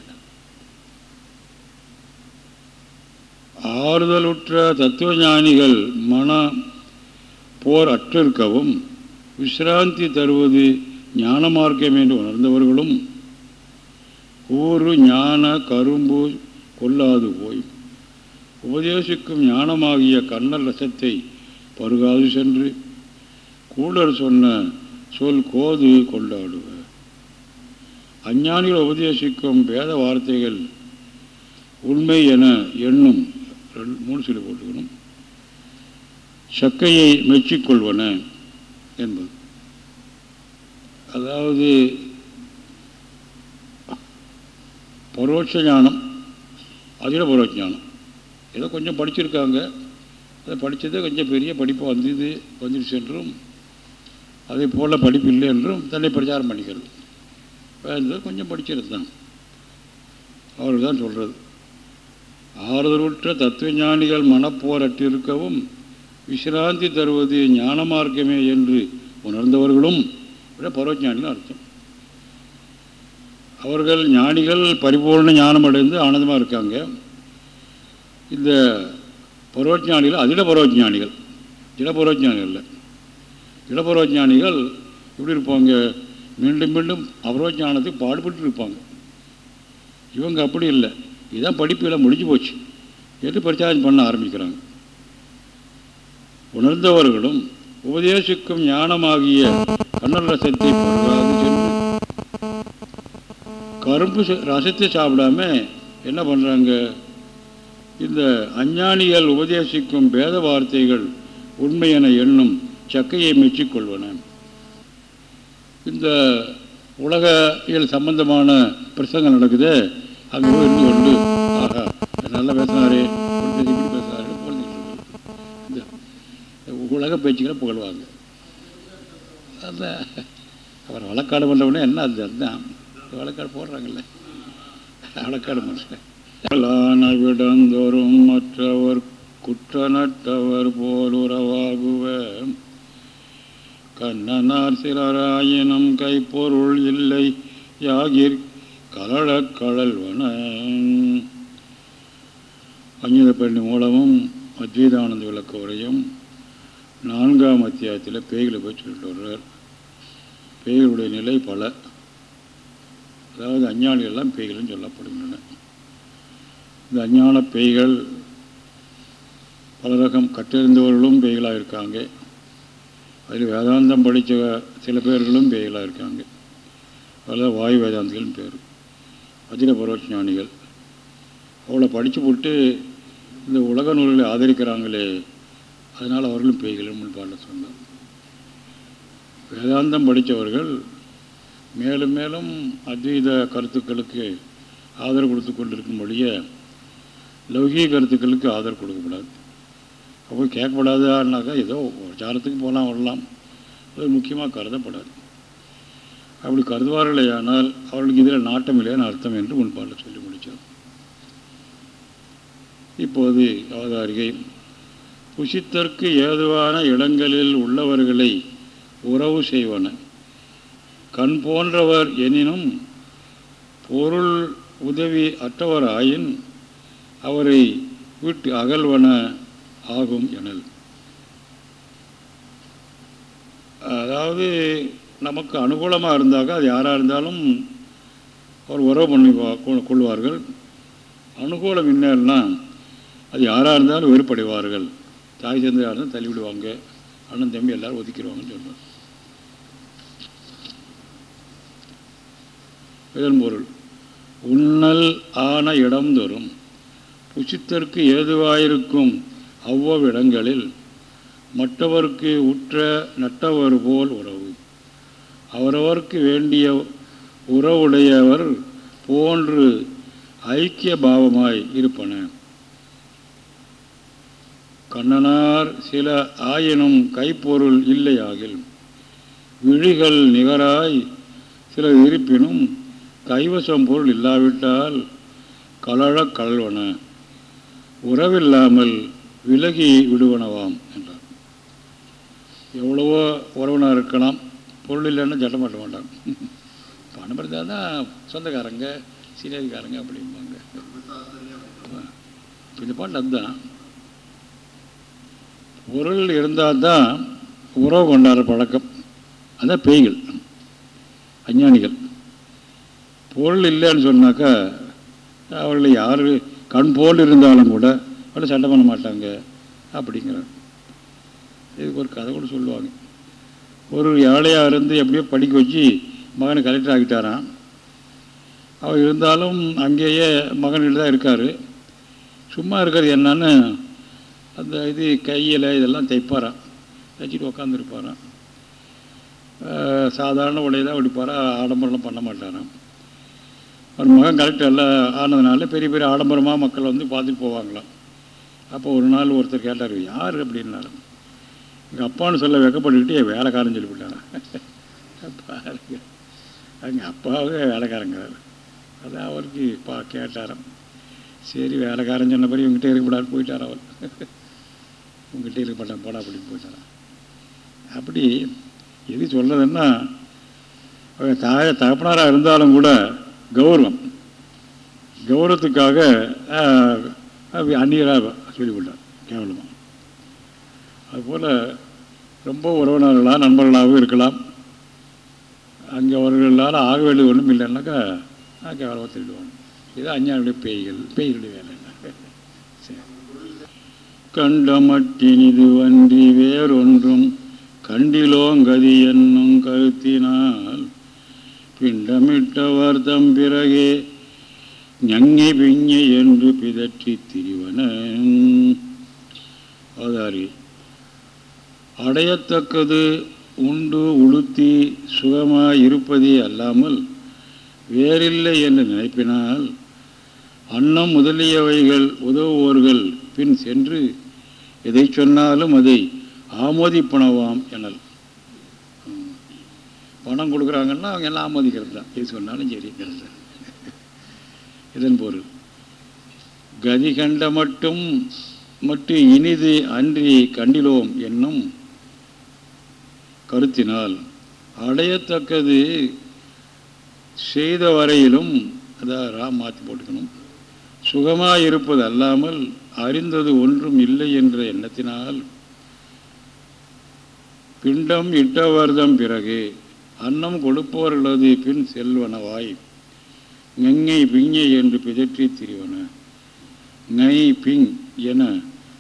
ஆறுதலுற்ற தத்துவஞானிகள் மன போர் அற்றிருக்கவும் விசிராந்தி தருவது ஞான மார்க்கம் என்று உணர்ந்தவர்களும் ஊறு ஞான கரும்பு கொள்ளாது போய். உபதேசிக்கும் ஞானமாகிய கண்ணல் ரசத்தை பருகாது சென்று கூடர் சொன்ன சொல் கோது கொண்டாடுவ அஞ்ஞானிகள் உபதேசிக்கும் பேத வார்த்தைகள் உண்மை என எண்ணும். ரெண்டு மூணு சொல்லி போட்டுக்கணும். சக்கையை மெச்சிக்கொள்வன என்பது. அதாவது பரோட்ச ஞானம் அதில் பரோட்ச ஞானம். ஏதோ கொஞ்சம் படிச்சிருக்காங்க. அதை படித்ததே கொஞ்சம் பெரிய படிப்பு வந்தது வந்துடுச்சு என்றும் அதே போல் படிப்பு இல்லை என்றும் தன்னை பிரச்சாரம் பண்ணிக்கிறது. வேறு கொஞ்சம் படிச்சிருந்தான். அவர்கள் தான் சொல்கிறது ஆறுதலுற்ற தத்துவஞானிகள் மனப்போரற்றிருக்கவும் விசிராந்தி தருவது ஞான மார்க்கமே என்று உணர்ந்தவர்களும் பரவஞானிகள் அர்த்தம். அவர்கள் ஞானிகள் பரிபூர்ண ஞானம் அடைந்து ஆனந்தமாக இருக்காங்க. இந்த பரவஜானிகள் அதில பரவஜானிகள் இடபரவஞானிகள் இல்லை. எப்படி இருப்பாங்க? மீண்டும் மீண்டும் அபரவஜானத்துக்கு பாடுபட்டு இருப்பாங்க இவங்க அப்படி இல்லை. இதுதான் படிப்பில் முடிஞ்சு போச்சு. என்று பிரச்சாரம் பண்ண ஆரம்பிக்கிறாங்க? உணர்ந்தவர்களும் உபதேசிக்கும் ஞானமாகிய கண்ணல் ரசத்தை சென்று கரும்பு ரசத்தை சாப்பிடாம என்ன பண்ணுறாங்க இந்த அஞ்ஞானிகள் உபதேசிக்கும் பேத வார்த்தைகள் உண்மை என எண்ணும் சக்கையை மெச்சிக்கொள்வன இந்த உலகியல் சம்பந்தமான பிரசங்கம் நடக்குது. அங்கே இருந்து கொண்டு ஆகா நல்லா பேசினாரு இப்படி பேசினாரு இந்த உலக பேச்சுக்களை புகழ்வாங்க. அந்த அவர் வழக்காடு பண்ணுறவனே என்ன அது? அதுதான். வழக்காடு போடுறாங்கல்ல. வழக்காடு பண்ணுறேன் விடந்தோறும் மற்றவர் குற்ற நட்டவர் போல் உறவாகுவ கண்ணனார் சிலராயினும் கைப்பொருள் இல்லை. யாகிற்கு கலழக் கழல்வன மூலமும் அத்வைதானந்த விளக்க உரையும் நான்காம் அத்தியாயத்தில் பேய்களை போய் சொல்லிட்டு வர்றார். பேய்களுடைய நிலை பல. அதாவது அஞ்ஞானிகள்லாம் பேய்கள்னு சொல்லப்படுகின்றன. இந்த அஞ்ஞான பேய்கள் பல ரகம் கற்றறிந்தவர்களும் பேய்களாக இருக்காங்க. அதில் வேதாந்தம் படித்த சில பேர்களும் பேய்களாக இருக்காங்க. அதில் வாயு வேதாந்திகளும் பேர் அஜின பரோட்ச ஞானிகள். அவளை படித்து போட்டு இந்த உலக நூல்களை ஆதரிக்கிறாங்களே அதனால் அவர்களும் பெய்களும் முன்பாட சொன்னார். வேதாந்தம் படித்தவர்கள் மேலும் மேலும் அத்வைத கருத்துக்களுக்கு ஆதரவு கொடுத்து கொண்டிருக்கும் வழிய லௌகீக கருத்துக்களுக்கு ஆதரவு கொடுக்கக்கூடாது அப்போ கேட்கப்படாதான்னாக்கா ஏதோ சாரத்துக்கு போகலாம் வரலாம். அது முக்கியமாக கருதப்படாது. அப்படி கருதுவார்களே ஆனால் அவர்களுக்கு இதில் நாட்டம் இல்லைன்னு அர்த்தம் என்று முன்பாட்டில் சொல்லி முடித்தோம் இப்போது அவதாரிகை. புசித்தற்கு ஏதுவான இடங்களில் உள்ளவர்களை உறவு செய்வன. கண் போன்றவர் எனினும் பொருள் உதவி அற்றவர் ஆயின் அவரை விட்டு அகல்வன ஆகும் எனல். அதாவது நமக்கு அனுகூலமாக இருந்தாக்கா அது யாராக இருந்தாலும் அவர் உறவு பண்ணி கொள்வார்கள். அனுகூலம் என்னன்னா அது யாராக இருந்தாலும் வெறுப்படைவார்கள் தாய் சேர்ந்த யாரும் தள்ளிவிடுவாங்க. அண்ணன் தம்பி எல்லோரும் ஒதுக்கிடுவாங்கன்னு சொல்கிறார் இதன் பொருள் உண்ணல் ஆன இடம் தோறும் புசித்தற்கு ஏதுவாயிருக்கும் அவ்வவிடங்களில் மற்றவருக்கு உற்ற நட்டவர் போல் உறவு. அவரவருக்கு வேண்டிய உறவுடையவர் போன்று ஐக்கிய பாவமாய் இருப்பன. கண்ணனார் சில ஆயினும் கைப்பொருள் இல்லையாகில் விழிகள் நிகராய் சில இருப்பினும் கைவசம் பொருள் இல்லாவிட்டால் கலழ கல்வன உறவில்லாமல் விலகி விடுவனவாம் என்றார். எவ்வளவோ உறவினர் இருக்கலாம். பொருள் இல்லைன்னா சட்டம் பண்ண மாட்டாங்க பணம் இருந்தால் தான் சொந்தக்காரங்க சீனியர்காரங்க அப்படிம்பாங்க. இந்த பாட்டு அதுதான். பொருள் இருந்தால் தான் உறவு கொண்டாடுற பழக்கம். அதான் பேய்கள் அஞ்ஞானிகள். பொருள் இல்லைன்னு சொன்னாக்கா அவர்கள் யார் கண் போல் இருந்தாலும் கூட அவளை சண்டை பண்ண மாட்டாங்க அப்படிங்கிறாங்க. இதுக்கு ஒரு கதை கூட சொல்லுவாங்க. ஒரு ஏழையாக இருந்து எப்படியோ படிக்க வச்சு மகனை கலெக்டர் ஆகிட்டாரான் அவர் இருந்தாலும் அங்கேயே மகன்கிட்ட தான் இருக்கார். சும்மா இருக்கிறது என்னன்னு அந்த இது கையில் இதெல்லாம் தைப்பாரான் தைச்சிட்டு உக்காந்துருப்பாரான் சாதாரண உடைய தான் உடிப்பாரா? ஆடம்பரம்லாம் பண்ண மாட்டாரான் அவர் மகன் கலெக்டர் எல்லாம் ஆனதுனால பெரிய பெரிய ஆடம்பரமாக மக்கள் வந்து பார்த்துட்டு போவாங்களாம். அப்போ ஒரு நாள் ஒருத்தர் கேட்டார் யார்? அப்படின்னாலும் எங்கள் அப்பான்னு சொல்ல வெக்கப்பட்டுக்கிட்டே என் வேலைக்காரன் சொல்லிவிட்டாரான் பாருங்க. எங்கள் அப்பாவே வேலைக்காரங்கிறார். அதான் அவருக்கு பா கேட்டாராம். சரி வேலைக்காரன் சொன்ன பிறகு இவங்ககிட்ட இருக்கக்கூடாது போயிட்டார் அவர். உங்ககிட்ட இருக்கப்பட்டான் போடா அப்படின்னு போயிட்டாரான் அப்படி எது சொல்கிறதுன்னா அவங்க தாய தகப்பனாராக இருந்தாலும் கூட கௌரவம். கௌரவத்துக்காக அந்நியராக சொல்லிவிட்டார் கேவலமாக அதுபோல் ரொம்ப உறவினர்களாக நண்பர்களாகவும் இருக்கலாம். அங்கே அவர்களால் ஆக வேண்டியது ஒன்றும் இல்லைன்னாக்கா கேவலமாக திருடுவாங்க இது அஞ்ஞானுடைய பேய்கள் பேய்களுடைய வேலை. சரி. கண்டமட்டினிது வன்றி வேறொன்றும் கண்டிலோங்கதி என்னும் கருத்தினால் பிண்டமிட்டவர் தம் பிறகே ஞங்கி பிஞ்சை என்று பிதற்றி திரிவன அவதாரி. அடையத்தக்கது உண்டு உளுத்தி சுகமாய் இருப்பதே அல்லாமல் வேறில்லை என்று நினைப்பினால் அன்னம் முதலியவைகள் உதவுவோர்கள் பின் சென்று எதை சொன்னாலும் அதை ஆமோதிப்பனவாம் எனல். பணம் கொடுக்குறாங்கன்னா அவங்க எல்லாம் ஆமோதிக்கிறது தான். எது சொன்னாலும் சரி இதன் பொருள். கதி கண்ட மட்டும் மட்டும் இனிது அன்றி கண்டிலோம் என்னும் கருத்தினால் அடையத்தக்கது செய்த வரையிலும் அதாவது ரா மாற்றி போட்டுக்கணும். சுகமாக இருப்பது அல்லாமல் அறிந்தது ஒன்றும் இல்லை என்ற எண்ணத்தினால் பிண்டம் இட்டவர்தம் பிறகு அன்னம் கொடுப்பவர்களது பின் செல்வனவாய் ngை பிங்கை என்று பிதற்றி திரிவன ngை பிங் என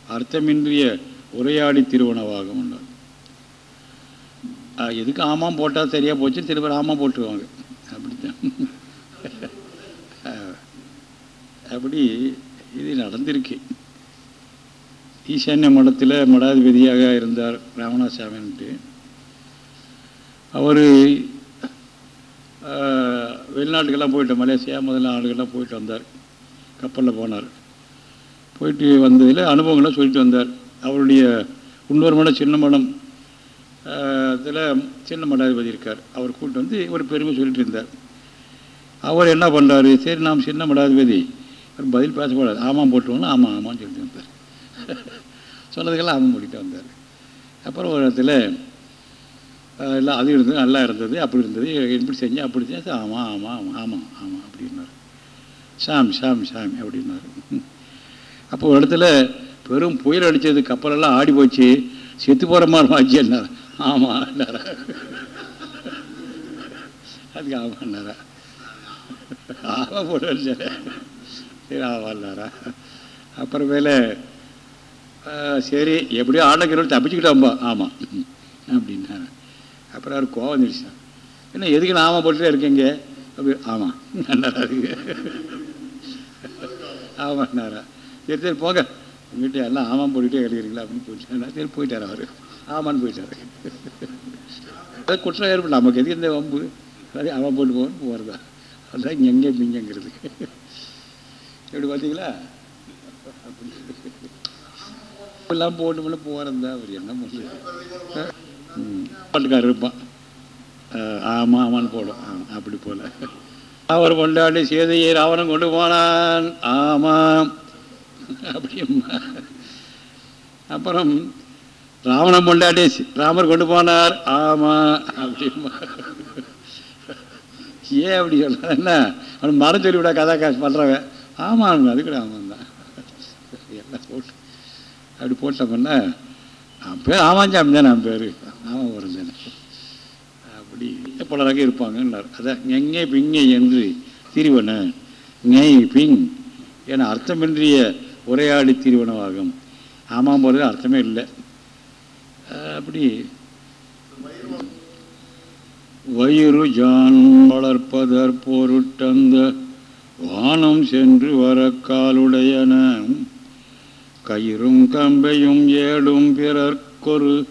அர்த்தமின்றிய உரையாடி திருவனவாகும் உண்டார் எதுக்கு ஆமாம் போட்டால் சரியாக போச்சு சில பேர் ஆமாம் போட்டுருவாங்க. அப்படித்தான். அப்படி இது நடந்திருக்கு. ஈசான்ய மடத்தில் மடாதிபதியாக இருந்தார் ராமநாசாமின்ட்டு அவர் வெளிநாட்டுக்கெல்லாம் போயிட்டு மலேசியா முதல்ல நாடுகள்லாம் போயிட்டு வந்தார். கப்பலில் போனார். போயிட்டு வந்ததில் அனுபவங்களை சொல்லிட்டு வந்தார். அவருடைய இன்னொரு மடம் சின்ன மடம் இதில் சின்ன மடாதிபதி இருக்கார். அவர் கூப்பிட்டு வந்து ஒரு பெருமை சொல்லிட்டு இருந்தார். அவர் என்ன பண்ணுறாரு சரி நாம் சின்ன மடாதிபதி. அவர் பதில் பேசக்கூடாது ஆமாம் போட்டுவோம்னா ஆமாம் ஆமான்னு சொல்லிட்டு வந்தார் சொன்னதுக்கெல்லாம் ஆமாம் போட்டுட்டு வந்தார். அப்புறம் ஒரு இடத்துல எல்லாம் அது இருந்தது நல்லா இருந்தது அப்படி இருந்தது. எப்படி செஞ்சேன் அப்படி செஞ்சேன் ஆமாம் ஆமாம் ஆமாம் ஆமாம் ஆமாம் அப்படின்னாரு சாமி சாமி சாமி அப்படின்னாரு அப்போ ஒரு இடத்துல பெரும் புயல் அடித்தது கப்பலெல்லாம் ஆடி போச்சு செத்து போகிற மாதிரி ஆச்சு என்னார் ஆமாம் அதுக்கு ஆமாம் ஆமாம் போட்டு சரி ஆமாம்னாரா அப்புறமேல சரி எப்படியோ ஆண்டக்கிறவள் தப்பிச்சுக்கிட்டோம்பா ஆமாம் அப்படின்னாரு. அப்புறம் அவர் கோவம் வந்துடுச்சான் என்ன எதுக்கு நாம போட்டுட்டே இருக்கீங்க? அப்படி ஆமாம் நன்னாரா இருக்கு ஆமாண்ணாரா சரி சரி போங்க. உங்கள்கிட்ட எல்லாம் ஆமாம் போட்டுகிட்டே எழுதுறீங்களா அப்படின்னு போயிட்டு சரி போயிட்டார் அவர். ஆமான்னு போயிட்டார். அது குற்றம் ஏற்படும் நமக்கு எதுக்கு இந்த வம்பு. அது அவன் போட்டு போகணும் போகிறதா அதுதான் எங்கே மிஞ்சங்கிறது எப்படி பார்த்தீங்களா? எல்லாம் போட்டு போகிறது போகிறதா அவர் என்ன பண்ணுறது? பாட்டுக்காரர் இருப்பான். ஆமாம் ஆமான்னு போடும். அப்படி போல. அவர் கொண்டாடி சேதையை ராவணம் கொண்டு போனான். ஆமாம். அப்படியம்மா அப்புறம் ராவணம் கொண்டாடி ராமர் கொண்டு போனார். ஆமாம் அப்படிமா ஏன் அப்படி சொல்ல என்ன? அவன் மரம் சொல்லிவிட கதா காசு பண்ணுறவன் ஆமாம் அது கூட ஆமாம் தான் எல்லாம் போட்டு அப்படி போட்டோம்னா பேர் ஆமாஞ்சாமி தான் நான் பேர். ஆமாம் வரும் தானே. அப்படி பலராக இருப்பாங்கன்னார். அதான் எங்கே பிங்கே என்று திரிவன. நெய் பிங் என அர்த்தமின்றிய உரையாடி திரிவனவாகும். ஆமாம் போகிறது அர்த்தமே இல்லை. அப்படி. வயிறு ஜான் வளர்ப்பதற் பொருட்டந்த வானம் சென்று வர காலுடையன. கயிறும் கம்பையும் ஏடும் பிறர்க்கொரு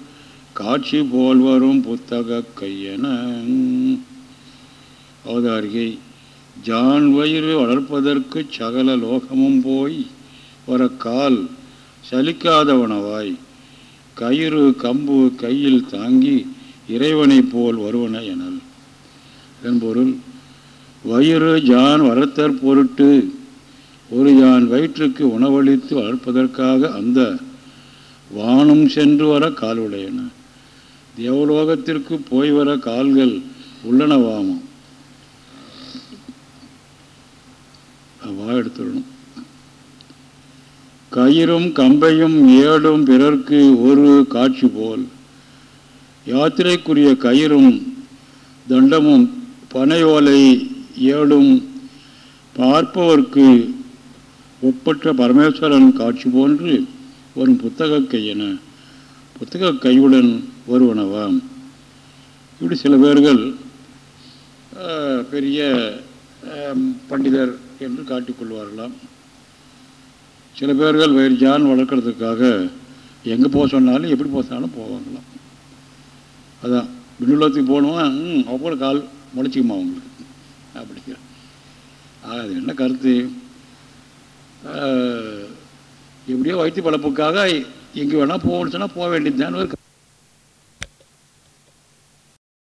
காட்சி போல் வரும் புத்தக கையென. அவதாரிகை ஜான் வயிறு வளர்ப்பதற்கு சகல லோகமும் போய் வர கால் சலிக்காதவனவாய். கயிறு கம்பு கையில் தாங்கி இறைவனைப் போல் வருவன எனல். இதன் பொருள் வயிறு ஜான் வளர்த்தற் பொருட்டு ஒரு யான் வயிற்றுக்கு உணவளித்து வளர்ப்பதற்காக அந்த வானம் சென்று வர காலுடையன. தேவலோகத்திற்கு போய் வர கால்கள் உள்ளனவாமம் வா எடுத்துடணும். கயிறும் கம்பையும் ஏடும் பிறர்க்கு ஒரு காட்சி போல். யாத்திரைக்குரிய கயிறும் தண்டமும் பனையோலை ஏடும் பார்ப்பவர்க்கு ஒப்பற்ற பரமேஸ்வரன் காட்சி போன்று வரும் புத்தக கையென புத்தக கையுடன் வருவனவாம். இப்படி சில பேர்கள் பெரிய பண்டிதர் என்று காட்டிக்கொள்வார்களாம் சில பேர்கள் வேறு ஜான் வளர்க்குறதுக்காக எங்கே போக சொன்னாலும் எப்படி போக சொன்னாலும் போவாங்களாம். அதான் விண்ணுலத்துக்கு போகணுமா ம் அவ்வளோ கால் முளைச்சிக்குமா அவங்களுக்கு அப்படிங்கிற. அது என்ன கருத்து? எப்படியோ வயிற்று பழப்புக்காக எங்கே வேணால் போகணுச்சுன்னா போக வேண்டியதுதான் ஒரு